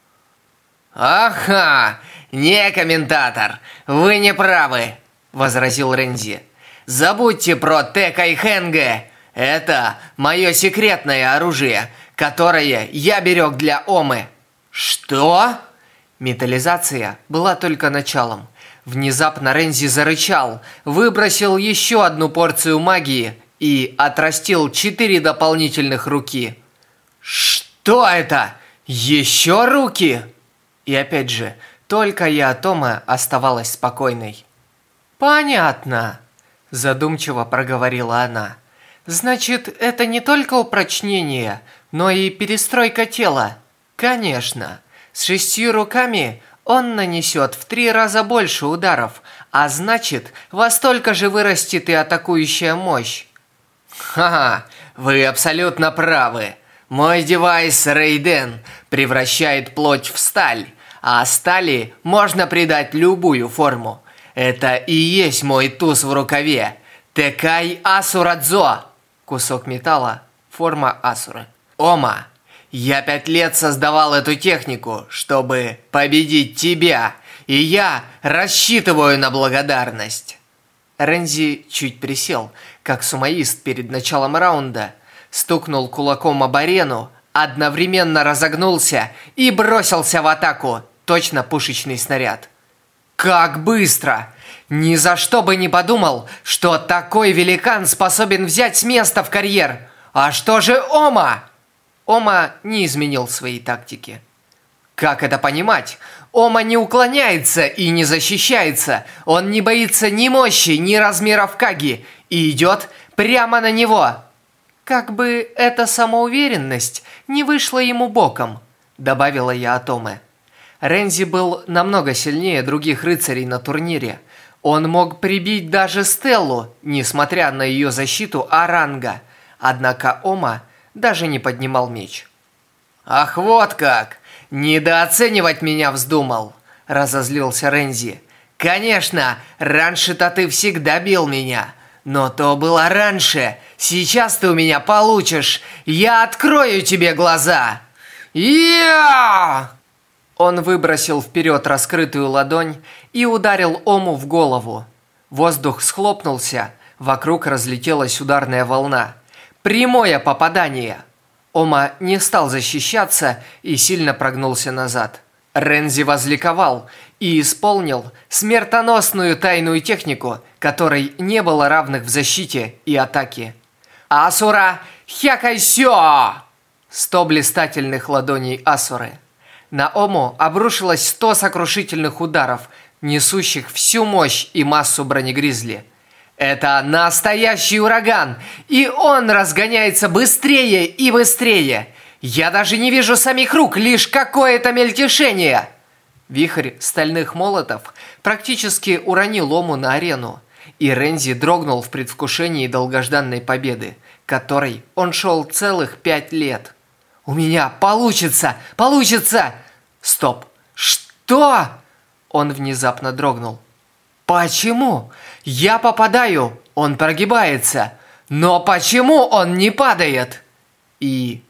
«Ага, не комментатор, вы не правы», – возразил Рензи. «Забудьте про Тека. Это мое секретное оружие, которое я берег для Омы». «Что?» Металлизация была только началом. Внезапно Рензи зарычал, выбросил еще одну порцию магии и отрастил четыре дополнительных руки. «Что это? Еще руки?» И опять же, только я Тома оставалась спокойной. «Понятно», – задумчиво проговорила она. «Значит, это не только упрочнение, но и перестройка тела?» «Конечно. С шестью руками он нанесет в три раза больше ударов, а значит, во столько же вырастет и атакующая мощь. Ха-ха, вы абсолютно правы. Мой девайс Рейден превращает плоть в сталь, а стали можно придать любую форму. Это и есть мой туз в рукаве. Текай Асурадзо. Кусок металла, форма Асуры. Ома. Я пять лет создавал эту технику, чтобы победить тебя, и я рассчитываю на благодарность. Рензи чуть присел, как сумоист перед началом раунда, стукнул кулаком об арену, одновременно разогнулся и бросился в атаку, точно пушечный снаряд. Как быстро! Ни за что бы не подумал, что такой великан способен взять с места в карьер. А что же Ома? Ома не изменил своей тактики. Как это понимать? Ома не уклоняется и не защищается. Он не боится ни мощи, ни размеров Каги и идет прямо на него. Как бы эта самоуверенность не вышла ему боком, добавила я Атоме. Рензи был намного сильнее других рыцарей на турнире. Он мог прибить даже Стеллу, несмотря на ее защиту Аранга. Однако Ома даже не поднимал меч. «Ах, вот как! Недооценивать меня вздумал!» – разозлился Рензи. «Конечно, раньше-то ты всегда бил меня, но то было раньше. Сейчас ты у меня получишь. Я открою тебе глаза!» «Я!» Он выбросил вперед раскрытую ладонь и ударил Ому в голову. Воздух схлопнулся, вокруг разлетелась ударная волна – Прямое попадание! Ома не стал защищаться и сильно прогнулся назад. Рензи возликовал и исполнил смертоносную тайную технику, которой не было равных в защите и атаке. «Асура, хякайсё!» Сто блистательных ладоней Асуры. На Ому обрушилось сто сокрушительных ударов, несущих всю мощь и массу бронегризли – это настоящий ураган, и он разгоняется быстрее и быстрее. Я даже не вижу самих рук, лишь какое-то мельтешение. Вихрь стальных молотов практически уронил Лому на арену, и Рензи дрогнул в предвкушении долгожданной победы, которой он шел целых пять лет. «У меня получится! Получится!» «Стоп! Что?» Он внезапно дрогнул. «Почему? Я попадаю, он прогибается. Но почему он не падает?» И...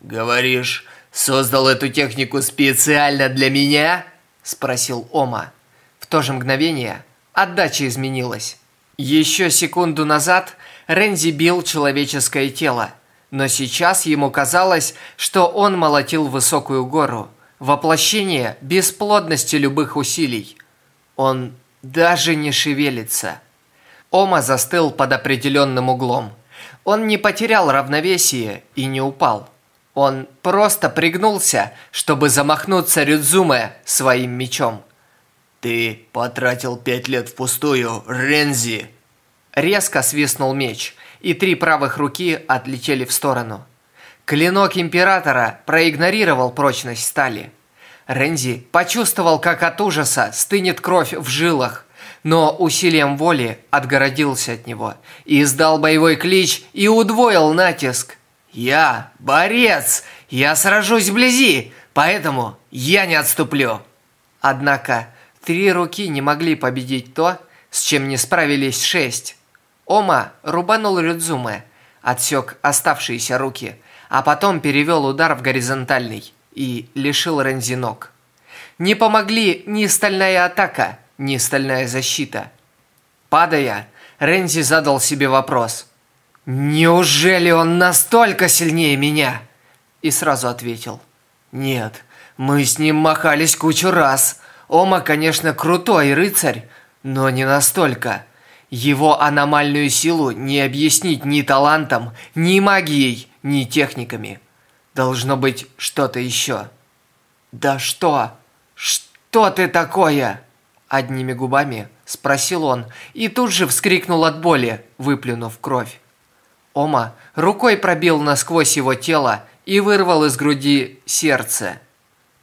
«Говоришь, создал эту технику специально для меня?» Спросил Ома. В то же мгновение отдача изменилась. Еще секунду назад Рензи бил человеческое тело, но сейчас ему казалось, что он молотил высокую гору, воплощение бесплодности любых усилий. Он даже не шевелится. Ома застыл под определенным углом. Он не потерял равновесие и не упал. Он просто пригнулся, чтобы замахнуться Рюдзуме своим мечом. «Ты потратил пять лет впустую, Рензи!» Резко свистнул меч, и три правых руки отлетели в сторону. Клинок Императора проигнорировал прочность стали. Рензи почувствовал, как от ужаса стынет кровь в жилах, но усилием воли отгородился от него и издал боевой клич и удвоил натиск. «Я борец! Я сражусь вблизи, поэтому я не отступлю!» Однако три руки не могли победить то, с чем не справились шесть. Ома рубанул Рюдзуме, отсек оставшиеся руки, а потом перевел удар в горизонтальный и лишил Рензи ног. Не помогли ни стальная атака, ни стальная защита. Падая, Рензи задал себе вопрос. «Неужели он настолько сильнее меня?» И сразу ответил. «Нет, мы с ним махались кучу раз. Ома, конечно, крутой рыцарь, но не настолько. Его аномальную силу не объяснить ни талантом, ни магией, ни техниками. Должно быть что-то еще». «Да что? Что ты такое?» Одними губами спросил он и тут же вскрикнул от боли, выплюнув кровь. Ома рукой пробил насквозь его тело и вырвал из груди сердце.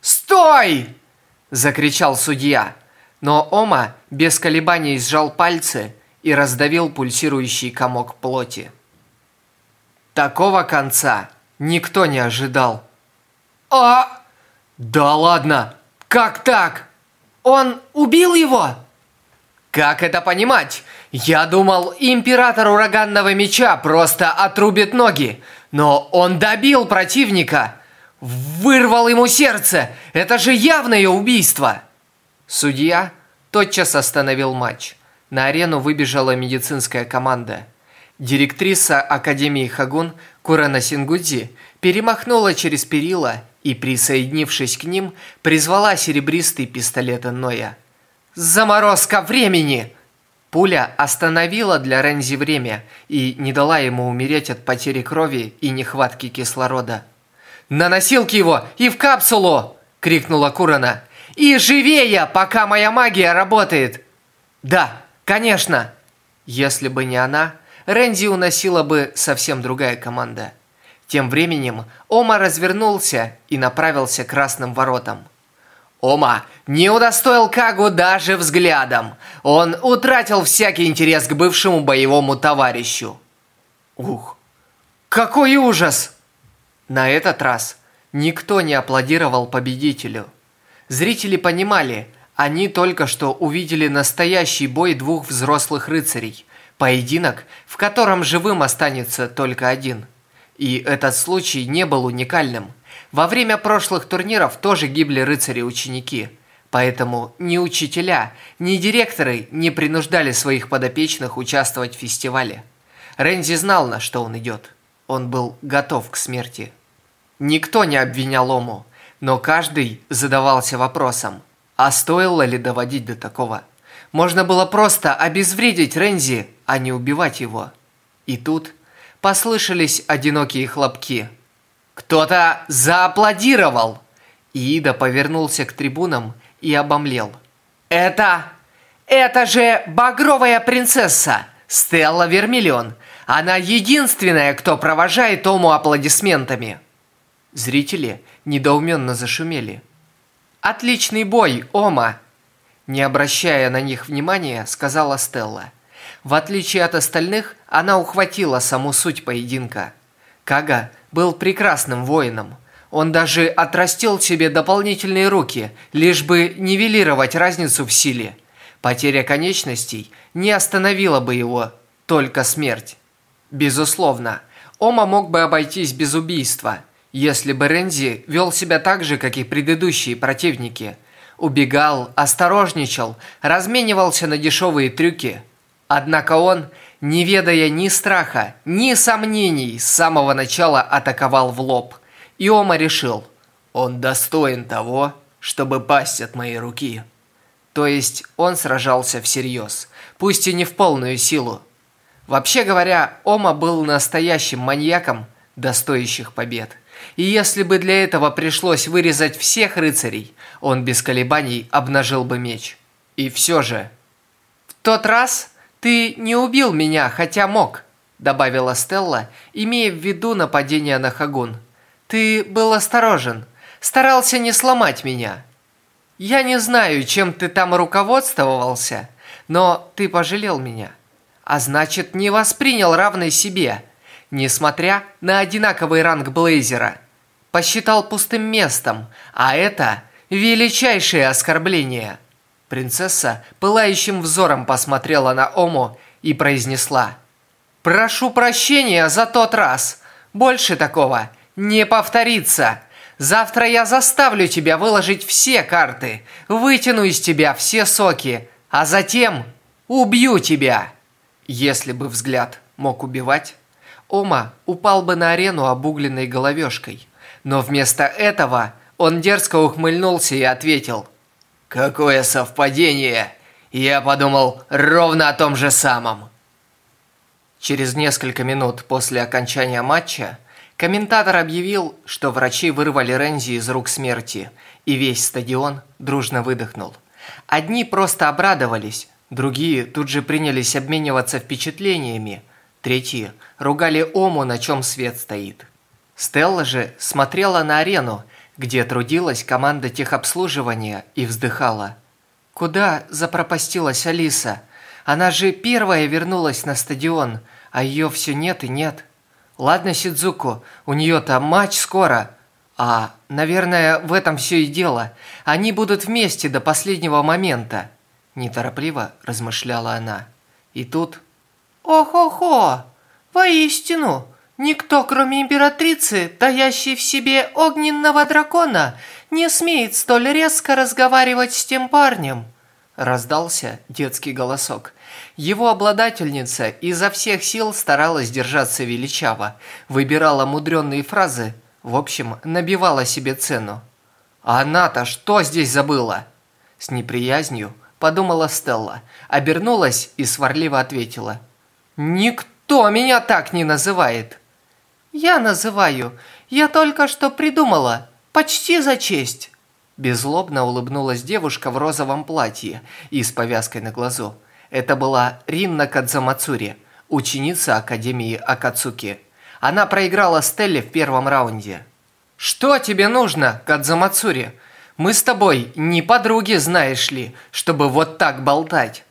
«Стой!» – закричал судья. Но Ома без колебаний сжал пальцы и раздавил пульсирующий комок плоти. Такого конца никто не ожидал. «А? Да ладно! Как так?» Он убил его? Как это понимать? Я думал, император ураганного меча просто отрубит ноги. Но он добил противника. Вырвал ему сердце. Это же явное убийство. Судья тотчас остановил матч. На арену выбежала медицинская команда. Директриса Академии Хагун Курана Сингудзи перемахнула через перила и, присоединившись к ним, призвала серебристый пистолет Ноя. «Заморозка времени!» Пуля остановила для Рензи время и не дала ему умереть от потери крови и нехватки кислорода. «На носилки его и в капсулу!» – крикнула Курана. «И живее, пока моя магия работает!» «Да, конечно!» Если бы не она, Рэнди уносила бы совсем другая команда. Тем временем Ома развернулся и направился к красным воротам. Ома не удостоил Кагу даже взглядом. Он утратил всякий интерес к бывшему боевому товарищу. Ух, какой ужас! На этот раз никто не аплодировал победителю. Зрители понимали, они только что увидели настоящий бой двух взрослых рыцарей. Поединок, в котором живым останется только один – и этот случай не был уникальным. Во время прошлых турниров тоже гибли рыцари-ученики. Поэтому ни учителя, ни директоры не принуждали своих подопечных участвовать в фестивале. Рензи знал, на что он идет. Он был готов к смерти. Никто не обвинял Ому, но каждый задавался вопросом, а стоило ли доводить до такого? Можно было просто обезвредить Рензи, а не убивать его. И тут послышались одинокие хлопки. Кто-то зааплодировал. Ида повернулся к трибунам и обомлел. «Это... это же багровая принцесса Стелла Вермиллион. Она единственная, кто провожает Тому аплодисментами». Зрители недоуменно зашумели. «Отличный бой, Ома!» Не обращая на них внимания, сказала Стелла. В отличие от остальных, она ухватила саму суть поединка. Кага был прекрасным воином. Он даже отрастил себе дополнительные руки, лишь бы нивелировать разницу в силе. Потеря конечностей не остановила бы его, только смерть. Безусловно, Ома мог бы обойтись без убийства, если бы Рензи вел себя так же, как и предыдущие противники. Убегал, осторожничал, разменивался на дешевые трюки. Однако он, не ведая ни страха, ни сомнений, с самого начала атаковал в лоб. И Ома решил, он достоин того, чтобы пасть от моей руки. То есть он сражался всерьез, пусть и не в полную силу, Вообще говоря, Ома был настоящим маньяком, достоящих побед. И если бы для этого пришлось вырезать всех рыцарей, он без колебаний обнажил бы меч. И все же... «В тот раз ты не убил меня, хотя мог», добавила Стелла, имея в виду нападение на Хагун. «Ты был осторожен, старался не сломать меня. Я не знаю, чем ты там руководствовался, но ты пожалел меня а значит не воспринял равной себе, несмотря на одинаковый ранг Блейзера. Посчитал пустым местом, а это величайшее оскорбление. Принцесса пылающим взором посмотрела на Ому и произнесла «Прошу прощения за тот раз. Больше такого не повторится. Завтра я заставлю тебя выложить все карты, вытяну из тебя все соки, а затем убью тебя». Если бы взгляд мог убивать, Ома упал бы на арену обугленной головешкой. Но вместо этого он дерзко ухмыльнулся и ответил. «Какое совпадение! Я подумал ровно о том же самом!» Через несколько минут после окончания матча комментатор объявил, что врачи вырвали Рензи из рук смерти, и весь стадион дружно выдохнул. Одни просто обрадовались, Другие тут же принялись обмениваться впечатлениями. Третьи ругали Ому, на чем свет стоит. Стелла же смотрела на арену, где трудилась команда техобслуживания и вздыхала. Куда запропастилась Алиса? Она же первая вернулась на стадион, а ее все нет и нет. Ладно, Сидзуку, у нее там матч скоро. А, наверное, в этом все и дело. Они будут вместе до последнего момента. Неторопливо размышляла она. И тут... «Ох-охо! Воистину! Никто, кроме императрицы, таящей в себе огненного дракона, не смеет столь резко разговаривать с тем парнем!» Раздался детский голосок. Его обладательница изо всех сил старалась держаться величаво, выбирала мудренные фразы, в общем, набивала себе цену. «А она-то что здесь забыла?» С неприязнью подумала Стелла, обернулась и сварливо ответила. «Никто меня так не называет!» «Я называю. Я только что придумала. Почти за честь!» Беззлобно улыбнулась девушка в розовом платье и с повязкой на глазу. Это была Ринна Кадзамацури, ученица Академии Акацуки. Она проиграла Стелле в первом раунде. «Что тебе нужно, Кадзамацури?» Мы с тобой не подруги, знаешь ли, чтобы вот так болтать.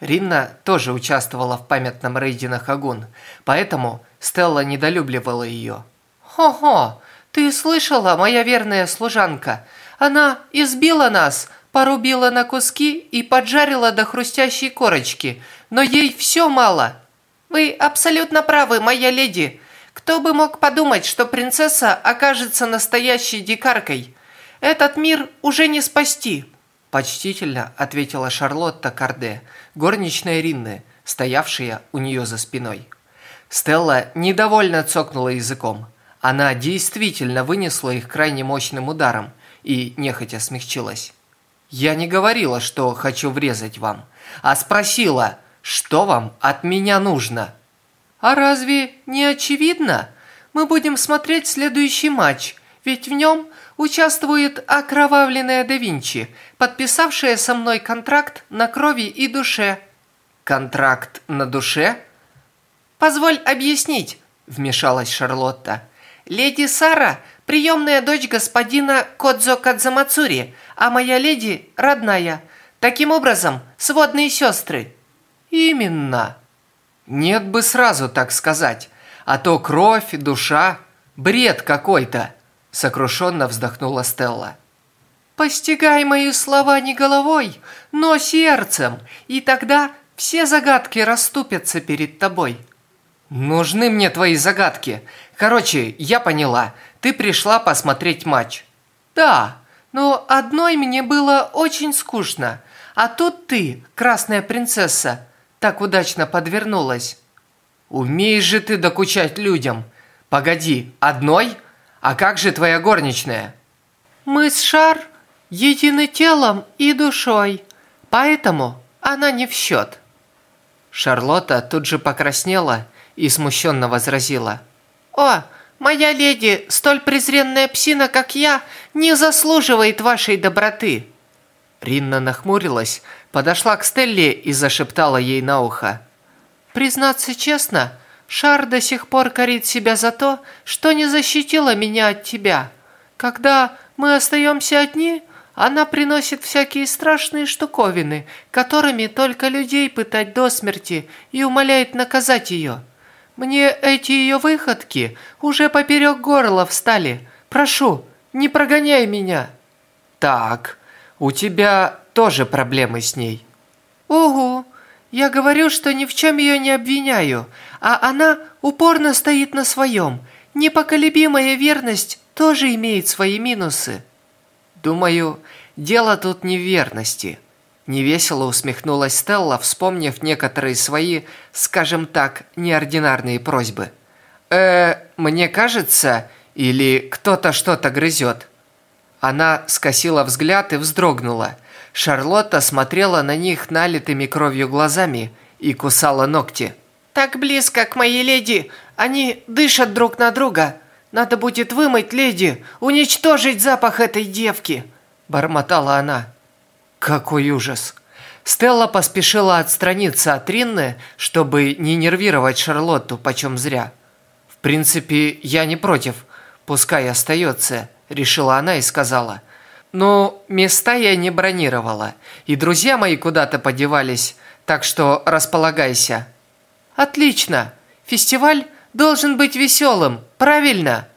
Ринна тоже участвовала в памятном рейде на Хагун, поэтому Стелла недолюбливала ее. «Хо-хо, ты слышала, моя верная служанка? Она избила нас, порубила на куски и поджарила до хрустящей корочки, но ей все мало». «Вы абсолютно правы, моя леди. Кто бы мог подумать, что принцесса окажется настоящей дикаркой?» Этот мир уже не спасти!» Почтительно ответила Шарлотта Карде, горничная Ринны, стоявшая у нее за спиной. Стелла недовольно цокнула языком. Она действительно вынесла их крайне мощным ударом и нехотя смягчилась. «Я не говорила, что хочу врезать вам, а спросила, что вам от меня нужно?» «А разве не очевидно? Мы будем смотреть следующий матч, ведь в нем участвует окровавленная да Винчи, подписавшая со мной контракт на крови и душе». «Контракт на душе?» «Позволь объяснить», – вмешалась Шарлотта. «Леди Сара – приемная дочь господина Кодзо Кадзамацури, а моя леди – родная. Таким образом, сводные сестры». «Именно», Нет бы сразу так сказать, а то кровь, душа, бред какой-то, сокрушенно вздохнула Стелла. Постигай мои слова не головой, но сердцем, и тогда все загадки расступятся перед тобой. Нужны мне твои загадки. Короче, я поняла, ты пришла посмотреть матч. Да, но одной мне было очень скучно, а тут ты, красная принцесса, так удачно подвернулась. Умеешь же ты докучать людям. Погоди, одной? А как же твоя горничная? Мы с Шар едины телом и душой, поэтому она не в счет. Шарлотта тут же покраснела и смущенно возразила. «О, моя леди, столь презренная псина, как я, не заслуживает вашей доброты!» Ринна нахмурилась, подошла к Стелле и зашептала ей на ухо. «Признаться честно, Шар до сих пор корит себя за то, что не защитила меня от тебя. Когда мы остаемся одни, она приносит всякие страшные штуковины, которыми только людей пытать до смерти и умоляет наказать ее. Мне эти ее выходки уже поперек горла встали. Прошу, не прогоняй меня». «Так, у тебя тоже проблемы с ней». «Угу. Я говорю, что ни в чем ее не обвиняю, а она упорно стоит на своем. Непоколебимая верность тоже имеет свои минусы». «Думаю, дело тут не в верности». Невесело усмехнулась Стелла, вспомнив некоторые свои, скажем так, неординарные просьбы. «Э, мне кажется, или кто-то что-то грызет?» Она скосила взгляд и вздрогнула. Шарлотта смотрела на них налитыми кровью глазами и кусала ногти. «Так близко к моей леди! Они дышат друг на друга! Надо будет вымыть леди, уничтожить запах этой девки!» Бормотала она. Какой ужас! Стелла поспешила отстраниться от Ринны, чтобы не нервировать Шарлотту почем зря. В принципе, я не против, пускай остается, решила она и сказала. Но места я не бронировала, и друзья мои куда-то подевались, так что располагайся. Отлично! Фестиваль должен быть веселым, правильно?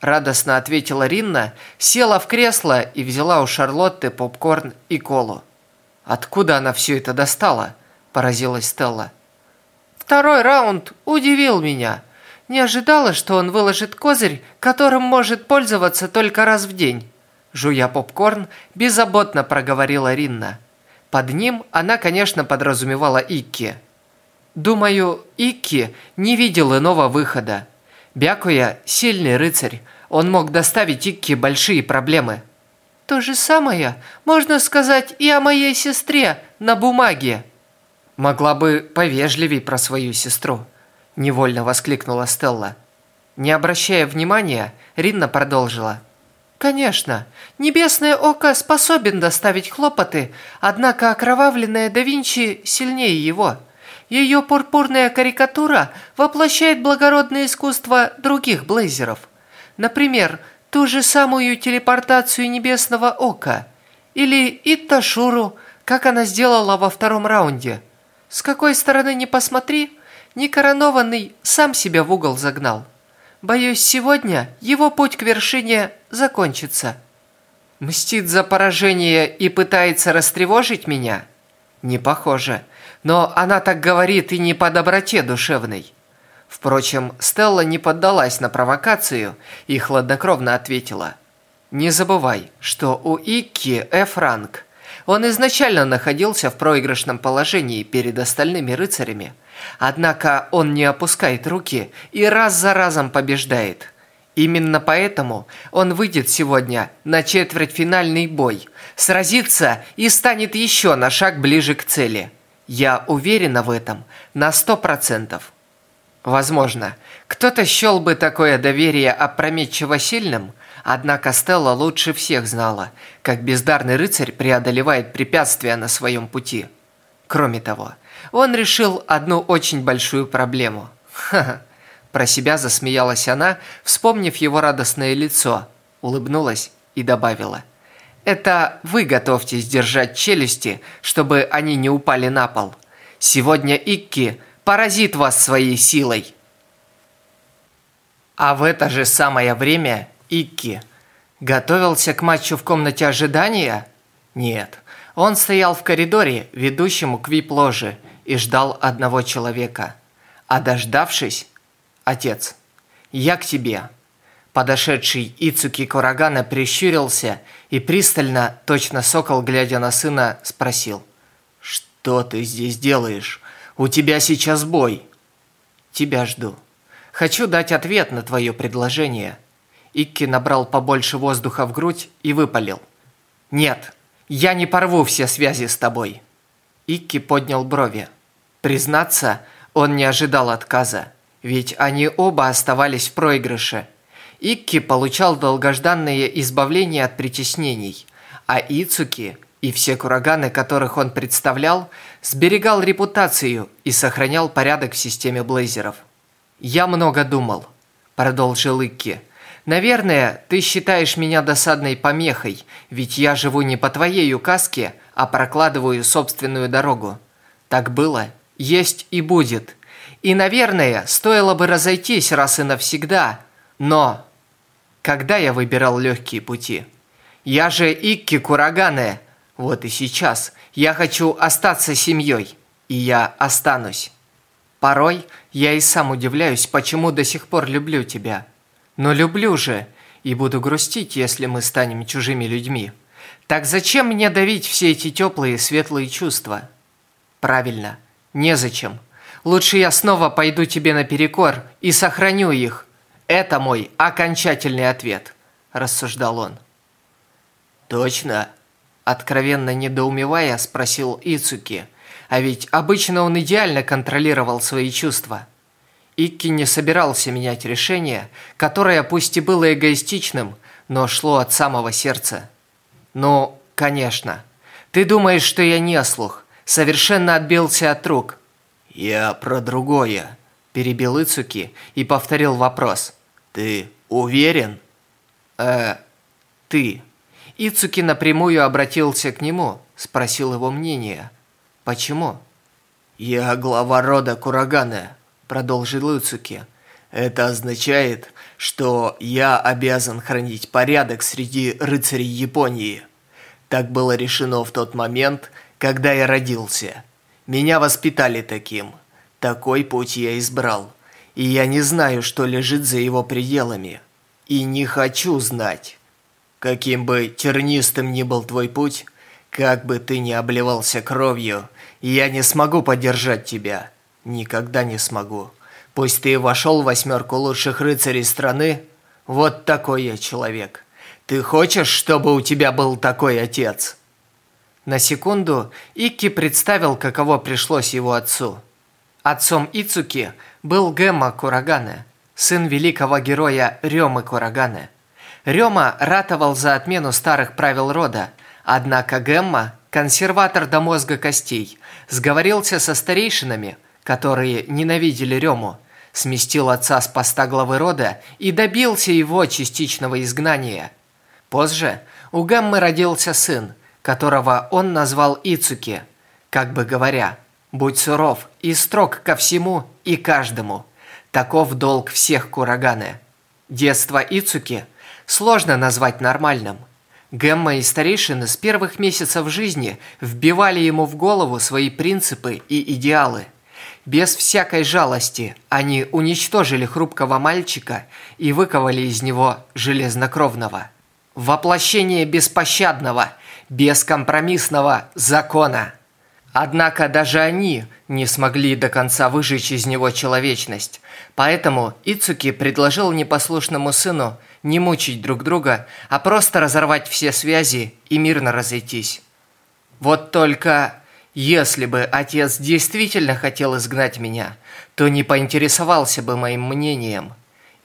Радостно ответила Ринна, села в кресло и взяла у Шарлотты попкорн и колу. «Откуда она все это достала?» – поразилась Стелла. «Второй раунд удивил меня. Не ожидала, что он выложит козырь, которым может пользоваться только раз в день». Жуя попкорн, беззаботно проговорила Ринна. Под ним она, конечно, подразумевала Икки. Думаю, Икки не видел иного выхода. Бякуя – сильный рыцарь, он мог доставить Икки большие проблемы. То же самое можно сказать и о моей сестре на бумаге. Могла бы повежливей про свою сестру, невольно воскликнула Стелла. Не обращая внимания, Ринна продолжила. Конечно, небесное око способен доставить хлопоты, однако окровавленное да Винчи сильнее его – ее пурпурная карикатура воплощает благородное искусство других блейзеров. Например, ту же самую телепортацию небесного ока. Или Итташуру, как она сделала во втором раунде. С какой стороны ни посмотри, некоронованный сам себя в угол загнал. Боюсь, сегодня его путь к вершине закончится. Мстит за поражение и пытается растревожить меня? Не похоже но она так говорит и не по доброте душевной. Впрочем, Стелла не поддалась на провокацию и хладнокровно ответила. «Не забывай, что у Икки F-ранг. Он изначально находился в проигрышном положении перед остальными рыцарями. Однако он не опускает руки и раз за разом побеждает. Именно поэтому он выйдет сегодня на четвертьфинальный бой, сразится и станет еще на шаг ближе к цели». Я уверена в этом на сто процентов. Возможно, кто-то счел бы такое доверие опрометчиво сильным, однако Стелла лучше всех знала, как бездарный рыцарь преодолевает препятствия на своем пути. Кроме того, он решил одну очень большую проблему. Ха-ха. Про себя засмеялась она, вспомнив его радостное лицо, улыбнулась и добавила. Это вы готовьтесь держать челюсти, чтобы они не упали на пол. Сегодня Икки поразит вас своей силой. А в это же самое время Икки готовился к матчу в комнате ожидания? Нет, он стоял в коридоре, ведущему к вип-ложе, и ждал одного человека. А дождавшись, отец, я к тебе. Подошедший Ицуки Курагана прищурился и пристально, точно сокол, глядя на сына, спросил. «Что ты здесь делаешь? У тебя сейчас бой». «Тебя жду. Хочу дать ответ на твое предложение». Икки набрал побольше воздуха в грудь и выпалил. «Нет, я не порву все связи с тобой». Икки поднял брови. Признаться, он не ожидал отказа, ведь они оба оставались в проигрыше – Икки получал долгожданное избавление от притеснений, а Ицуки и все кураганы, которых он представлял, сберегал репутацию и сохранял порядок в системе блейзеров. «Я много думал», – продолжил Икки. «Наверное, ты считаешь меня досадной помехой, ведь я живу не по твоей указке, а прокладываю собственную дорогу. Так было, есть и будет. И, наверное, стоило бы разойтись раз и навсегда, но когда я выбирал легкие пути. Я же Икки Курагане. Вот и сейчас я хочу остаться семьей, и я останусь. Порой я и сам удивляюсь, почему до сих пор люблю тебя. Но люблю же, и буду грустить, если мы станем чужими людьми. Так зачем мне давить все эти теплые светлые чувства? Правильно, незачем. Лучше я снова пойду тебе наперекор и сохраню их, это мой окончательный ответ, рассуждал он. Точно? Откровенно недоумевая, спросил Ицуки. А ведь обычно он идеально контролировал свои чувства. Икки не собирался менять решение, которое пусть и было эгоистичным, но шло от самого сердца. «Ну, конечно. Ты думаешь, что я не слух, совершенно отбился от рук». «Я про другое», – перебил Ицуки и повторил вопрос. «Ты уверен?» «Э, ты». Ицуки напрямую обратился к нему, спросил его мнение. «Почему?» «Я глава рода Курагана», – продолжил Ицуки. «Это означает, что я обязан хранить порядок среди рыцарей Японии. Так было решено в тот момент, когда я родился. Меня воспитали таким. Такой путь я избрал и я не знаю, что лежит за его пределами. И не хочу знать. Каким бы тернистым ни был твой путь, как бы ты ни обливался кровью, я не смогу поддержать тебя. Никогда не смогу. Пусть ты вошел в восьмерку лучших рыцарей страны, вот такой я человек. Ты хочешь, чтобы у тебя был такой отец?» На секунду Икки представил, каково пришлось его отцу. Отцом Ицуки – был Гэмма Курагане, сын великого героя Рёмы Курагане. Рёма ратовал за отмену старых правил рода, однако Гэмма, консерватор до мозга костей, сговорился со старейшинами, которые ненавидели Рёму, сместил отца с поста главы рода и добился его частичного изгнания. Позже у Гэммы родился сын, которого он назвал Ицуки, как бы говоря – Будь суров и строг ко всему и каждому. Таков долг всех Кураганы. Детство Ицуки сложно назвать нормальным. Гэмма и старейшины с первых месяцев жизни вбивали ему в голову свои принципы и идеалы. Без всякой жалости они уничтожили хрупкого мальчика и выковали из него железнокровного. Воплощение беспощадного, бескомпромиссного закона – Однако даже они не смогли до конца выжечь из него человечность. Поэтому Ицуки предложил непослушному сыну не мучить друг друга, а просто разорвать все связи и мирно разойтись. Вот только если бы отец действительно хотел изгнать меня, то не поинтересовался бы моим мнением.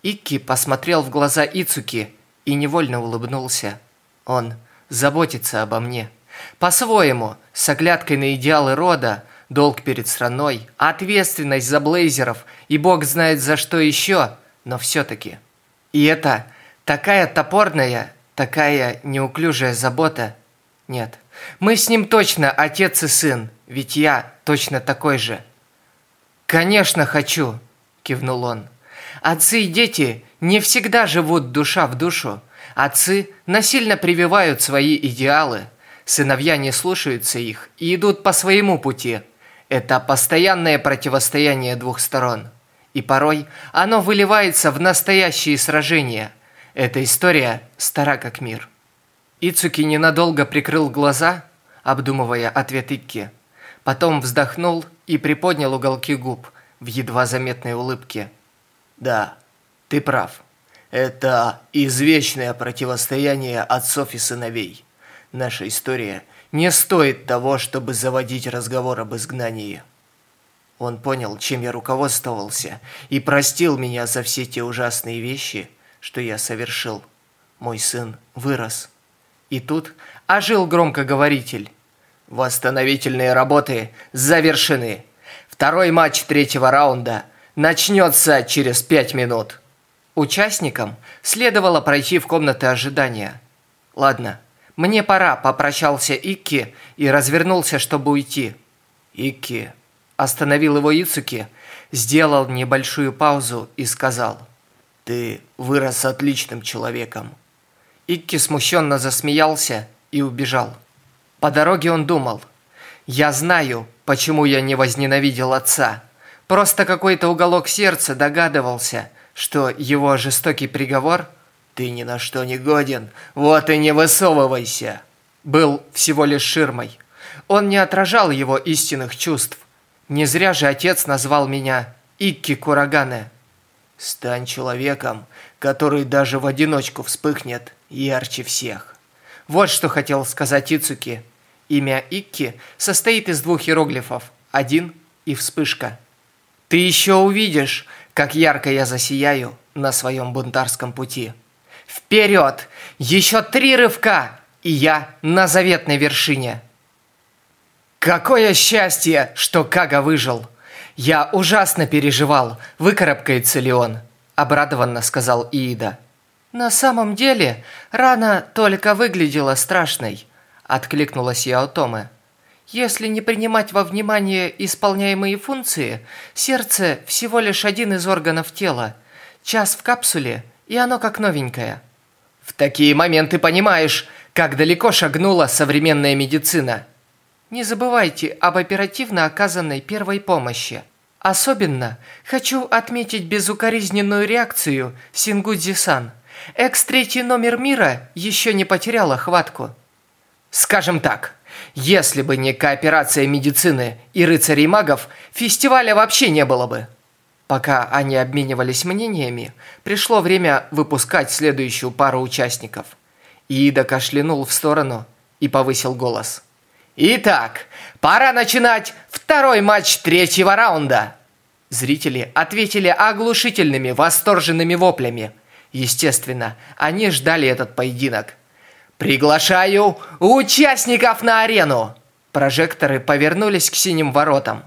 Икки посмотрел в глаза Ицуки и невольно улыбнулся. Он заботится обо мне. По-своему, с оглядкой на идеалы рода, долг перед страной, ответственность за блейзеров и бог знает за что еще, но все-таки. И это такая топорная, такая неуклюжая забота. Нет, мы с ним точно отец и сын, ведь я точно такой же. «Конечно хочу!» – кивнул он. «Отцы и дети не всегда живут душа в душу. Отцы насильно прививают свои идеалы. Сыновья не слушаются их и идут по своему пути. Это постоянное противостояние двух сторон. И порой оно выливается в настоящие сражения. Эта история стара как мир». Ицуки ненадолго прикрыл глаза, обдумывая ответ Икки. Потом вздохнул и приподнял уголки губ в едва заметной улыбке. «Да, ты прав. Это извечное противостояние отцов и сыновей. Наша история не стоит того, чтобы заводить разговор об изгнании». Он понял, чем я руководствовался, и простил меня за все те ужасные вещи, что я совершил. Мой сын вырос. И тут ожил громкоговоритель. Восстановительные работы завершены. Второй матч третьего раунда начнется через пять минут. Участникам следовало пройти в комнаты ожидания. Ладно, мне пора, попрощался Икки и развернулся, чтобы уйти. Икки остановил его Ицуки, сделал небольшую паузу и сказал: "Ты вырос отличным человеком. Икки смущенно засмеялся и убежал. По дороге он думал. «Я знаю, почему я не возненавидел отца. Просто какой-то уголок сердца догадывался, что его жестокий приговор «Ты ни на что не годен, вот и не высовывайся!» был всего лишь ширмой. Он не отражал его истинных чувств. Не зря же отец назвал меня Икки Курагане. «Стань человеком, который даже в одиночку вспыхнет ярче всех. Вот что хотел сказать Ицуки. Имя Икки состоит из двух иероглифов. Один и вспышка. Ты еще увидишь, как ярко я засияю на своем бунтарском пути. Вперед! Еще три рывка, и я на заветной вершине. Какое счастье, что Кага выжил! Я ужасно переживал, выкарабкается ли он, обрадованно сказал Иида. «На самом деле, рана только выглядела страшной», – откликнулась Яотоме. «Если не принимать во внимание исполняемые функции, сердце всего лишь один из органов тела. Час в капсуле, и оно как новенькое». «В такие моменты понимаешь, как далеко шагнула современная медицина». «Не забывайте об оперативно оказанной первой помощи», Особенно хочу отметить безукоризненную реакцию Сингудзи-сан – Экс-третий номер мира еще не потеряла хватку. Скажем так, если бы не кооперация медицины и рыцарей магов, фестиваля вообще не было бы. Пока они обменивались мнениями, пришло время выпускать следующую пару участников. Ида кашлянул в сторону и повысил голос. «Итак, пора начинать второй матч третьего раунда!» Зрители ответили оглушительными восторженными воплями – Естественно, они ждали этот поединок. «Приглашаю участников на арену!» Прожекторы повернулись к синим воротам.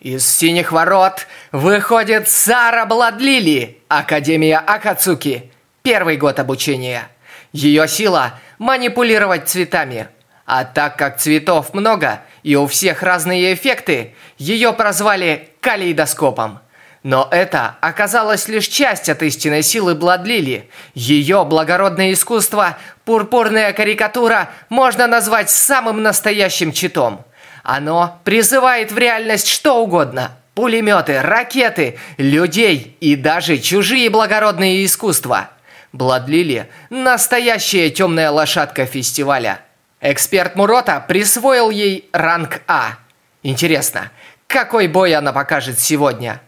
Из синих ворот выходит Сара Бладлили, Академия Акацуки. Первый год обучения. Ее сила – манипулировать цветами. А так как цветов много и у всех разные эффекты, ее прозвали калейдоскопом – но это оказалось лишь часть от истинной силы Бладлили. Ее благородное искусство, пурпурная карикатура, можно назвать самым настоящим читом. Оно призывает в реальность что угодно. Пулеметы, ракеты, людей и даже чужие благородные искусства. Бладлили – настоящая темная лошадка фестиваля. Эксперт Мурота присвоил ей ранг А. Интересно, какой бой она покажет сегодня?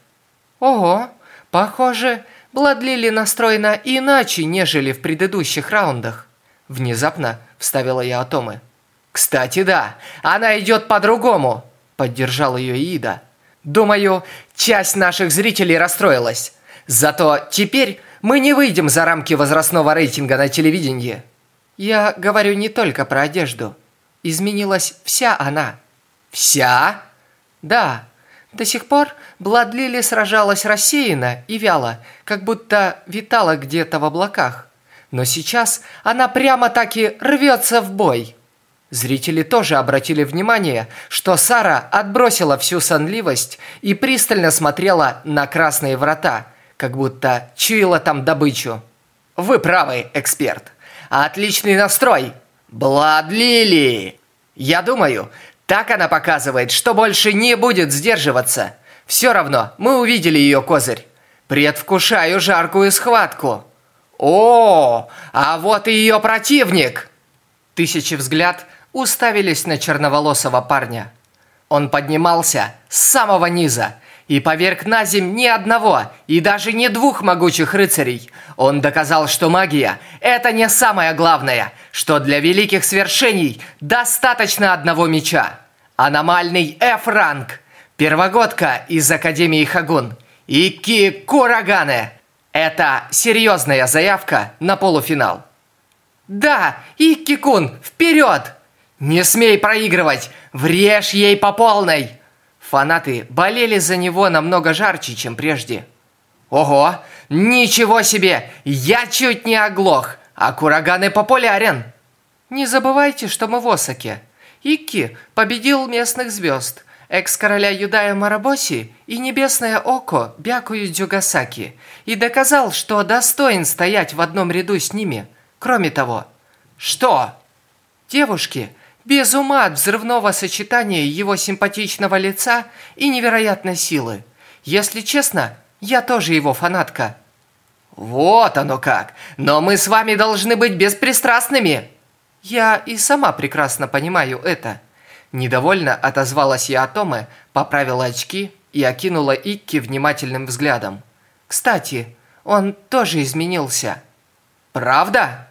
Ого, похоже, Бладлили настроена иначе, нежели в предыдущих раундах. Внезапно вставила я Атомы. Кстати, да, она идет по-другому, поддержал ее Ида. Думаю, часть наших зрителей расстроилась. Зато теперь мы не выйдем за рамки возрастного рейтинга на телевидении. Я говорю не только про одежду. Изменилась вся она. Вся? Да. До сих пор Бладлили сражалась рассеянно и вяло, как будто витала где-то в облаках. Но сейчас она прямо-таки рвется в бой. Зрители тоже обратили внимание, что Сара отбросила всю сонливость и пристально смотрела на красные врата, как будто чуяла там добычу. Вы правы, эксперт. Отличный настрой. Бладлили. Я думаю, так она показывает, что больше не будет сдерживаться. Все равно, мы увидели ее козырь. Предвкушаю жаркую схватку. О, а вот и ее противник. Тысячи взгляд уставились на черноволосого парня. Он поднимался с самого низа и поверг на земь ни одного и даже не двух могучих рыцарей. Он доказал, что магия – это не самое главное, что для великих свершений достаточно одного меча. Аномальный F-ранг, первогодка из Академии Хагун, Ики Курагане. Это серьезная заявка на полуфинал. Да, Икки-кун, вперед! «Не смей проигрывать! Врежь ей по полной!» Фанаты болели за него намного жарче, чем прежде. «Ого! Ничего себе! Я чуть не оглох! А Кураганы популярен!» «Не забывайте, что мы в Осаке. Икки победил местных звезд, экс-короля Юдая Марабоси и небесное око Бякую Дюгасаки, и доказал, что достоин стоять в одном ряду с ними. Кроме того, что? Девушки – без ума от взрывного сочетания его симпатичного лица и невероятной силы. Если честно, я тоже его фанатка. Вот оно как. Но мы с вами должны быть беспристрастными. Я и сама прекрасно понимаю это. Недовольно отозвалась я Атоме, поправила очки и окинула Икки внимательным взглядом. Кстати, он тоже изменился. Правда?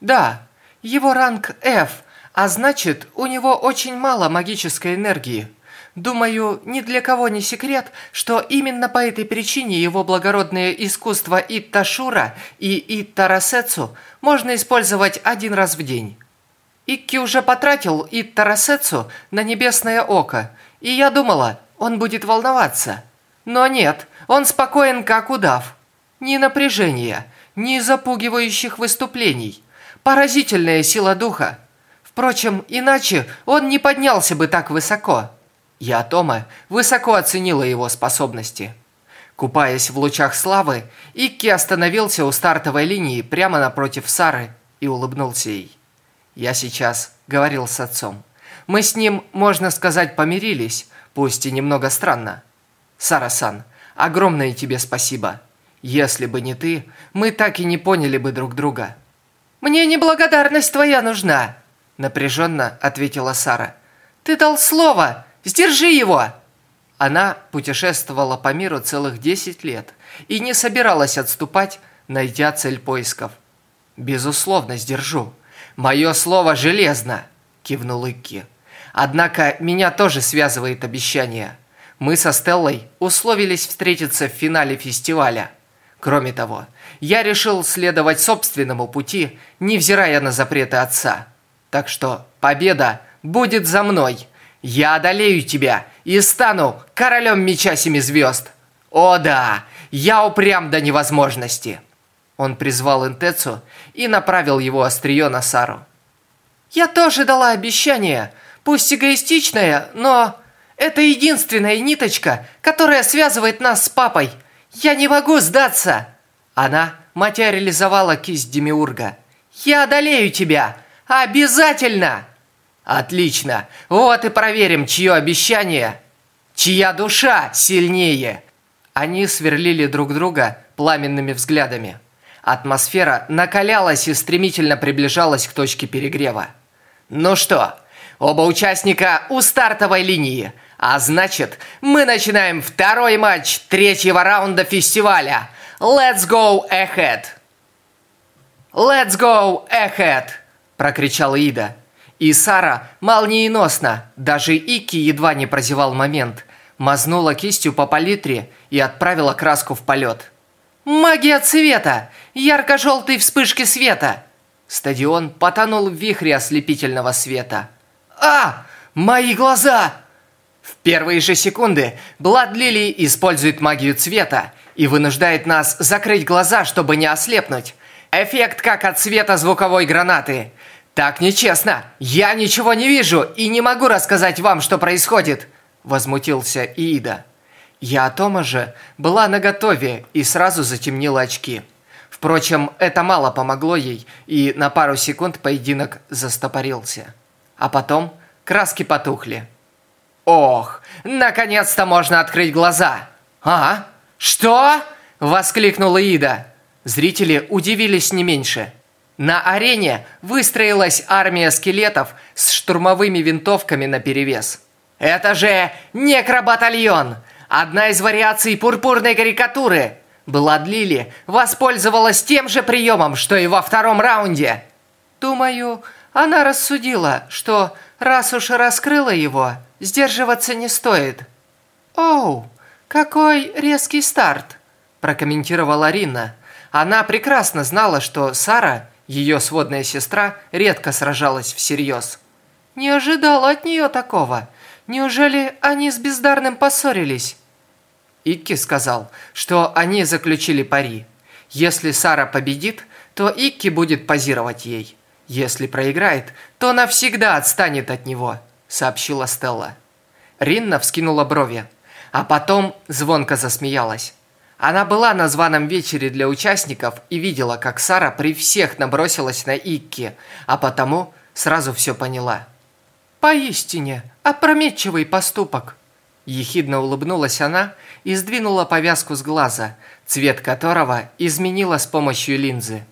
Да. Его ранг F – а значит, у него очень мало магической энергии. Думаю, ни для кого не секрет, что именно по этой причине его благородное искусство Итташура и Иттарасецу можно использовать один раз в день. Икки уже потратил Иттарасецу на небесное око, и я думала, он будет волноваться. Но нет, он спокоен как удав. Ни напряжения, ни запугивающих выступлений. Поразительная сила духа. Впрочем, иначе он не поднялся бы так высоко. Я, Тома, высоко оценила его способности. Купаясь в лучах славы, Икки остановился у стартовой линии прямо напротив Сары и улыбнулся ей. Я сейчас говорил с отцом. Мы с ним, можно сказать, помирились, пусть и немного странно. Сара-сан, огромное тебе спасибо. Если бы не ты, мы так и не поняли бы друг друга. Мне не благодарность твоя нужна, Напряженно ответила Сара. «Ты дал слово! Сдержи его!» Она путешествовала по миру целых 10 лет и не собиралась отступать, найдя цель поисков. «Безусловно, сдержу. Мое слово железно!» – кивнул Икки. «Однако меня тоже связывает обещание. Мы со Стеллой условились встретиться в финале фестиваля. Кроме того, я решил следовать собственному пути, невзирая на запреты отца». Так что победа будет за мной. Я одолею тебя и стану королем меча семи звезд. О да, я упрям до невозможности. Он призвал Интецу и направил его острие на Сару. Я тоже дала обещание, пусть эгоистичное, но это единственная ниточка, которая связывает нас с папой. Я не могу сдаться. Она материализовала кисть Демиурга. Я одолею тебя. Обязательно! Отлично. Вот и проверим, чье обещание, чья душа сильнее. Они сверлили друг друга пламенными взглядами. Атмосфера накалялась и стремительно приближалась к точке перегрева. Ну что, оба участника у стартовой линии. А значит, мы начинаем второй матч третьего раунда фестиваля. Let's go ahead! Let's go ahead! Прокричала Ида. И Сара молниеносно, даже Ики едва не прозевал момент, мазнула кистью по палитре и отправила краску в полет. «Магия цвета! Ярко-желтые вспышки света!» Стадион потонул в вихре ослепительного света. «А! Мои глаза!» В первые же секунды Блад Лили использует магию цвета и вынуждает нас закрыть глаза, чтобы не ослепнуть. Эффект как от света звуковой гранаты. Так нечестно! Я ничего не вижу и не могу рассказать вам, что происходит!» Возмутился Иида. Я Тома же была наготове и сразу затемнила очки. Впрочем, это мало помогло ей, и на пару секунд поединок застопорился. А потом краски потухли. «Ох, наконец-то можно открыть глаза!» «А? Что?» – воскликнула Ида. Зрители удивились не меньше. На арене выстроилась армия скелетов с штурмовыми винтовками наперевес. «Это же некробатальон! Одна из вариаций пурпурной карикатуры!» Бладлили воспользовалась тем же приемом, что и во втором раунде. Думаю, она рассудила, что раз уж раскрыла его, сдерживаться не стоит. Оу, какой резкий старт, прокомментировала Рина. Она прекрасно знала, что Сара, ее сводная сестра, редко сражалась всерьез. Не ожидала от нее такого. Неужели они с бездарным поссорились? Икки сказал, что они заключили пари. Если Сара победит, то Икки будет позировать ей. Если проиграет, то навсегда отстанет от него, сообщила Стелла. Ринна вскинула брови, а потом звонко засмеялась. Она была на званом вечере для участников и видела, как Сара при всех набросилась на Икки, а потому сразу все поняла. «Поистине, опрометчивый поступок», Ехидно улыбнулась она и сдвинула повязку с глаза, цвет которого изменила с помощью линзы.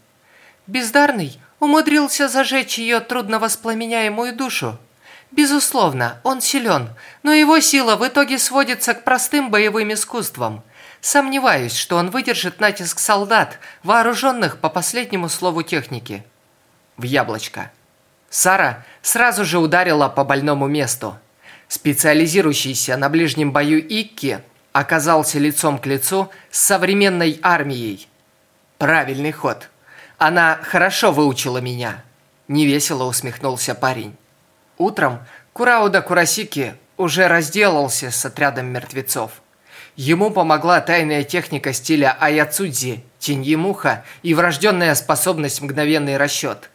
Бездарный умудрился зажечь ее трудновоспламеняемую душу. Безусловно, он силен, но его сила в итоге сводится к простым боевым искусствам. Сомневаюсь, что он выдержит натиск солдат, вооруженных по последнему слову техники. В яблочко. Сара сразу же ударила по больному месту – специализирующийся на ближнем бою Икки, оказался лицом к лицу с современной армией. Правильный ход. Она хорошо выучила меня. Невесело усмехнулся парень. Утром Курауда Курасики уже разделался с отрядом мертвецов. Ему помогла тайная техника стиля Аяцудзи, теньи муха и врожденная способность мгновенный расчет.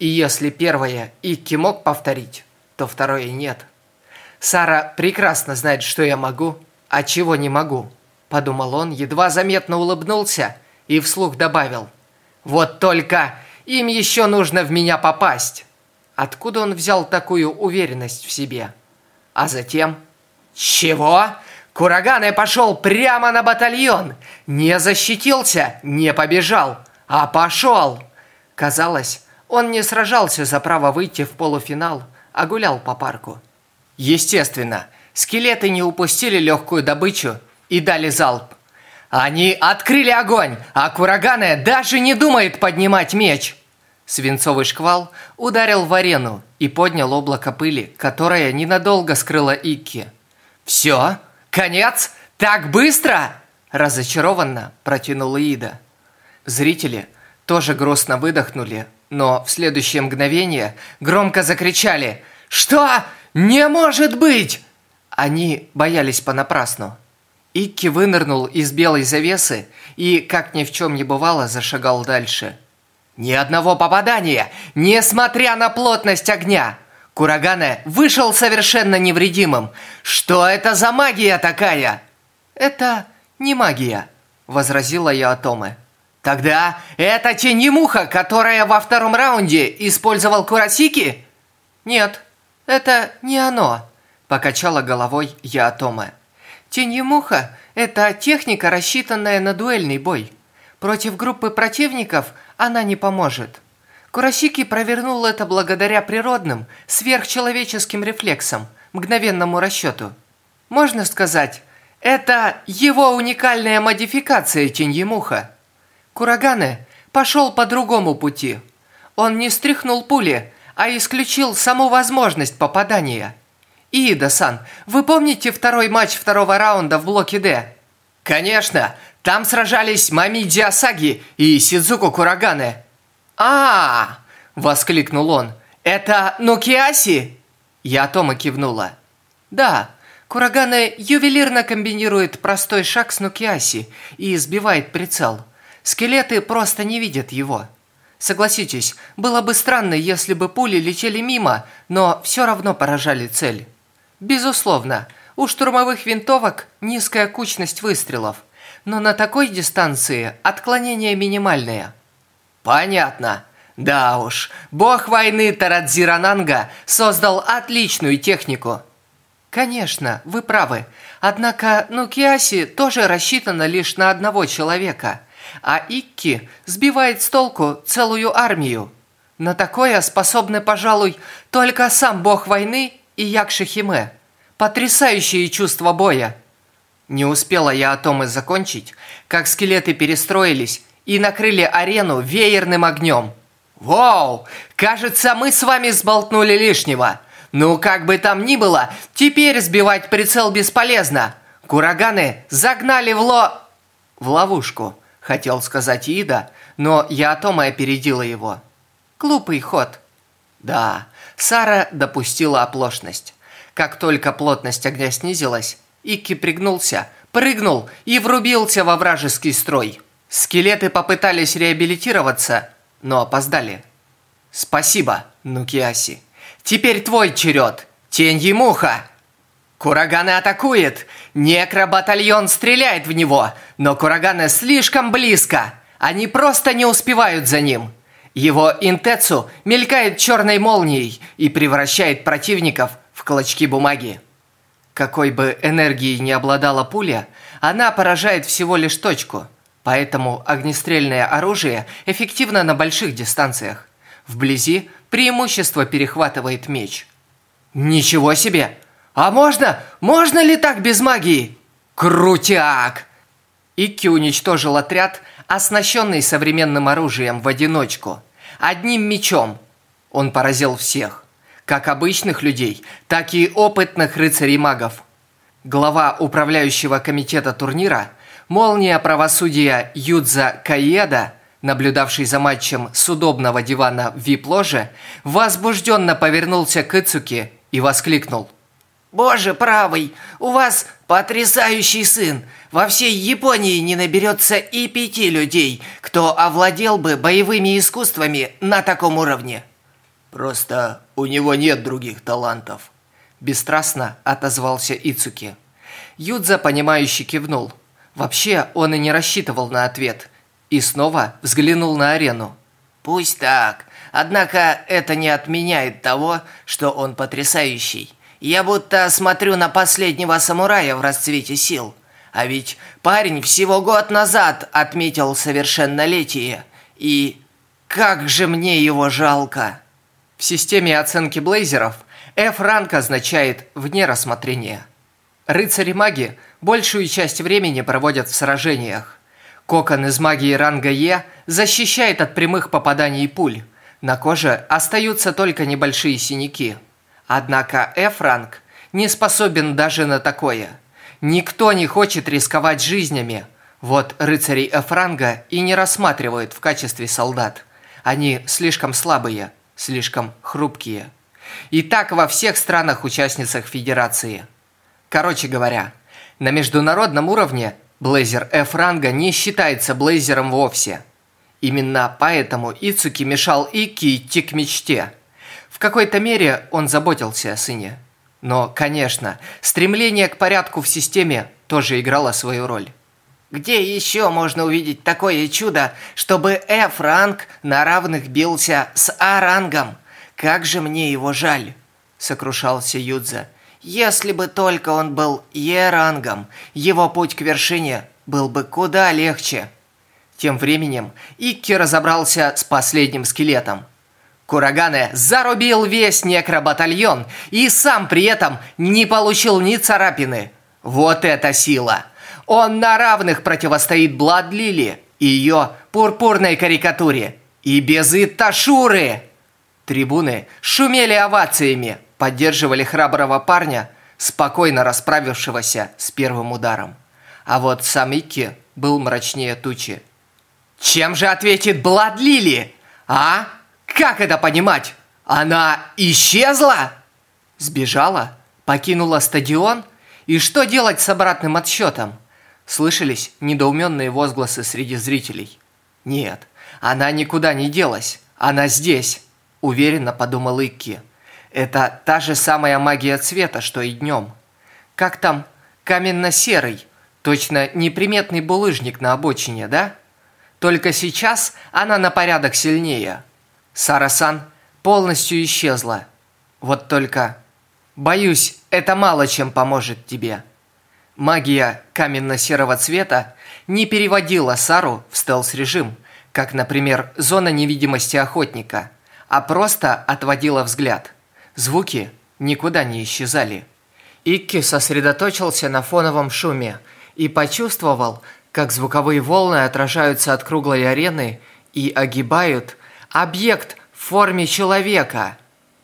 И если первое Икки мог повторить, то второе нет. Сара прекрасно знает, что я могу, а чего не могу», – подумал он, едва заметно улыбнулся и вслух добавил. «Вот только им еще нужно в меня попасть». Откуда он взял такую уверенность в себе? А затем... «Чего?» Курагане пошел прямо на батальон. Не защитился, не побежал, а пошел. Казалось, он не сражался за право выйти в полуфинал, а гулял по парку. Естественно, скелеты не упустили легкую добычу и дали залп. Они открыли огонь, а Курагане даже не думает поднимать меч. Свинцовый шквал ударил в арену и поднял облако пыли, которое ненадолго скрыло Икки. «Все? Конец? Так быстро?» Разочарованно протянула Ида. Зрители тоже грустно выдохнули, но в следующее мгновение громко закричали «Что? «Не может быть!» Они боялись понапрасну. Икки вынырнул из белой завесы и, как ни в чем не бывало, зашагал дальше. Ни одного попадания, несмотря на плотность огня. Курагане вышел совершенно невредимым. Что это за магия такая? Это не магия, возразила я Атоме. Тогда это тенемуха, которая во втором раунде использовал Курасики? Нет, «Это не оно», – покачала головой я Атома. «Теньемуха – это техника, рассчитанная на дуэльный бой. Против группы противников она не поможет. Курасики провернул это благодаря природным, сверхчеловеческим рефлексам, мгновенному расчету. Можно сказать, это его уникальная модификация Теньемуха. Курагане пошел по другому пути. Он не стряхнул пули, а исключил саму возможность попадания. Ида-сан, вы помните второй матч второго раунда в блоке «Д»? Конечно, там сражались Мамиди Асаги и Сидзуку Курагане. А, воскликнул он. «Это Нукиаси?» Я Тома кивнула. «Да, Курагане ювелирно комбинирует простой шаг с Нукиаси и сбивает прицел. Скелеты просто не видят его. Согласитесь, было бы странно, если бы пули летели мимо, но все равно поражали цель. Безусловно, у штурмовых винтовок низкая кучность выстрелов, но на такой дистанции отклонения минимальные. Понятно. Да уж, бог войны Тарадзирананга создал отличную технику. Конечно, вы правы. Однако Нукиаси тоже рассчитана лишь на одного человека, а Икки сбивает с толку целую армию. На такое способны, пожалуй, только сам бог войны и Якшихиме. Потрясающие чувства боя. Не успела я о том и закончить, как скелеты перестроились и накрыли арену веерным огнем. «Вау! Кажется, мы с вами сболтнули лишнего. Ну, как бы там ни было, теперь сбивать прицел бесполезно. Кураганы загнали в ло... В ловушку, хотел сказать Ида, но я о том и опередила его. Глупый ход. Да, Сара допустила оплошность. Как только плотность огня снизилась, Икки пригнулся, прыгнул и врубился во вражеский строй. Скелеты попытались реабилитироваться, но опоздали. Спасибо, Нукиаси. Теперь твой черед. Тень и муха. Кураганы атакует. Некробатальон стреляет в него, но Кураганы слишком близко. Они просто не успевают за ним. Его интецу мелькает черной молнией и превращает противников в клочки бумаги. Какой бы энергией не обладала пуля, она поражает всего лишь точку – Поэтому огнестрельное оружие эффективно на больших дистанциях. Вблизи преимущество перехватывает меч. Ничего себе! А можно? Можно ли так без магии? Крутяк! Икки уничтожил отряд, оснащенный современным оружием в одиночку. Одним мечом. Он поразил всех. Как обычных людей, так и опытных рыцарей-магов. Глава управляющего комитета турнира – Молния правосудия Юдза Каеда, наблюдавший за матчем с удобного дивана в вип-ложе, возбужденно повернулся к Ицуке и воскликнул. «Боже правый, у вас потрясающий сын! Во всей Японии не наберется и пяти людей, кто овладел бы боевыми искусствами на таком уровне!» «Просто у него нет других талантов», – бесстрастно отозвался Ицуки. Юдза, понимающе кивнул – Вообще, он и не рассчитывал на ответ. И снова взглянул на арену. «Пусть так. Однако это не отменяет того, что он потрясающий. Я будто смотрю на последнего самурая в расцвете сил. А ведь парень всего год назад отметил совершеннолетие. И как же мне его жалко!» В системе оценки блейзеров F-ранг означает «вне рассмотрения». Рыцари-маги большую часть времени проводят в сражениях. Кокон из магии ранга Е защищает от прямых попаданий пуль. На коже остаются только небольшие синяки. Однако F-ранг не способен даже на такое. Никто не хочет рисковать жизнями. Вот рыцарей F-ранга и не рассматривают в качестве солдат. Они слишком слабые, слишком хрупкие. И так во всех странах-участницах Федерации – Короче говоря, на международном уровне блейзер F-ранга не считается блейзером вовсе. Именно поэтому Ицуки мешал Ики идти к мечте. В какой-то мере он заботился о сыне. Но, конечно, стремление к порядку в системе тоже играло свою роль. Где еще можно увидеть такое чудо, чтобы F-ранг на равных бился с А-рангом? Как же мне его жаль!» – сокрушался Юдза. Если бы только он был Е-рангом, его путь к вершине был бы куда легче. Тем временем Икки разобрался с последним скелетом. Курагане зарубил весь некробатальон и сам при этом не получил ни царапины. Вот это сила! Он на равных противостоит Бладлили и ее пурпурной карикатуре. И без Иташуры! Трибуны шумели овациями, поддерживали храброго парня, спокойно расправившегося с первым ударом. А вот сам Икки был мрачнее тучи. «Чем же ответит Бладлили? А? Как это понимать? Она исчезла?» Сбежала? Покинула стадион? И что делать с обратным отсчетом? Слышались недоуменные возгласы среди зрителей. Нет, Она никуда не делась. Она здесь, уверенно подумал Икки. Это та же самая магия цвета, что и днем. Как там? Каменно-серый. Точно неприметный булыжник на обочине, да? Только сейчас она на порядок сильнее. Сарасан полностью исчезла. Вот только... Боюсь, это мало чем поможет тебе. Магия каменно-серого цвета не переводила Сару в стелс-режим, как, например, зона невидимости охотника, а просто отводила взгляд. Звуки никуда не исчезали. Икки сосредоточился на фоновом шуме и почувствовал, как звуковые волны отражаются от круглой арены и огибают объект в форме человека.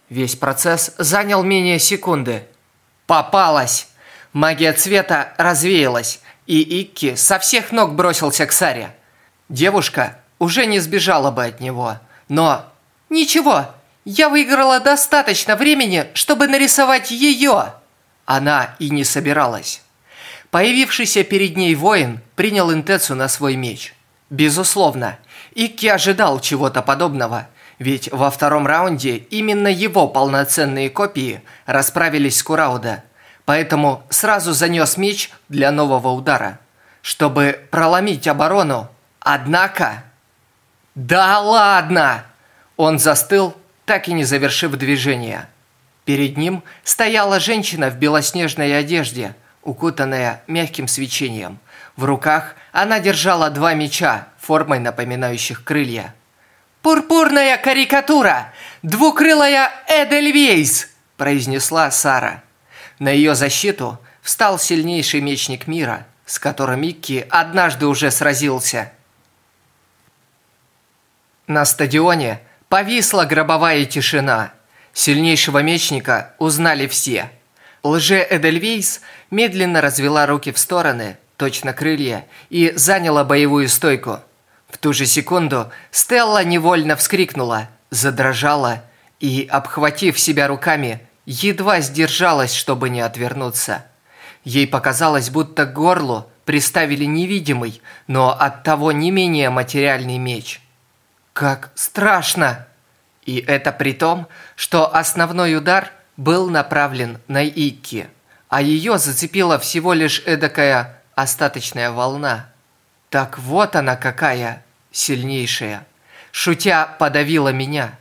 Весь процесс занял менее секунды. Попалась! Магия цвета развеялась, и Икки со всех ног бросился к Саре. Девушка уже не сбежала бы от него, но... Ничего, я выиграла достаточно времени, чтобы нарисовать ее. Она и не собиралась. Появившийся перед ней воин принял Интецу на свой меч. Безусловно, Икки ожидал чего-то подобного, ведь во втором раунде именно его полноценные копии расправились с Курауда – поэтому сразу занес меч для нового удара, чтобы проломить оборону. Однако... Да ладно! Он застыл, так и не завершив движение. Перед ним стояла женщина в белоснежной одежде, укутанная мягким свечением. В руках она держала два меча, формой напоминающих крылья. «Пурпурная карикатура! Двукрылая Эдельвейс!» – произнесла Сара. На ее защиту встал сильнейший мечник мира, с которым Микки однажды уже сразился. На стадионе повисла гробовая тишина. Сильнейшего мечника узнали все. Лже-Эдельвейс медленно развела руки в стороны, точно крылья, и заняла боевую стойку. В ту же секунду Стелла невольно вскрикнула, задрожала и, обхватив себя руками, едва сдержалась, чтобы не отвернуться. Ей показалось, будто к горлу приставили невидимый, но оттого не менее материальный меч. Как страшно! И это при том, что основной удар был направлен на Икки, а ее зацепила всего лишь эдакая остаточная волна. Так вот она какая сильнейшая. Шутя подавила меня.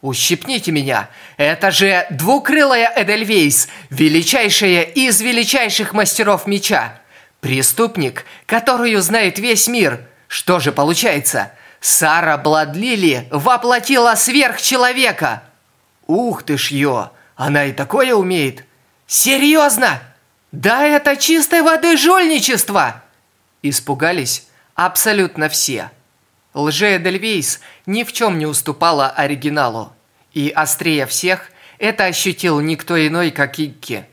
Ущипните меня! Это же двукрылая Эдельвейс, величайшая из величайших мастеров меча. Преступник, которую знает весь мир. Что же получается? Сара Бладлили воплотила сверхчеловека. Ух ты ж ё, она и такое умеет. Серьезно? Да это чистой воды жульничество! Испугались абсолютно все. Лже-Эдельвейс ни в чем не уступала оригиналу. И острее всех это ощутил никто иной, как Икки.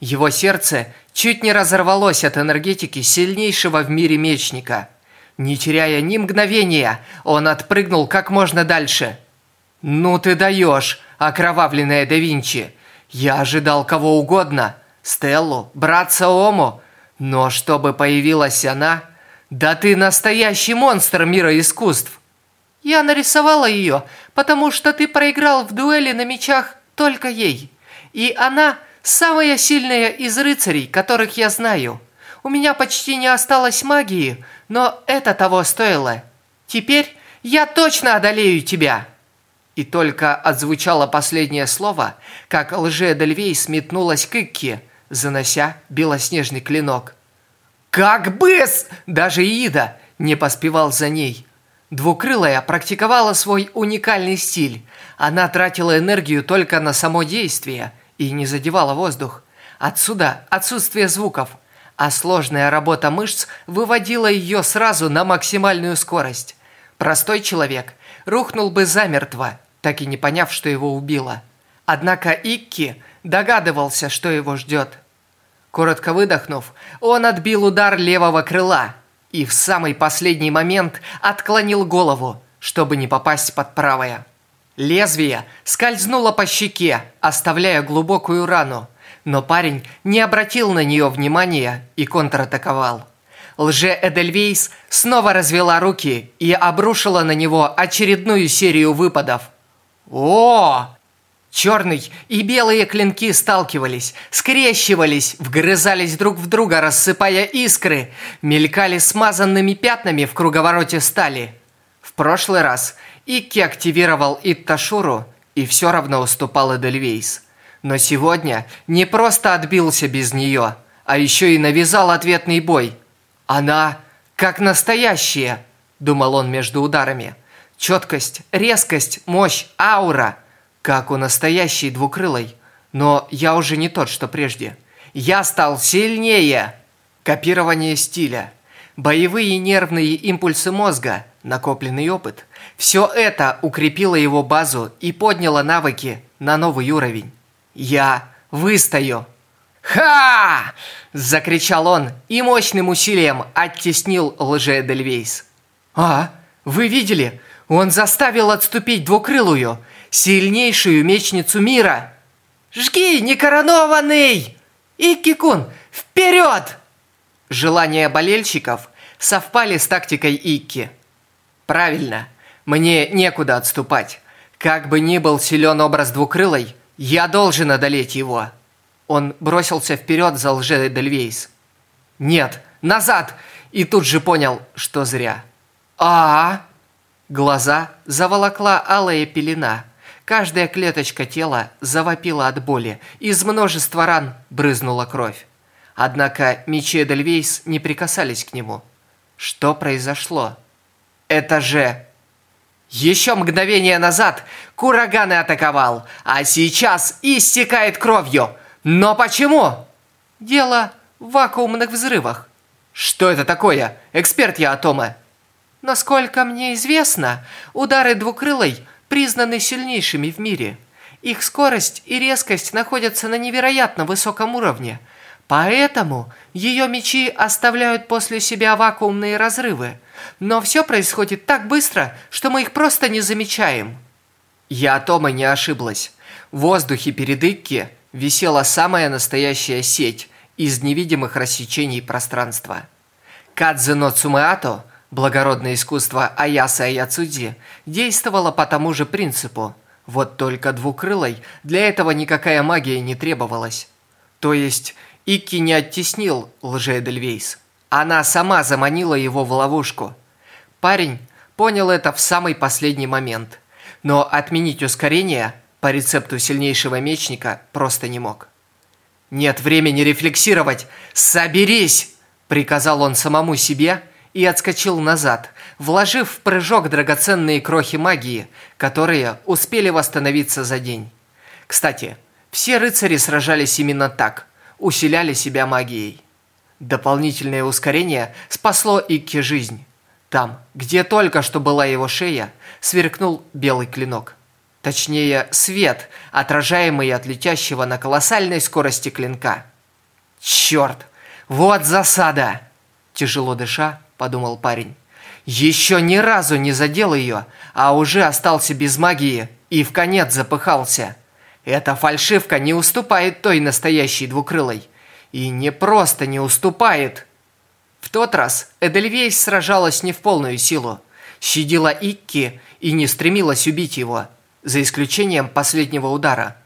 Его сердце чуть не разорвалось от энергетики сильнейшего в мире мечника. Не теряя ни мгновения, он отпрыгнул как можно дальше. «Ну ты даешь, окровавленная да Винчи! Я ожидал кого угодно, Стеллу, братца Ому, но чтобы появилась она, да ты настоящий монстр мира искусств!» Я нарисовала ее, потому что ты проиграл в дуэли на мечах только ей. И она самая сильная из рыцарей, которых я знаю. У меня почти не осталось магии, но это того стоило. Теперь я точно одолею тебя!» И только отзвучало последнее слово, как лже-дельвей сметнулась к Икке, занося белоснежный клинок. «Как быс!» Даже Ида не поспевал за ней. Двукрылая практиковала свой уникальный стиль. Она тратила энергию только на само действие и не задевала воздух. Отсюда отсутствие звуков, а сложная работа мышц выводила ее сразу на максимальную скорость. Простой человек рухнул бы замертво, так и не поняв, что его убило. Однако Икки догадывался, что его ждет. Коротко выдохнув, он отбил удар левого крыла – и в самый последний момент отклонил голову, чтобы не попасть под правое. Лезвие скользнуло по щеке, оставляя глубокую рану, но парень не обратил на нее внимания и контратаковал. Лже-Эдельвейс снова развела руки и обрушила на него очередную серию выпадов. О! Черный и белые клинки сталкивались, скрещивались, вгрызались друг в друга, рассыпая искры, мелькали смазанными пятнами в круговороте стали. В прошлый раз Икки активировал Итташуру и все равно уступал Эдельвейс. Но сегодня не просто отбился без нее, а еще и навязал ответный бой – «Она как настоящая!» – думал он между ударами. «Четкость, резкость, мощь, аура, как у настоящей двукрылой. Но я уже не тот, что прежде. Я стал сильнее!» Копирование стиля, боевые нервные импульсы мозга, накопленный опыт – все это укрепило его базу и подняло навыки на новый уровень. «Я выстою!» «Ха!» – закричал он и мощным усилием оттеснил лже-эдельвейс. «А, вы видели? Он заставил отступить двукрылую, сильнейшую мечницу мира!» «Жги, некоронованный! Икки-кун, вперед!» Желания болельщиков совпали с тактикой Икки. «Правильно, мне некуда отступать. Как бы ни был силен образ двукрылой, я должен одолеть его». Он бросился вперед за лже-Эдельвейс. «Нет, назад!» И тут же понял, что зря. а, Глаза заволокла алая пелена. Каждая клеточка тела завопила от боли. Из множества ран брызнула кровь. Однако мечи Эдельвейс не прикасались к нему. Что произошло? Это же... Еще мгновение назад Кураганы атаковал, а сейчас истекает кровью. Но почему? Дело в вакуумных взрывах. Что это такое? Эксперт я атома. Насколько мне известно, удары двукрылой признаны сильнейшими в мире. Их скорость и резкость находятся на невероятно высоком уровне. Поэтому ее мечи оставляют после себя вакуумные разрывы. Но все происходит так быстро, что мы их просто не замечаем. Я атома не ошиблась. В воздухе перед Икки висела самая настоящая сеть из невидимых рассечений пространства. Кадзено Цумеато, благородное искусство Аяса Аяцудзи, действовало по тому же принципу. Вот только двукрылой для этого никакая магия не требовалась. То есть Икки не оттеснил лже-Эдельвейс. Она сама заманила его в ловушку. Парень понял это в самый последний момент. Но отменить ускорение – по рецепту сильнейшего мечника просто не мог. «Нет времени рефлексировать! Соберись!» – приказал он самому себе и отскочил назад, вложив в прыжок драгоценные крохи магии, которые успели восстановиться за день. Кстати, все рыцари сражались именно так, усиляли себя магией. Дополнительное ускорение спасло Икке жизнь. Там, где только что была его шея, сверкнул белый клинок. Точнее, свет, отражаемый от летящего на колоссальной скорости клинка. «Черт! Вот засада!» Тяжело дыша, подумал парень. Еще ни разу не задел ее, а уже остался без магии и в конец запыхался. Эта фальшивка не уступает той настоящей двукрылой. И не просто не уступает. В тот раз Эдельвейс сражалась не в полную силу. Щадила Икки и не стремилась убить его – за исключением последнего удара.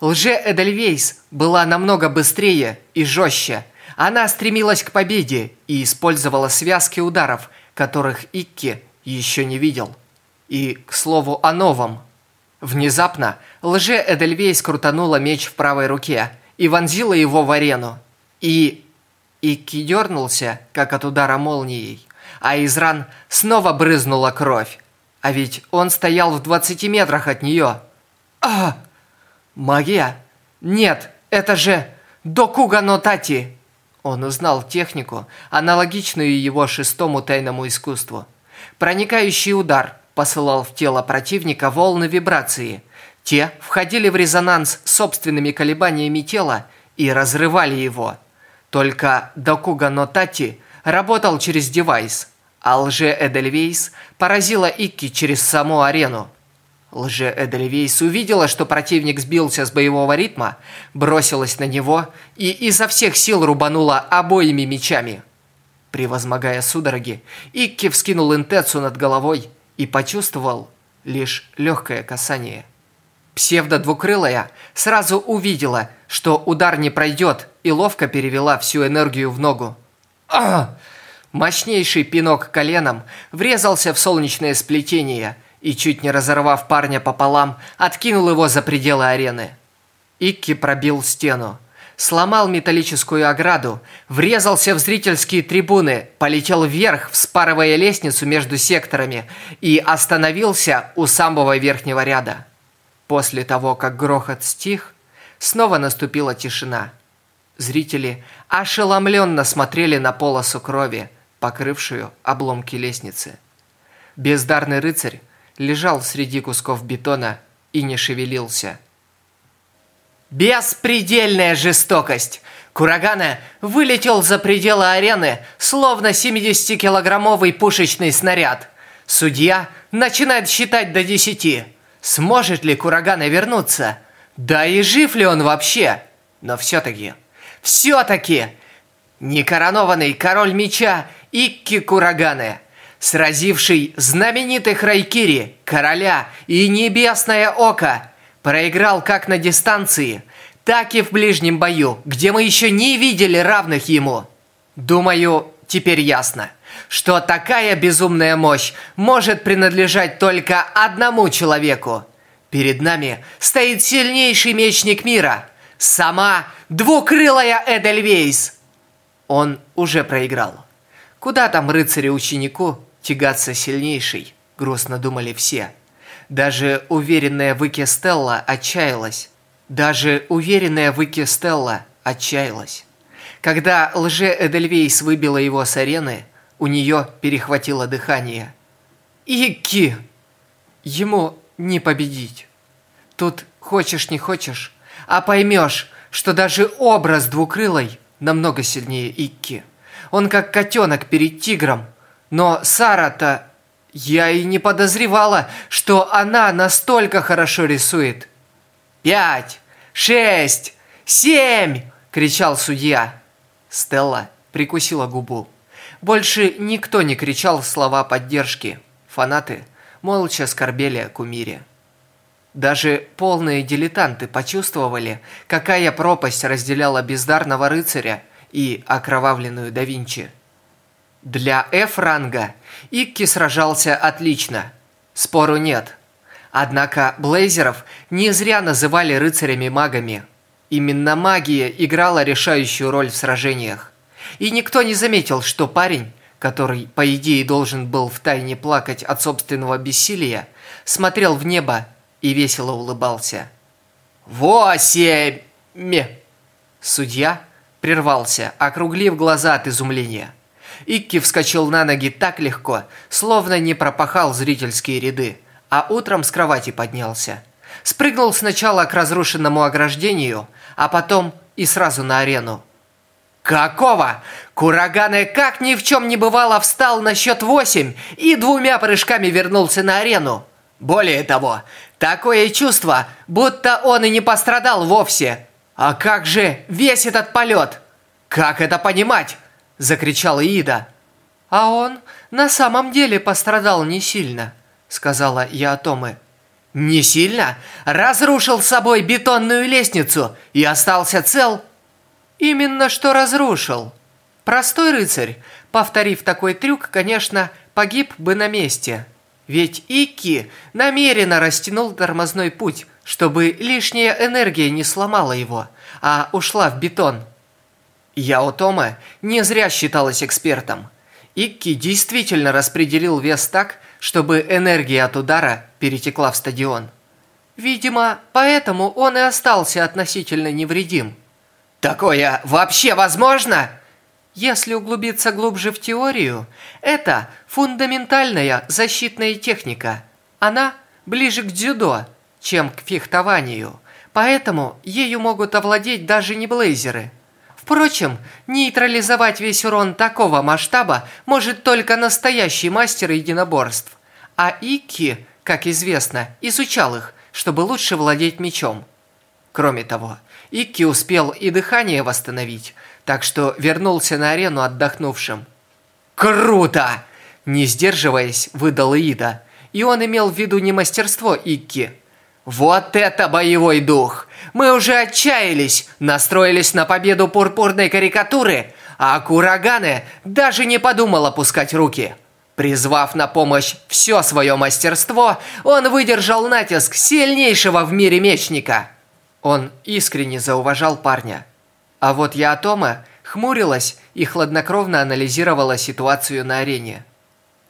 Лже-Эдельвейс была намного быстрее и жестче. Она стремилась к победе и использовала связки ударов, которых Икки еще не видел. И, к слову, о новом. Внезапно Лже-Эдельвейс крутанула меч в правой руке и вонзила его в арену. И... Икки дернулся, как от удара молнией, а из ран снова брызнула кровь. А ведь он стоял в 20 метрах от нее. А! Магия? Нет, это же Докуга но Тати. Он узнал технику, аналогичную его шестому тайному искусству. Проникающий удар посылал в тело противника волны вибрации. Те входили в резонанс с собственными колебаниями тела и разрывали его. Только Докуга но Тати работал через девайс – а лже-Эдельвейс поразила Икки через саму арену. Лже-Эдельвейс увидела, что противник сбился с боевого ритма, бросилась на него и изо всех сил рубанула обоими мечами. Превозмогая судороги, Икки вскинул интецу над головой и почувствовал лишь легкое касание. Псевдо-двукрылая сразу увидела, что удар не пройдет, и ловко перевела всю энергию в ногу. А! Мощнейший пинок коленом врезался в солнечное сплетение и, чуть не разорвав парня пополам, откинул его за пределы арены. Икки пробил стену, сломал металлическую ограду, врезался в зрительские трибуны, полетел вверх, вспарывая лестницу между секторами и остановился у самого верхнего ряда. После того, как грохот стих, снова наступила тишина. Зрители ошеломленно смотрели на полосу крови, покрывшую обломки лестницы. Бездарный рыцарь лежал среди кусков бетона и не шевелился. Беспредельная жестокость! Курагана вылетел за пределы арены, словно 70-килограммовый пушечный снаряд. Судья начинает считать до 10. Сможет ли Курагана вернуться? Да и жив ли он вообще? Но все-таки, все-таки, некоронованный король меча Икки Курагане, сразивший знаменитых Райкири, короля и небесное око, проиграл как на дистанции, так и в ближнем бою, где мы еще не видели равных ему. Думаю, теперь ясно, что такая безумная мощь может принадлежать только одному человеку. Перед нами стоит сильнейший мечник мира, сама двукрылая Эдельвейс. Он уже проиграл. Куда там рыцарю-ученику тягаться сильнейший, грустно думали все. Даже уверенная в Ике Стелла отчаялась. Даже уверенная в Ике Стелла отчаялась. Когда лже-Эдельвейс выбила его с арены, у нее перехватило дыхание. Ики! Ему не победить. Тут хочешь не хочешь, а поймешь, что даже образ двукрылой намного сильнее Икки. Он как котенок перед тигром. Но Сара-то... Я и не подозревала, что она настолько хорошо рисует. «Пять! Шесть! Семь!» – кричал судья. Стелла прикусила губу. Больше никто не кричал слова поддержки. Фанаты молча скорбели о кумире. Даже полные дилетанты почувствовали, какая пропасть разделяла бездарного рыцаря и окровавленную да Винчи. Для F-ранга Икки сражался отлично, спору нет. Однако Блейзеров не зря называли рыцарями-магами. Именно магия играла решающую роль в сражениях. И никто не заметил, что парень, который, по идее, должен был втайне плакать от собственного бессилия, смотрел в небо и весело улыбался. «Восемь!» Судья прервался, округлив глаза от изумления. Икки вскочил на ноги так легко, словно не пропахал зрительские ряды, а утром с кровати поднялся. Спрыгнул сначала к разрушенному ограждению, а потом и сразу на арену. Какого? Кураганы как ни в чем не бывало встал на счет восемь и двумя прыжками вернулся на арену. Более того, такое чувство, будто он и не пострадал вовсе. А как же весь этот полет? Как это понимать? Закричала Ида. А он на самом деле пострадал не сильно, сказала Яатомы. Не сильно? Разрушил с собой бетонную лестницу и остался цел? Именно что разрушил. Простой рыцарь, повторив такой трюк, конечно, погиб бы на месте. Ведь Икки намеренно растянул тормозной путь, чтобы лишняя энергия не сломала его, а ушла в бетон. Яо Тома не зря считалась экспертом. Икки действительно распределил вес так, чтобы энергия от удара перетекла в стадион. Видимо, поэтому он и остался относительно невредим. Такое вообще возможно? Если углубиться глубже в теорию, это фундаментальная защитная техника. Она ближе к дзюдо, чем к фехтованию, поэтому ею могут овладеть даже не блейзеры. Впрочем, нейтрализовать весь урон такого масштаба может только настоящий мастер единоборств. А Икки, как известно, изучал их, чтобы лучше владеть мечом. Кроме того, Икки успел и дыхание восстановить, так что вернулся на арену отдохнувшим. Круто! Не сдерживаясь, выдал Ида. И он имел в виду не мастерство Икки. Вот это боевой дух! Мы уже отчаялись, настроились на победу пурпурной карикатуры, а Кураганы даже не подумал опускать руки. Призвав на помощь все свое мастерство, он выдержал натиск сильнейшего в мире мечника. Он искренне зауважал парня. А вот Яатома хмурилась и хладнокровно анализировала ситуацию на арене.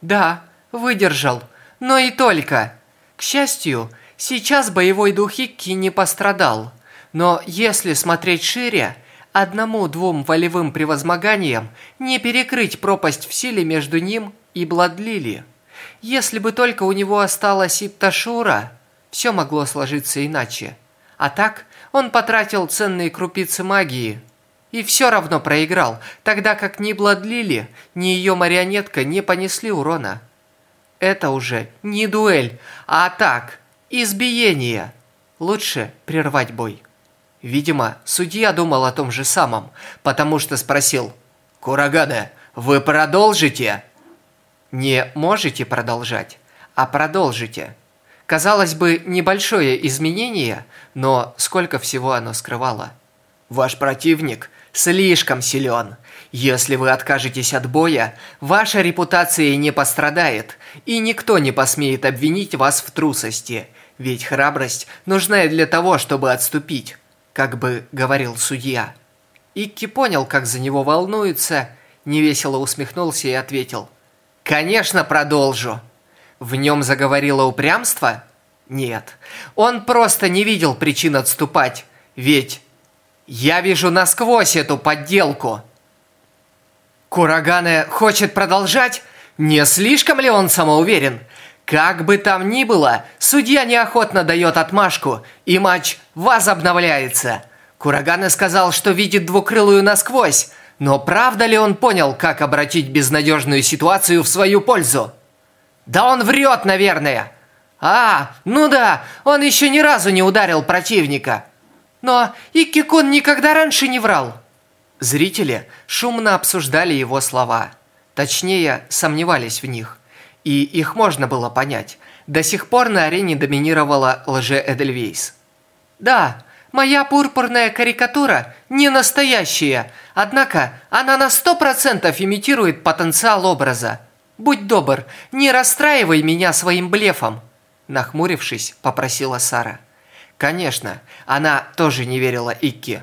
Да, выдержал, но и только. К счастью, сейчас боевой дух Икки не пострадал. Но если смотреть шире, одному-двум волевым превозмоганием не перекрыть пропасть в силе между ним и Бладлили. Если бы только у него осталась Ипташура, все могло сложиться иначе. А так он потратил ценные крупицы магии и все равно проиграл, тогда как ни Бладлили, ни ее марионетка не понесли урона. Это уже не дуэль, а так, избиение. Лучше прервать бой. Видимо, судья думал о том же самом, потому что спросил «Курагане, вы продолжите?» Не можете продолжать, а продолжите. Казалось бы, небольшое изменение, но сколько всего оно скрывало. Ваш противник слишком силен. Если вы откажетесь от боя, ваша репутация не пострадает, и никто не посмеет обвинить вас в трусости, ведь храбрость нужна для того, чтобы отступить, как бы говорил судья. Икки понял, как за него волнуется, невесело усмехнулся и ответил – Конечно, продолжу. В нем заговорило упрямство? Нет. Он просто не видел причин отступать. Ведь я вижу насквозь эту подделку. Курагане хочет продолжать? Не слишком ли он самоуверен? Как бы там ни было, судья неохотно дает отмашку, и матч возобновляется. Курагане сказал, что видит двукрылую насквозь, но правда ли он понял, как обратить безнадежную ситуацию в свою пользу? Да он врет, наверное. А, ну да, он еще ни разу не ударил противника. Но Икки-кун никогда раньше не врал. Зрители шумно обсуждали его слова. Точнее, сомневались в них. И их можно было понять. До сих пор на арене доминировала лже-Эдельвейс. Да, Моя пурпурная карикатура не настоящая, однако она на сто процентов имитирует потенциал образа. Будь добр, не расстраивай меня своим блефом, нахмурившись, попросила Сара. Конечно, она тоже не верила Икки.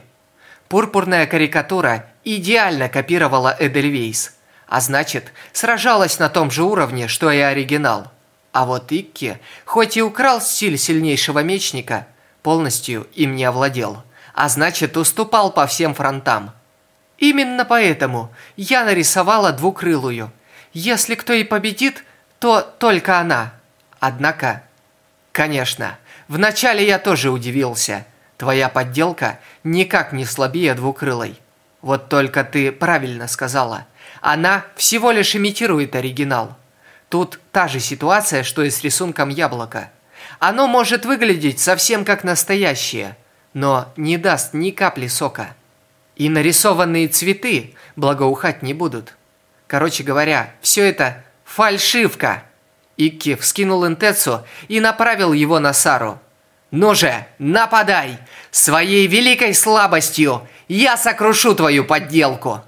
Пурпурная карикатура идеально копировала Эдельвейс, а значит, сражалась на том же уровне, что и оригинал. А вот Икки, хоть и украл стиль сильнейшего мечника, полностью им не овладел, а значит уступал по всем фронтам. Именно поэтому я нарисовала двукрылую. Если кто и победит, то только она. Однако, конечно, вначале я тоже удивился. Твоя подделка никак не слабее двукрылой. Вот только ты правильно сказала. Она всего лишь имитирует оригинал. Тут та же ситуация, что и с рисунком яблока. Оно может выглядеть совсем как настоящее, но не даст ни капли сока. И нарисованные цветы благоухать не будут. Короче говоря, все это фальшивка. Икки вскинул интецу и направил его на Сару. «Ну же, нападай! Своей великой слабостью я сокрушу твою подделку!»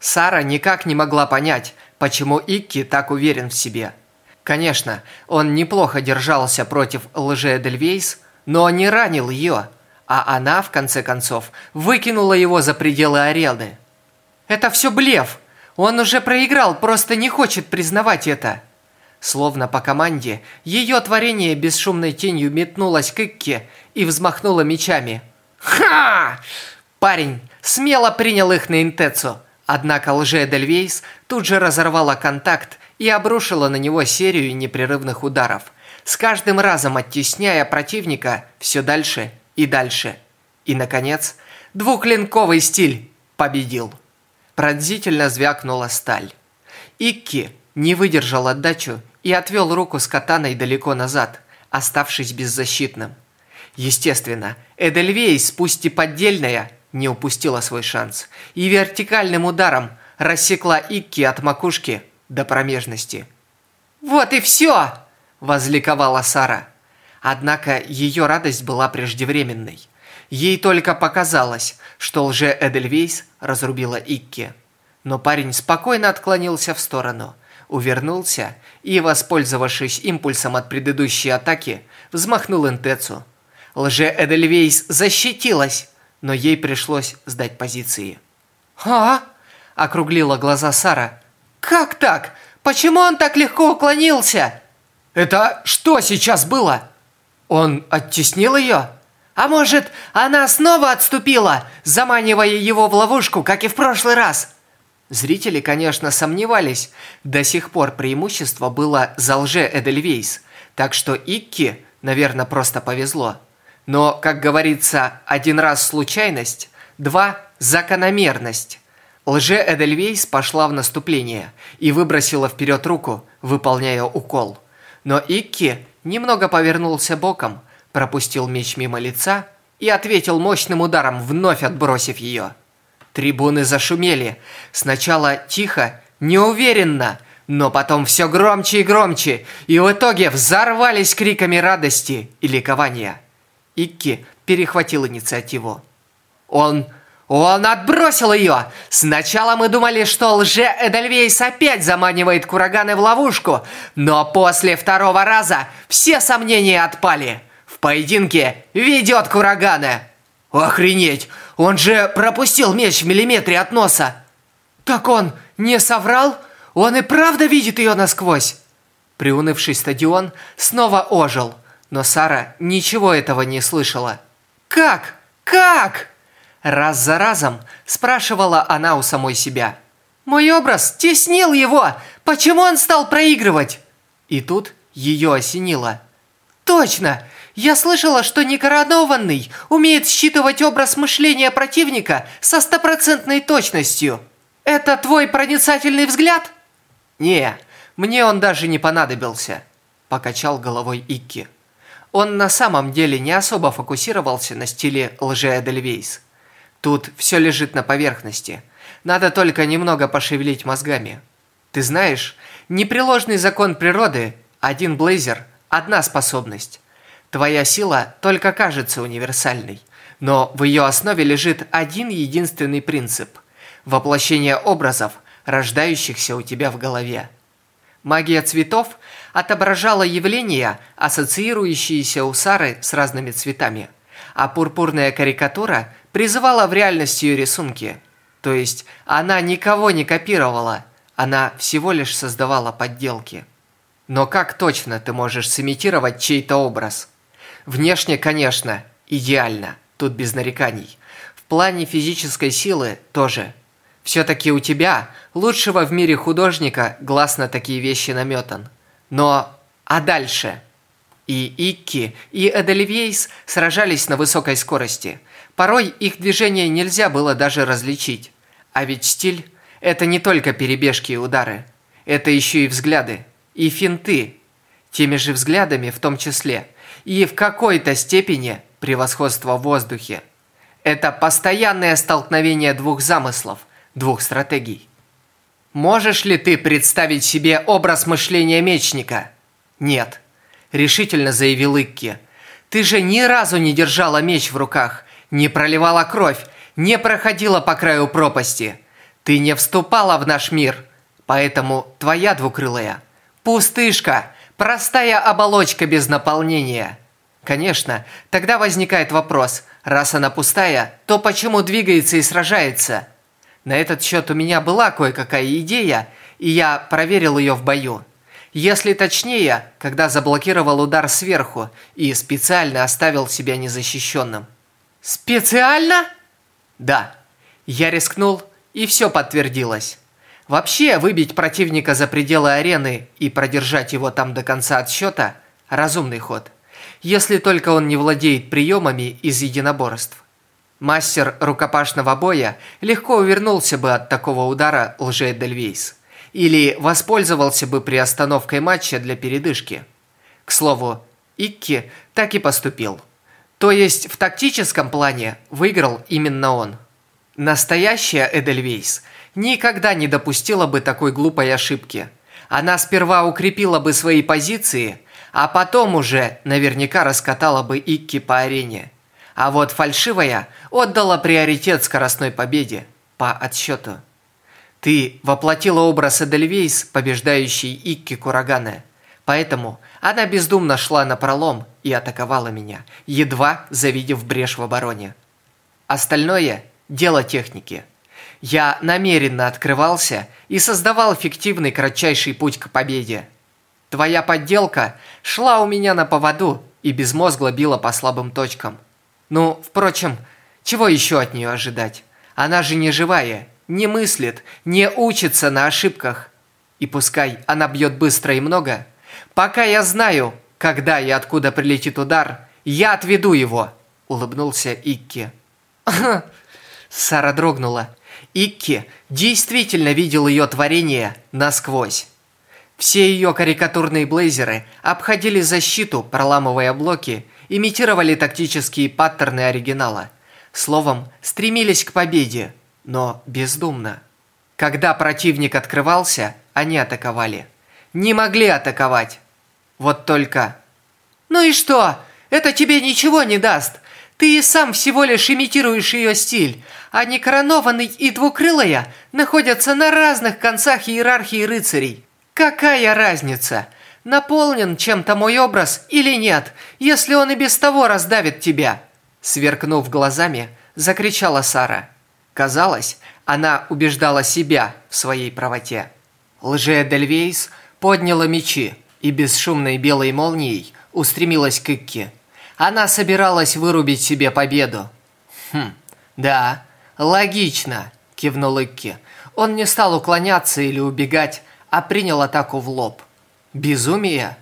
Сара никак не могла понять, почему Икки так уверен в себе. Конечно, он неплохо держался против лже-Эдельвейс, но не ранил ее, а она, в конце концов, выкинула его за пределы арены. «Это все блеф! Он уже проиграл, просто не хочет признавать это!» Словно по команде, ее творение бесшумной тенью метнулось к Икке и взмахнуло мечами. «Ха!» Парень смело принял их на интецу, однако лже-Эдельвейс тут же разорвала контакт и обрушила на него серию непрерывных ударов, с каждым разом оттесняя противника все дальше и дальше. И, наконец, двухклинковый стиль победил. Пронзительно звякнула сталь. Икки не выдержал отдачу и отвел руку с катаной далеко назад, оставшись беззащитным. Естественно, Эдельвейс, пусть и поддельная, не упустила свой шанс и вертикальным ударом рассекла Икки от макушки до промежности. «Вот и все!» – возликовала Сара. Однако ее радость была преждевременной. Ей только показалось, что лже-Эдельвейс разрубила Икки. Но парень спокойно отклонился в сторону, увернулся и, воспользовавшись импульсом от предыдущей атаки, взмахнул интецу. Лже-Эдельвейс защитилась, но ей пришлось сдать позиции. «А?» – округлила глаза Сара. «Как так? Почему он так легко уклонился?» «Это что сейчас было? Он оттеснил ее?» «А может, она снова отступила, заманивая его в ловушку, как и в прошлый раз?» Зрители, конечно, сомневались. До сих пор преимущество было за лже Эдельвейс, так что Икки, наверное, просто повезло. Но, как говорится, один раз случайность, два – закономерность. Лже Эдельвейс пошла в наступление и выбросила вперед руку, выполняя укол. Но Икки немного повернулся боком, пропустил меч мимо лица и ответил мощным ударом, вновь отбросив ее. Трибуны зашумели. Сначала тихо, неуверенно, но потом все громче и громче, и в итоге взорвались криками радости и ликования. Икки перехватил инициативу. Он он отбросил ее! Сначала мы думали, что лже-Эдельвейс опять заманивает Кураганы в ловушку, но после второго раза все сомнения отпали. В поединке ведет Курагана. Охренеть! Он же пропустил меч в миллиметре от носа. Так он не соврал? Он и правда видит ее насквозь. Приунывший стадион снова ожил, но Сара ничего этого не слышала. Как? Как? Раз за разом спрашивала она у самой себя. «Мой образ теснил его! Почему он стал проигрывать?» И тут ее осенило. «Точно! Я слышала, что некоронованный умеет считывать образ мышления противника со стопроцентной точностью. Это твой проницательный взгляд?» «Не, мне он даже не понадобился», – покачал головой Икки. Он на самом деле не особо фокусировался на стиле лже-Эдельвейс. Тут все лежит на поверхности. Надо только немного пошевелить мозгами. Ты знаешь, непреложный закон природы – один блейзер, одна способность. Твоя сила только кажется универсальной, но в ее основе лежит один единственный принцип – воплощение образов, рождающихся у тебя в голове. Магия цветов отображала явления, ассоциирующиеся у Сары с разными цветами, а пурпурная карикатура призывала в реальность ее рисунки. То есть она никого не копировала, она всего лишь создавала подделки. Но как точно ты можешь сымитировать чей-то образ? Внешне, конечно, идеально, тут без нареканий. В плане физической силы тоже. Все-таки у тебя, лучшего в мире художника, глаз на такие вещи наметан. Но, а дальше? И Икки, и Эдельвейс сражались на высокой скорости – Порой их движения нельзя было даже различить. А ведь стиль – это не только перебежки и удары. Это еще и взгляды, и финты. Теми же взглядами в том числе. И в какой-то степени превосходство в воздухе. Это постоянное столкновение двух замыслов, двух стратегий. Можешь ли ты представить себе образ мышления мечника? Нет, решительно заявил Икки. Ты же ни разу не держала меч в руках не проливала кровь, не проходила по краю пропасти. Ты не вступала в наш мир, поэтому твоя двукрылая – пустышка, простая оболочка без наполнения. Конечно, тогда возникает вопрос, раз она пустая, то почему двигается и сражается? На этот счет у меня была кое-какая идея, и я проверил ее в бою. Если точнее, когда заблокировал удар сверху и специально оставил себя незащищенным. Специально? Да. Я рискнул, и все подтвердилось. Вообще, выбить противника за пределы арены и продержать его там до конца отсчета – разумный ход. Если только он не владеет приемами из единоборств. Мастер рукопашного боя легко увернулся бы от такого удара лже Дельвейс. Или воспользовался бы приостановкой матча для передышки. К слову, Икки так и поступил – то есть в тактическом плане выиграл именно он. Настоящая Эдельвейс никогда не допустила бы такой глупой ошибки. Она сперва укрепила бы свои позиции, а потом уже наверняка раскатала бы Икки по арене. А вот фальшивая отдала приоритет скоростной победе по отсчету. Ты воплотила образ Эдельвейс, побеждающей Икки Курагана. Поэтому она бездумно шла на пролом и атаковала меня, едва завидев брешь в обороне. Остальное – дело техники. Я намеренно открывался и создавал фиктивный кратчайший путь к победе. Твоя подделка шла у меня на поводу и безмозгло била по слабым точкам. Ну, впрочем, чего еще от нее ожидать? Она же не живая, не мыслит, не учится на ошибках. И пускай она бьет быстро и много, пока я знаю, когда и откуда прилетит удар, я отведу его, улыбнулся Икки. Сара дрогнула. Икки действительно видел ее творение насквозь. Все ее карикатурные блейзеры обходили защиту, проламывая блоки, имитировали тактические паттерны оригинала. Словом, стремились к победе, но бездумно. Когда противник открывался, они атаковали. Не могли атаковать. Вот только... «Ну и что? Это тебе ничего не даст. Ты и сам всего лишь имитируешь ее стиль, а некоронованный и двукрылая находятся на разных концах иерархии рыцарей. Какая разница, наполнен чем-то мой образ или нет, если он и без того раздавит тебя?» Сверкнув глазами, закричала Сара. Казалось, она убеждала себя в своей правоте. Лжея Дельвейс подняла мечи и бесшумной белой молнией устремилась к Икке. Она собиралась вырубить себе победу. Хм, да, логично, кивнул Икки. Он не стал уклоняться или убегать, а принял атаку в лоб. Безумие?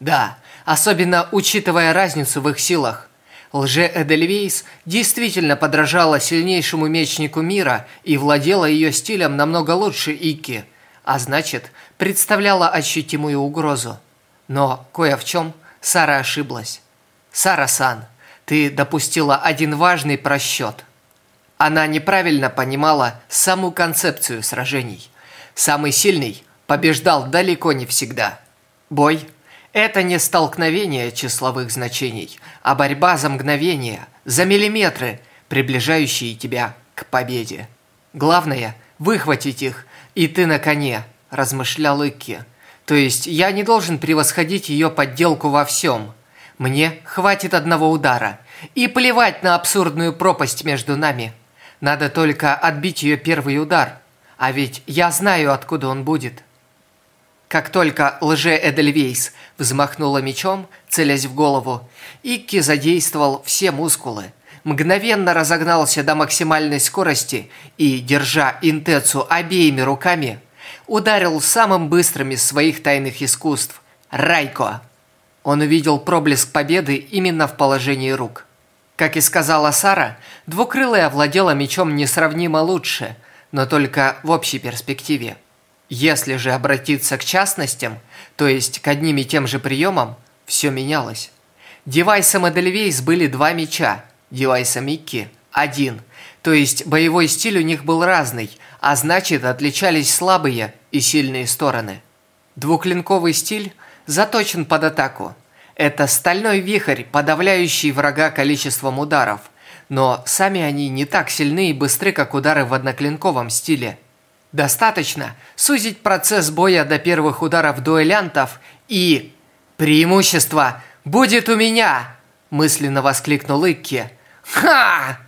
Да, особенно учитывая разницу в их силах. Лже-Эдельвейс действительно подражала сильнейшему мечнику мира и владела ее стилем намного лучше Ики, а значит, представляла ощутимую угрозу. Но кое в чем Сара ошиблась. Сара-сан, ты допустила один важный просчет. Она неправильно понимала саму концепцию сражений. Самый сильный побеждал далеко не всегда. Бой – это не столкновение числовых значений, а борьба за мгновения, за миллиметры, приближающие тебя к победе. Главное – выхватить их, и ты на коне, размышлял Икки. То есть я не должен превосходить ее подделку во всем – мне хватит одного удара. И плевать на абсурдную пропасть между нами. Надо только отбить ее первый удар. А ведь я знаю, откуда он будет. Как только лже-Эдельвейс взмахнула мечом, целясь в голову, Икки задействовал все мускулы, мгновенно разогнался до максимальной скорости и, держа интецу обеими руками, ударил самым быстрым из своих тайных искусств – Райко. Он увидел проблеск победы именно в положении рук. Как и сказала Сара, двукрылая владела мечом несравнимо лучше, но только в общей перспективе. Если же обратиться к частностям, то есть к одним и тем же приемам, все менялось. Девайсом Эдельвейс были два меча, девайсом Микки – один. То есть боевой стиль у них был разный, а значит отличались слабые и сильные стороны. Двуклинковый стиль заточен под атаку. Это стальной вихрь, подавляющий врага количеством ударов, но сами они не так сильны и быстры, как удары в одноклинковом стиле. Достаточно сузить процесс боя до первых ударов дуэлянтов и... «Преимущество будет у меня!» мысленно воскликнул Икки. «Ха!»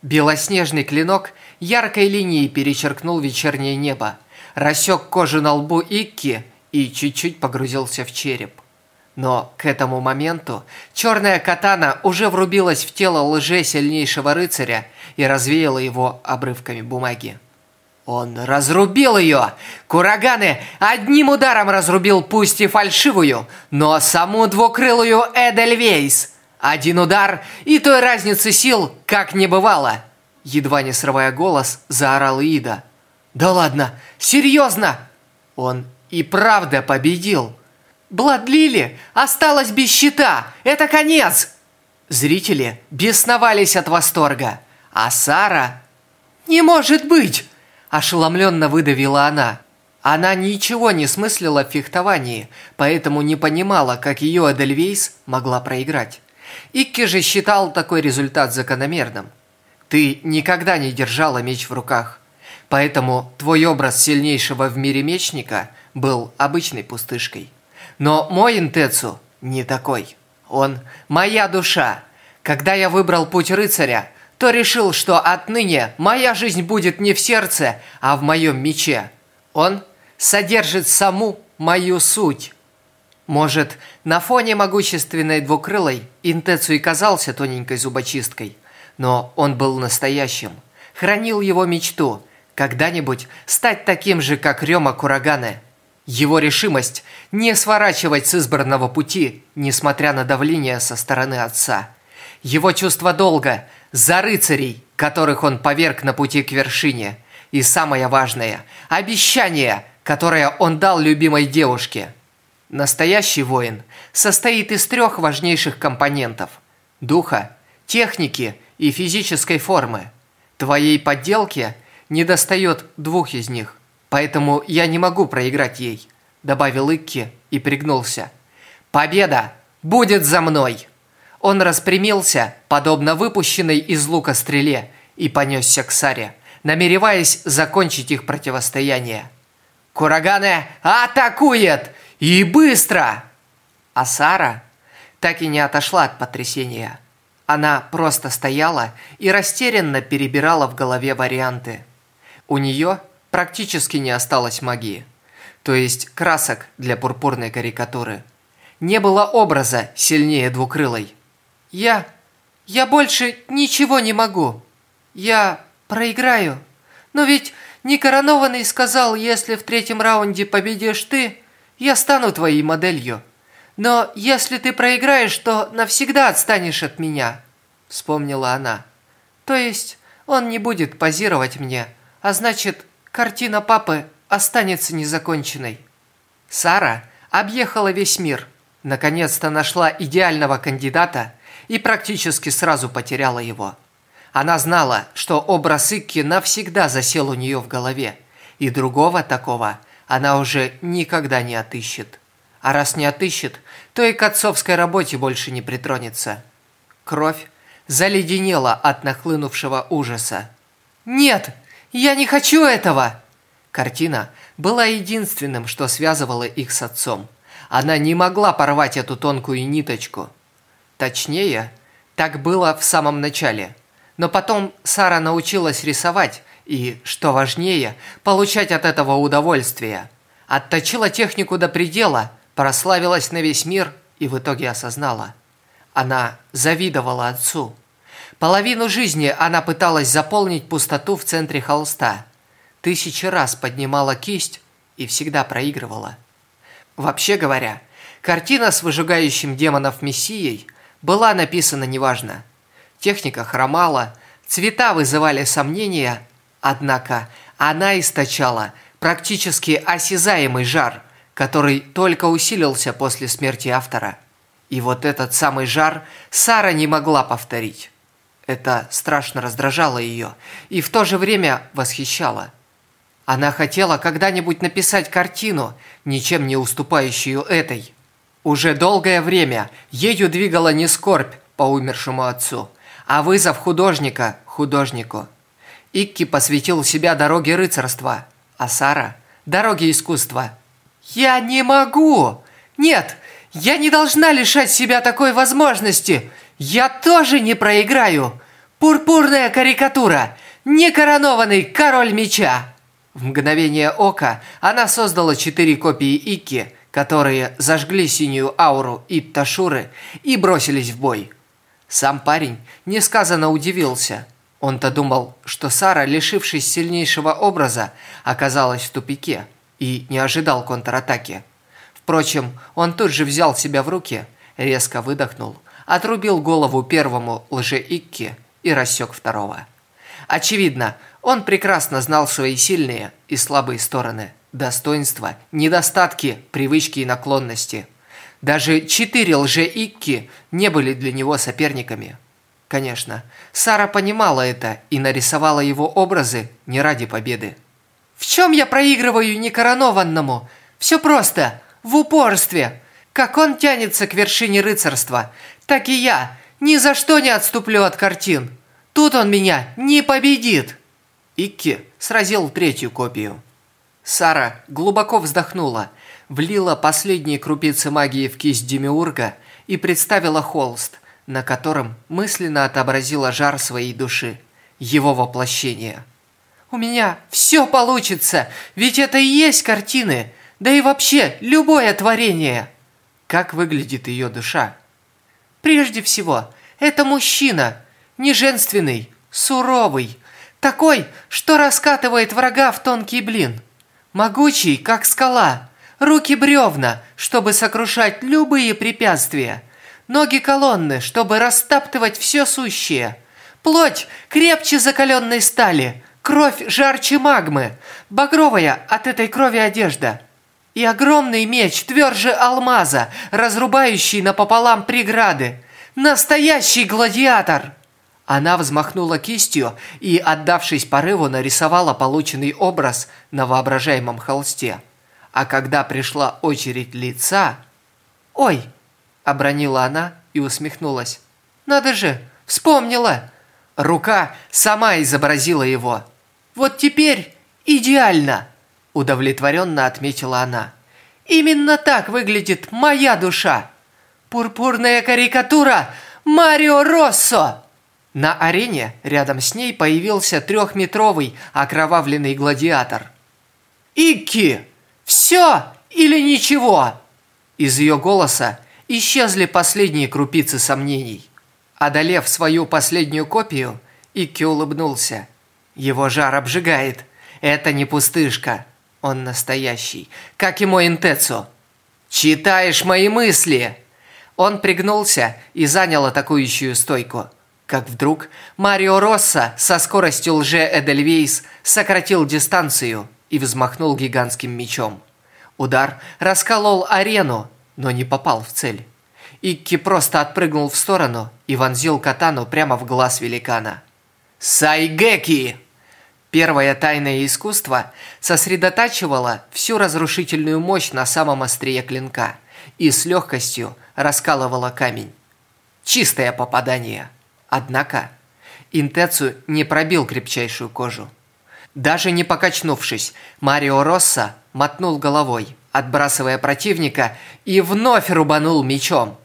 Белоснежный клинок яркой линией перечеркнул вечернее небо, рассек кожу на лбу Икки и чуть-чуть погрузился в череп. Но к этому моменту черная катана уже врубилась в тело лже сильнейшего рыцаря и развеяла его обрывками бумаги. Он разрубил ее! Кураганы одним ударом разрубил пусть и фальшивую, но саму двукрылую Эдельвейс. Один удар, и той разницы сил как не бывало. Едва не срывая голос, заорал Ида. «Да ладно, серьезно!» Он и правда победил. Бладлили осталась без щита. Это конец. Зрители бесновались от восторга. А Сара... «Не может быть!» – ошеломленно выдавила она. Она ничего не смыслила в фехтовании, поэтому не понимала, как ее Эдельвейс могла проиграть. Икки же считал такой результат закономерным. Ты никогда не держала меч в руках, поэтому твой образ сильнейшего в мире мечника был обычной пустышкой. Но мой Интецу не такой. Он моя душа. Когда я выбрал путь рыцаря, то решил, что отныне моя жизнь будет не в сердце, а в моем мече. Он содержит саму мою суть. Может, на фоне могущественной двукрылой Интецу и казался тоненькой зубочисткой, но он был настоящим, хранил его мечту когда-нибудь стать таким же, как Рёма Курагане. Его решимость не сворачивать с избранного пути, несмотря на давление со стороны отца. Его чувство долга за рыцарей, которых он поверг на пути к вершине. И самое важное – обещание, которое он дал любимой девушке. Настоящий воин состоит из трех важнейших компонентов – духа, техники и физической формы. Твоей подделке недостает двух из них. Поэтому я не могу проиграть ей», – добавил Икки и пригнулся. «Победа будет за мной!» Он распрямился, подобно выпущенной из лука стреле, и понесся к Саре, намереваясь закончить их противостояние. «Курагане атакует! И быстро!» А Сара так и не отошла от потрясения. Она просто стояла и растерянно перебирала в голове варианты. У нее практически не осталось магии, то есть красок для пурпурной карикатуры. Не было образа сильнее двукрылой. «Я... я больше ничего не могу. Я проиграю. Но ведь некоронованный сказал, если в третьем раунде победишь ты, я стану твоей моделью. Но если ты проиграешь, то навсегда отстанешь от меня», — вспомнила она. «То есть он не будет позировать мне, а значит, Картина папы останется незаконченной. Сара объехала весь мир, наконец-то нашла идеального кандидата и практически сразу потеряла его. Она знала, что образ Икки навсегда засел у нее в голове, и другого такого она уже никогда не отыщет. А раз не отыщет, то и к отцовской работе больше не притронется. Кровь заледенела от нахлынувшего ужаса. «Нет!» «Я не хочу этого!» Картина была единственным, что связывало их с отцом. Она не могла порвать эту тонкую ниточку. Точнее, так было в самом начале. Но потом Сара научилась рисовать и, что важнее, получать от этого удовольствие. Отточила технику до предела, прославилась на весь мир и в итоге осознала. Она завидовала отцу. Половину жизни она пыталась заполнить пустоту в центре холста. Тысячи раз поднимала кисть и всегда проигрывала. Вообще говоря, картина с выжигающим демонов мессией была написана неважно. Техника хромала, цвета вызывали сомнения, однако она источала практически осязаемый жар, который только усилился после смерти автора. И вот этот самый жар Сара не могла повторить. Это страшно раздражало ее и в то же время восхищало. Она хотела когда-нибудь написать картину, ничем не уступающую этой. Уже долгое время ею двигала не скорбь по умершему отцу, а вызов художника художнику. Икки посвятил себя дороге рыцарства, а Сара – дороге искусства. «Я не могу! Нет, я не должна лишать себя такой возможности! Я тоже не проиграю! Пурпурная карикатура! Некоронованный король меча!» В мгновение ока она создала четыре копии Икки, которые зажгли синюю ауру Итташуры и бросились в бой. Сам парень несказанно удивился. Он-то думал, что Сара, лишившись сильнейшего образа, оказалась в тупике и не ожидал контратаки. Впрочем, он тут же взял себя в руки, резко выдохнул – отрубил голову первому лже-икки и рассек второго. Очевидно, он прекрасно знал свои сильные и слабые стороны, достоинства, недостатки, привычки и наклонности. Даже четыре лже-икки не были для него соперниками. Конечно, Сара понимала это и нарисовала его образы не ради победы. «В чем я проигрываю некоронованному? Все просто, в упорстве. Как он тянется к вершине рыцарства, так и я ни за что не отступлю от картин. Тут он меня не победит!» Икки сразил третью копию. Сара глубоко вздохнула, влила последние крупицы магии в кисть Демиурга и представила холст – на котором мысленно отобразила жар своей души, его воплощение. «У меня все получится, ведь это и есть картины, да и вообще любое творение!» Как выглядит ее душа? Прежде всего, это мужчина, не женственный, суровый, такой, что раскатывает врага в тонкий блин. Могучий, как скала, руки бревна, чтобы сокрушать любые препятствия – Ноги колонны, чтобы растаптывать все сущее. Плоть крепче закаленной стали, кровь жарче магмы, багровая от этой крови одежда. И огромный меч тверже алмаза, разрубающий напополам преграды. Настоящий гладиатор! Она взмахнула кистью и, отдавшись порыву, нарисовала полученный образ на воображаемом холсте. А когда пришла очередь лица... «Ой!» Обронила она и усмехнулась. «Надо же, вспомнила!» Рука сама изобразила его. «Вот теперь идеально!» Удовлетворенно отметила она. «Именно так выглядит моя душа! Пурпурная карикатура Марио Россо!» На арене рядом с ней появился трехметровый окровавленный гладиатор. «Икки! Все или ничего?» Из ее голоса исчезли последние крупицы сомнений. Одолев свою последнюю копию, Икки улыбнулся. Его жар обжигает. Это не пустышка. Он настоящий, как и мой Интецу. «Читаешь мои мысли!» Он пригнулся и занял атакующую стойку. Как вдруг Марио Росса со скоростью лже-Эдельвейс сократил дистанцию и взмахнул гигантским мечом. Удар расколол арену, но не попал в цель. Икки просто отпрыгнул в сторону и вонзил катану прямо в глаз великана. «Сайгеки!» Первое тайное искусство сосредотачивало всю разрушительную мощь на самом острие клинка и с легкостью раскалывало камень. Чистое попадание. Однако Интецу не пробил крепчайшую кожу. Даже не покачнувшись, Марио Росса мотнул головой, отбрасывая противника, и вновь рубанул мечом.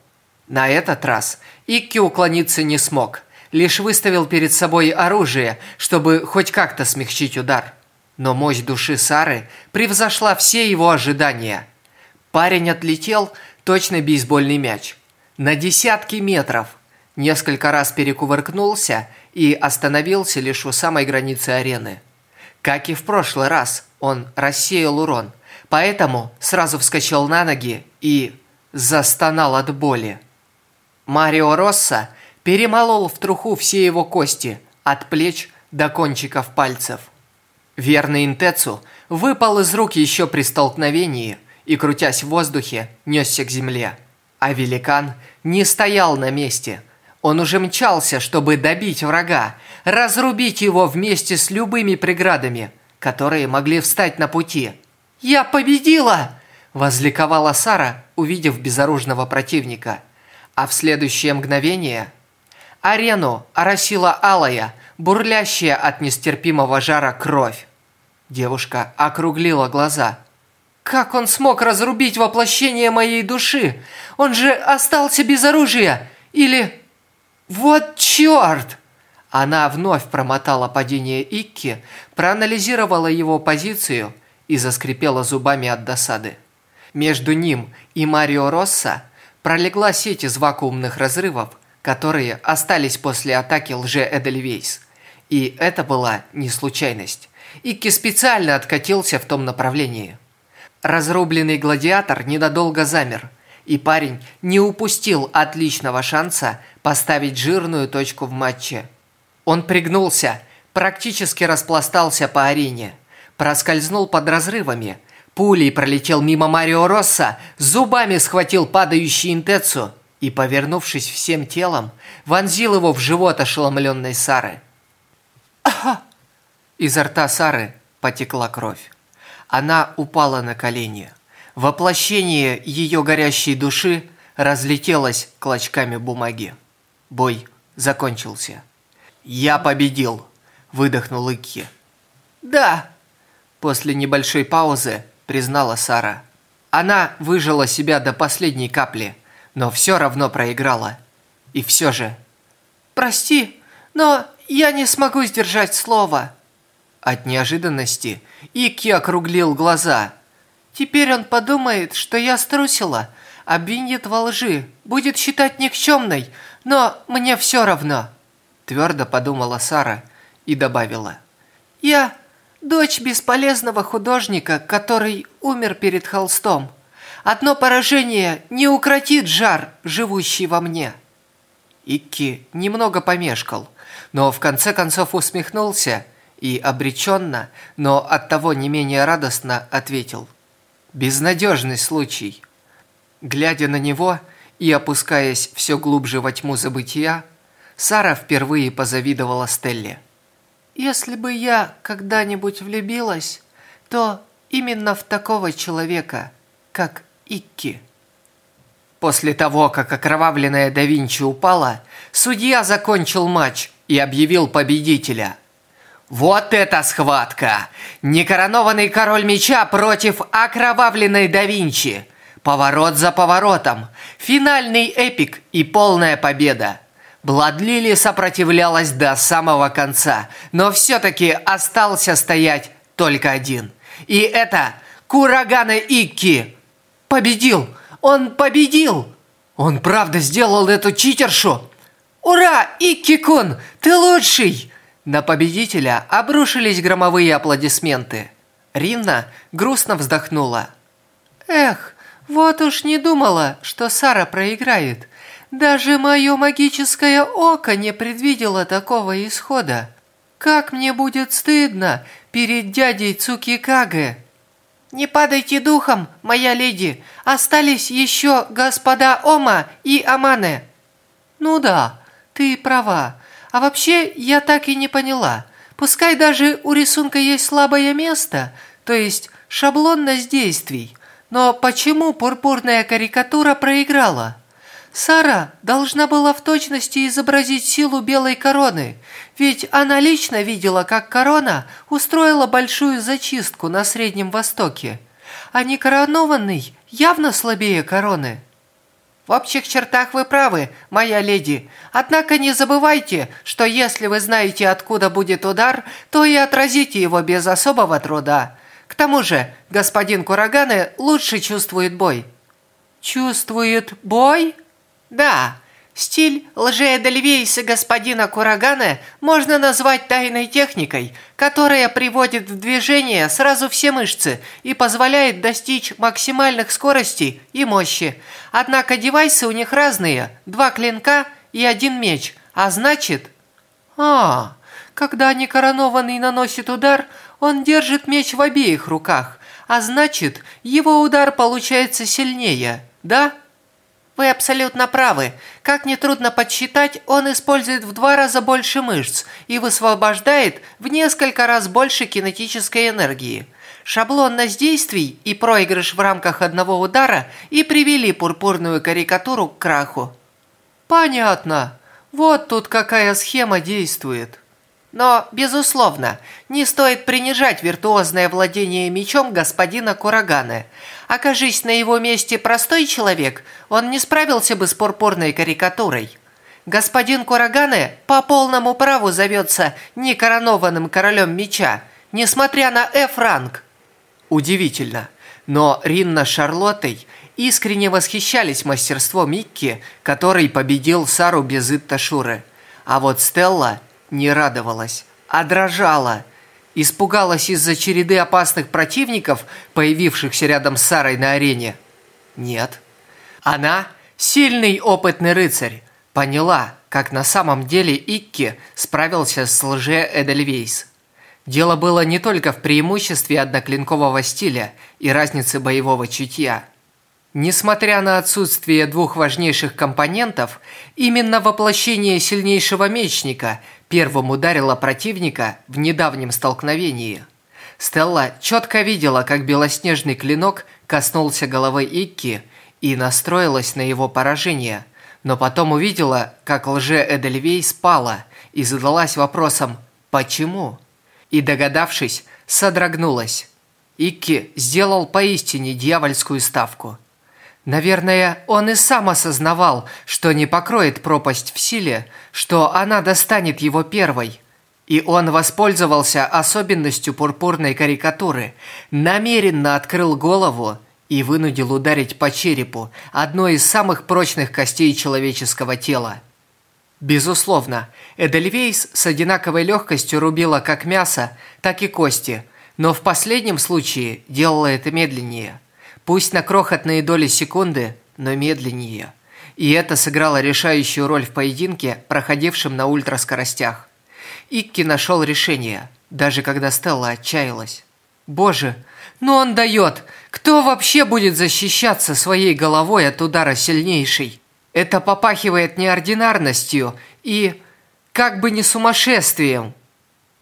На этот раз Икки уклониться не смог, лишь выставил перед собой оружие, чтобы хоть как-то смягчить удар. Но мощь души Сары превзошла все его ожидания. Парень отлетел точно бейсбольный мяч. На десятки метров. Несколько раз перекувыркнулся и остановился лишь у самой границы арены. Как и в прошлый раз, он рассеял урон – Поэтому сразу вскочил на ноги и застонал от боли. Марио Росса перемолол в труху все его кости, от плеч до кончиков пальцев. Верный Интецу выпал из рук еще при столкновении и, крутясь в воздухе, несся к земле. А великан не стоял на месте. Он уже мчался, чтобы добить врага, разрубить его вместе с любыми преградами, которые могли встать на пути – «Я победила!» – возликовала Сара, увидев безоружного противника. А в следующее мгновение арену оросила алая, бурлящая от нестерпимого жара кровь. Девушка округлила глаза. «Как он смог разрубить воплощение моей души? Он же остался без оружия! Или... Вот черт!» Она вновь промотала падение Икки, проанализировала его позицию – и заскрипела зубами от досады. Между ним и Марио Росса пролегла сеть из вакуумных разрывов, которые остались после атаки лже-Эдельвейс. И это была не случайность. Икки специально откатился в том направлении. Разрубленный гладиатор недолго замер, и парень не упустил отличного шанса поставить жирную точку в матче. Он пригнулся, практически распластался по арене – проскользнул под разрывами, пулей пролетел мимо Марио Росса, зубами схватил падающий Интецу и, повернувшись всем телом, вонзил его в живот ошеломленной Сары. «Ага!» Изо рта Сары потекла кровь. Она упала на колени. Воплощение ее горящей души разлетелось клочками бумаги. Бой закончился. «Я победил!» – выдохнул Икки. «Да!» – после небольшой паузы признала Сара. Она выжила себя до последней капли, но все равно проиграла. И все же... «Прости, но я не смогу сдержать слово!» От неожиданности Икки округлил глаза. «Теперь он подумает, что я струсила, обвинит во лжи, будет считать никчемной, но мне все равно!» Твердо подумала Сара и добавила. «Я дочь бесполезного художника, который умер перед холстом. Одно поражение не укротит жар, живущий во мне». Икки немного помешкал, но в конце концов усмехнулся и обреченно, но оттого не менее радостно ответил. «Безнадежный случай». Глядя на него и опускаясь все глубже во тьму забытия, Сара впервые позавидовала Стелле. «Если бы я когда-нибудь влюбилась, то именно в такого человека, как Икки». После того, как окровавленная да Винчи упала, судья закончил матч и объявил победителя – вот это схватка! Некоронованный король меча против окровавленной да Винчи. Поворот за поворотом. Финальный эпик и полная победа. Бладлили сопротивлялась до самого конца, но все-таки остался стоять только один. И это Курагана Икки. Победил! Он победил! Он правда сделал эту читершу? Ура, Икки-кун, ты лучший! На победителя обрушились громовые аплодисменты. Ринна грустно вздохнула. «Эх, вот уж не думала, что Сара проиграет. Даже мое магическое око не предвидело такого исхода. Как мне будет стыдно перед дядей Цукикаге!» «Не падайте духом, моя леди! Остались еще господа Ома и Амане!» «Ну да, ты права. А вообще, я так и не поняла. Пускай даже у рисунка есть слабое место, то есть шаблонность действий, но почему пурпурная карикатура проиграла? Сара должна была в точности изобразить силу белой короны, ведь она лично видела, как корона устроила большую зачистку на Среднем Востоке, а некоронованный явно слабее короны. В общих чертах вы правы, моя леди. Однако не забывайте, что если вы знаете, откуда будет удар, то и отразите его без особого труда. К тому же, господин Кураганы лучше чувствует бой. Чувствует бой? Да. Стиль лжеэдельвейса господина Курагана можно назвать тайной техникой, которая приводит в движение сразу все мышцы и позволяет достичь максимальных скоростей и мощи. Однако девайсы у них разные, два клинка и один меч, а значит... А, когда некоронованный наносит удар, он держит меч в обеих руках, а значит, его удар получается сильнее, да? Вы абсолютно правы. Как нетрудно подсчитать, он использует в два раза больше мышц и высвобождает в несколько раз больше кинетической энергии. Шаблонность действий и проигрыш в рамках одного удара и привели пурпурную карикатуру к краху. Понятно. Вот тут какая схема действует. Но, безусловно, не стоит принижать виртуозное владение мечом господина Курагана. Окажись на его месте простой человек, он не справился бы с пурпурной карикатурой. Господин Курагане по полному праву зовется некоронованным королем меча, несмотря на F-ранг. Удивительно, но Ринна с Шарлоттой искренне восхищались мастерством Микки, который победил Сару без Итташуры. А вот Стелла – не радовалась, а дрожала. Испугалась из-за череды опасных противников, появившихся рядом с Сарой на арене? Нет. Она, сильный опытный рыцарь, поняла, как на самом деле Икки справился с лже Эдельвейс. Дело было не только в преимуществе одноклинкового стиля и разнице боевого чутья. Несмотря на отсутствие двух важнейших компонентов, именно воплощение сильнейшего мечника первым ударило противника в недавнем столкновении. Стелла четко видела, как белоснежный клинок коснулся головы Икки и настроилась на его поражение, но потом увидела, как лже-Эдельвей спала и задалась вопросом «Почему?». И догадавшись, содрогнулась. Икки сделал поистине дьявольскую ставку – Наверное, он и сам осознавал, что не покроет пропасть в силе, что она достанет его первой. И он воспользовался особенностью пурпурной карикатуры, намеренно открыл голову и вынудил ударить по черепу одной из самых прочных костей человеческого тела. Безусловно, Эдельвейс с одинаковой легкостью рубила как мясо, так и кости, но в последнем случае делала это медленнее – Пусть на крохотные доли секунды, но медленнее. И это сыграло решающую роль в поединке, проходившем на ультраскоростях. Икки нашел решение, даже когда Стелла отчаялась. «Боже, ну он дает! Кто вообще будет защищаться своей головой от удара сильнейшей? Это попахивает неординарностью и... как бы не сумасшествием!»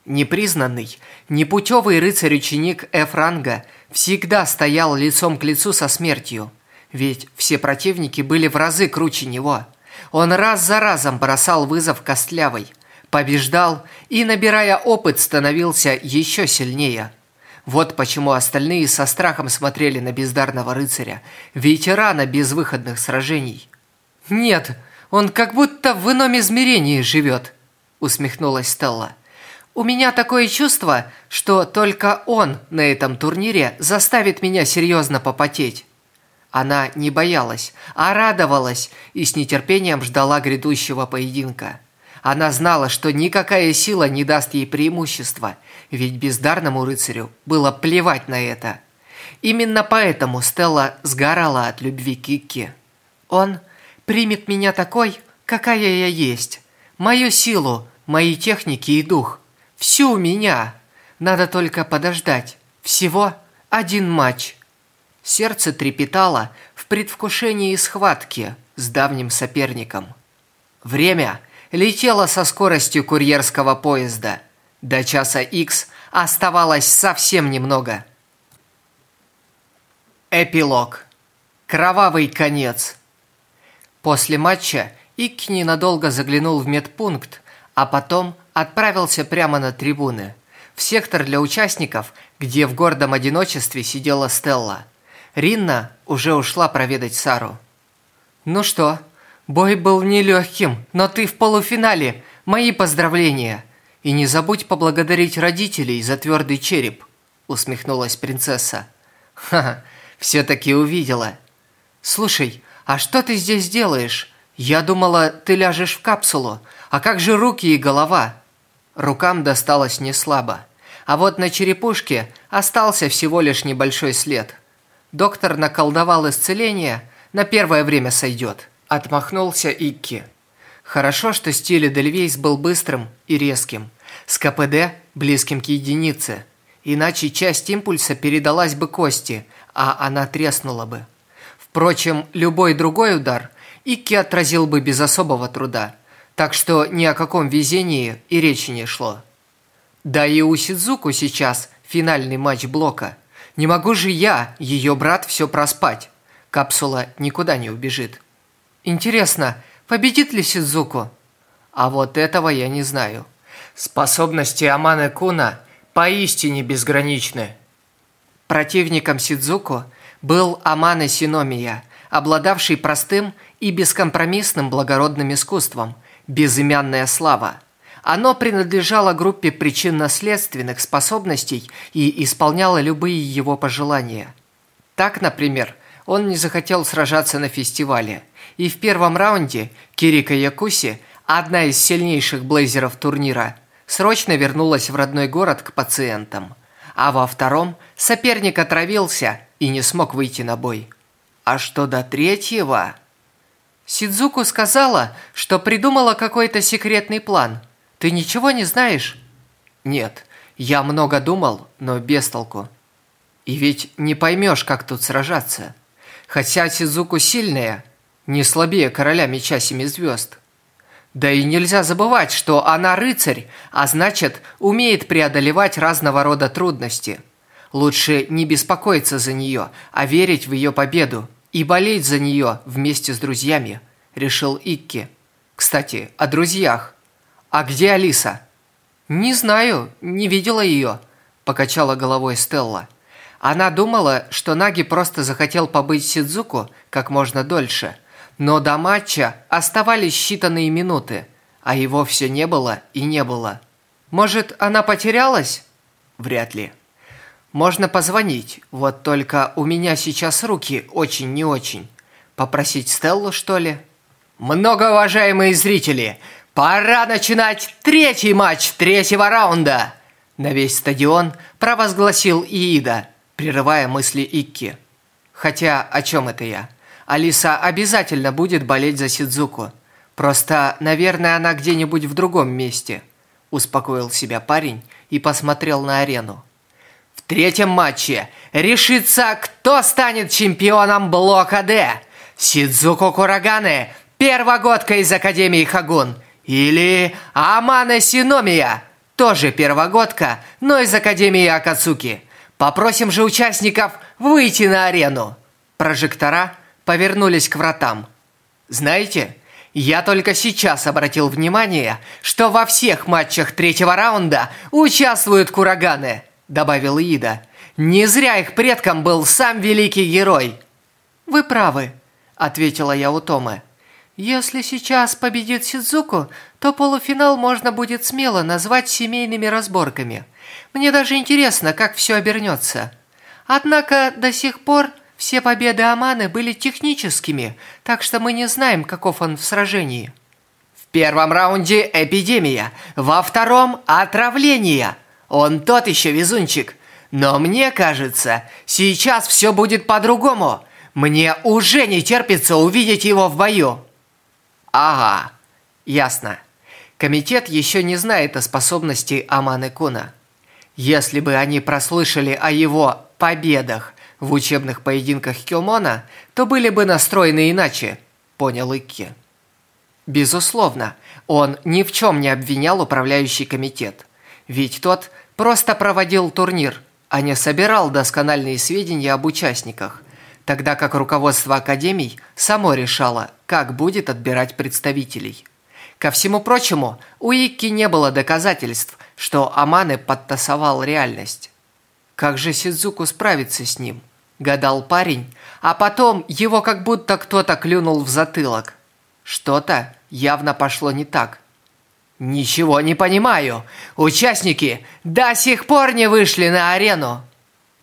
Непризнанный, непутевый рыцарь-ученик Эфранга всегда стоял лицом к лицу со смертью, ведь все противники были в разы круче него. Он раз за разом бросал вызов Костлявой, побеждал и, набирая опыт, становился еще сильнее. Вот почему остальные со страхом смотрели на бездарного рыцаря, ветерана безвыходных сражений. «Нет, он как будто в ином измерении живет», усмехнулась Стелла. У меня такое чувство, что только он на этом турнире заставит меня серьезно попотеть. Она не боялась, а радовалась и с нетерпением ждала грядущего поединка. Она знала, что никакая сила не даст ей преимущества, ведь бездарному рыцарю было плевать на это. Именно поэтому Стелла сгорала от любви Кикки. Он примет меня такой, какая я есть, мою силу, мои техники и дух. Всю меня. Надо только подождать. Всего один матч. Сердце трепетало в предвкушении схватки с давним соперником. Время летело со скоростью курьерского поезда. До часа X оставалось совсем немного. Эпилог. Кровавый конец. После матча Икки ненадолго заглянул в медпункт, а потом отправился прямо на трибуны, в сектор для участников, где в гордом одиночестве сидела Стелла. Ринна уже ушла проведать Сару. «Ну что, бой был нелегким, но ты в полуфинале. Мои поздравления. И не забудь поблагодарить родителей за твердый череп», усмехнулась принцесса. «Ха-ха, все-таки увидела. Слушай, а что ты здесь делаешь? Я думала, ты ляжешь в капсулу. А как же руки и голова?» Рукам досталось не слабо. А вот на черепушке остался всего лишь небольшой след. Доктор наколдовал исцеление, на первое время сойдет. Отмахнулся Икки. Хорошо, что стиль Эдельвейс был быстрым и резким, с КПД близким к единице. Иначе часть импульса передалась бы кости, а она треснула бы. Впрочем, любой другой удар Икки отразил бы без особого труда – так что ни о каком везении и речи не шло. Да и у Сидзуку сейчас финальный матч блока. Не могу же я, ее брат, все проспать. Капсула никуда не убежит. Интересно, победит ли Сидзуку? А вот этого я не знаю. Способности Аманы Куна поистине безграничны. Противником Сидзуку был Аманы Синомия, обладавший простым и бескомпромиссным благородным искусством – безымянная слава. Оно принадлежало группе причинно-следственных способностей и исполняло любые его пожелания. Так, например, он не захотел сражаться на фестивале, и в первом раунде Кирика Якуси, одна из сильнейших блейзеров турнира, срочно вернулась в родной город к пациентам. А во втором соперник отравился и не смог выйти на бой. А что до третьего... Сидзуку сказала, что придумала какой-то секретный план. Ты ничего не знаешь? Нет, я много думал, но без толку. И ведь не поймешь, как тут сражаться. Хотя Сидзуку сильная, не слабее короля меча семи звезд. Да и нельзя забывать, что она рыцарь, а значит, умеет преодолевать разного рода трудности. Лучше не беспокоиться за нее, а верить в ее победу и болеть за нее вместе с друзьями, решил Икки. Кстати, о друзьях. А где Алиса? Не знаю, не видела ее, покачала головой Стелла. Она думала, что Наги просто захотел побыть Сидзуку как можно дольше – но до матча оставались считанные минуты, а его все не было и не было. Может, она потерялась? Вряд ли. Можно позвонить, вот только у меня сейчас руки очень не очень. Попросить Стеллу, что ли? Многоуважаемые зрители, пора начинать третий матч третьего раунда! На весь стадион провозгласил Иида, прерывая мысли Икки. Хотя, о чем это я? Алиса обязательно будет болеть за Сидзуку. Просто, наверное, она где-нибудь в другом месте. Успокоил себя парень и посмотрел на арену. Третьем матче решится, кто станет чемпионом блока D. Сидзуку Курагане, первогодка из Академии Хагун, или Амана Синомия, тоже первогодка, но из Академии Акацуки. Попросим же участников выйти на арену. Прожектора повернулись к вратам. Знаете, я только сейчас обратил внимание, что во всех матчах третьего раунда участвуют кураганы, добавил Ида. Не зря их предком был сам великий герой. Вы правы, ответила я у Томы. Если сейчас победит Сидзуку, то полуфинал можно будет смело назвать семейными разборками. Мне даже интересно, как все обернется. Однако до сих пор все победы Аманы были техническими, так что мы не знаем, каков он в сражении. В первом раунде эпидемия, во втором отравление. Он тот еще везунчик. Но мне кажется, сейчас все будет по-другому. Мне уже не терпится увидеть его в бою. Ага, ясно. Комитет еще не знает о способности Аманы Куна. Если бы они прослышали о его победах в учебных поединках Кёмона, то были бы настроены иначе, понял Икки. Безусловно, он ни в чем не обвинял управляющий комитет, ведь тот просто проводил турнир, а не собирал доскональные сведения об участниках, тогда как руководство академий само решало, как будет отбирать представителей. Ко всему прочему, у Икки не было доказательств, что Аманы подтасовал реальность. Как же Сидзуку справиться с ним? гадал парень, а потом его как будто кто-то клюнул в затылок. Что-то явно пошло не так. Ничего не понимаю. Участники до сих пор не вышли на арену.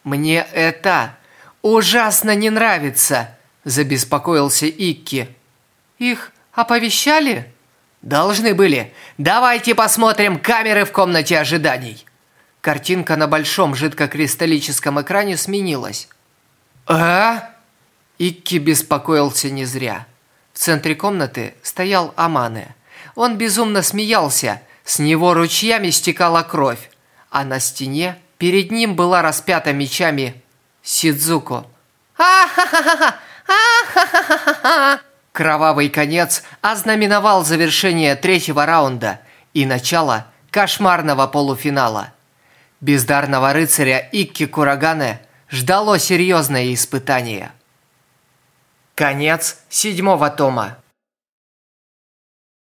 Мне это ужасно не нравится, забеспокоился Икки. Их оповещали? Должны были. Давайте посмотрим камеры в комнате ожиданий. Картинка на большом жидкокристаллическом экране сменилась. «А?» Икки беспокоился не зря. В центре комнаты стоял Амане. Он безумно смеялся, с него ручьями стекала кровь, а на стене перед ним была распята мечами Сидзуко. «А-ха-ха-ха! А-ха-ха-ха!» Кровавый конец ознаменовал завершение третьего раунда и начало кошмарного полуфинала. Бездарного рыцаря Икки Курагане – ждало серьезное испытание. Конец седьмого тома.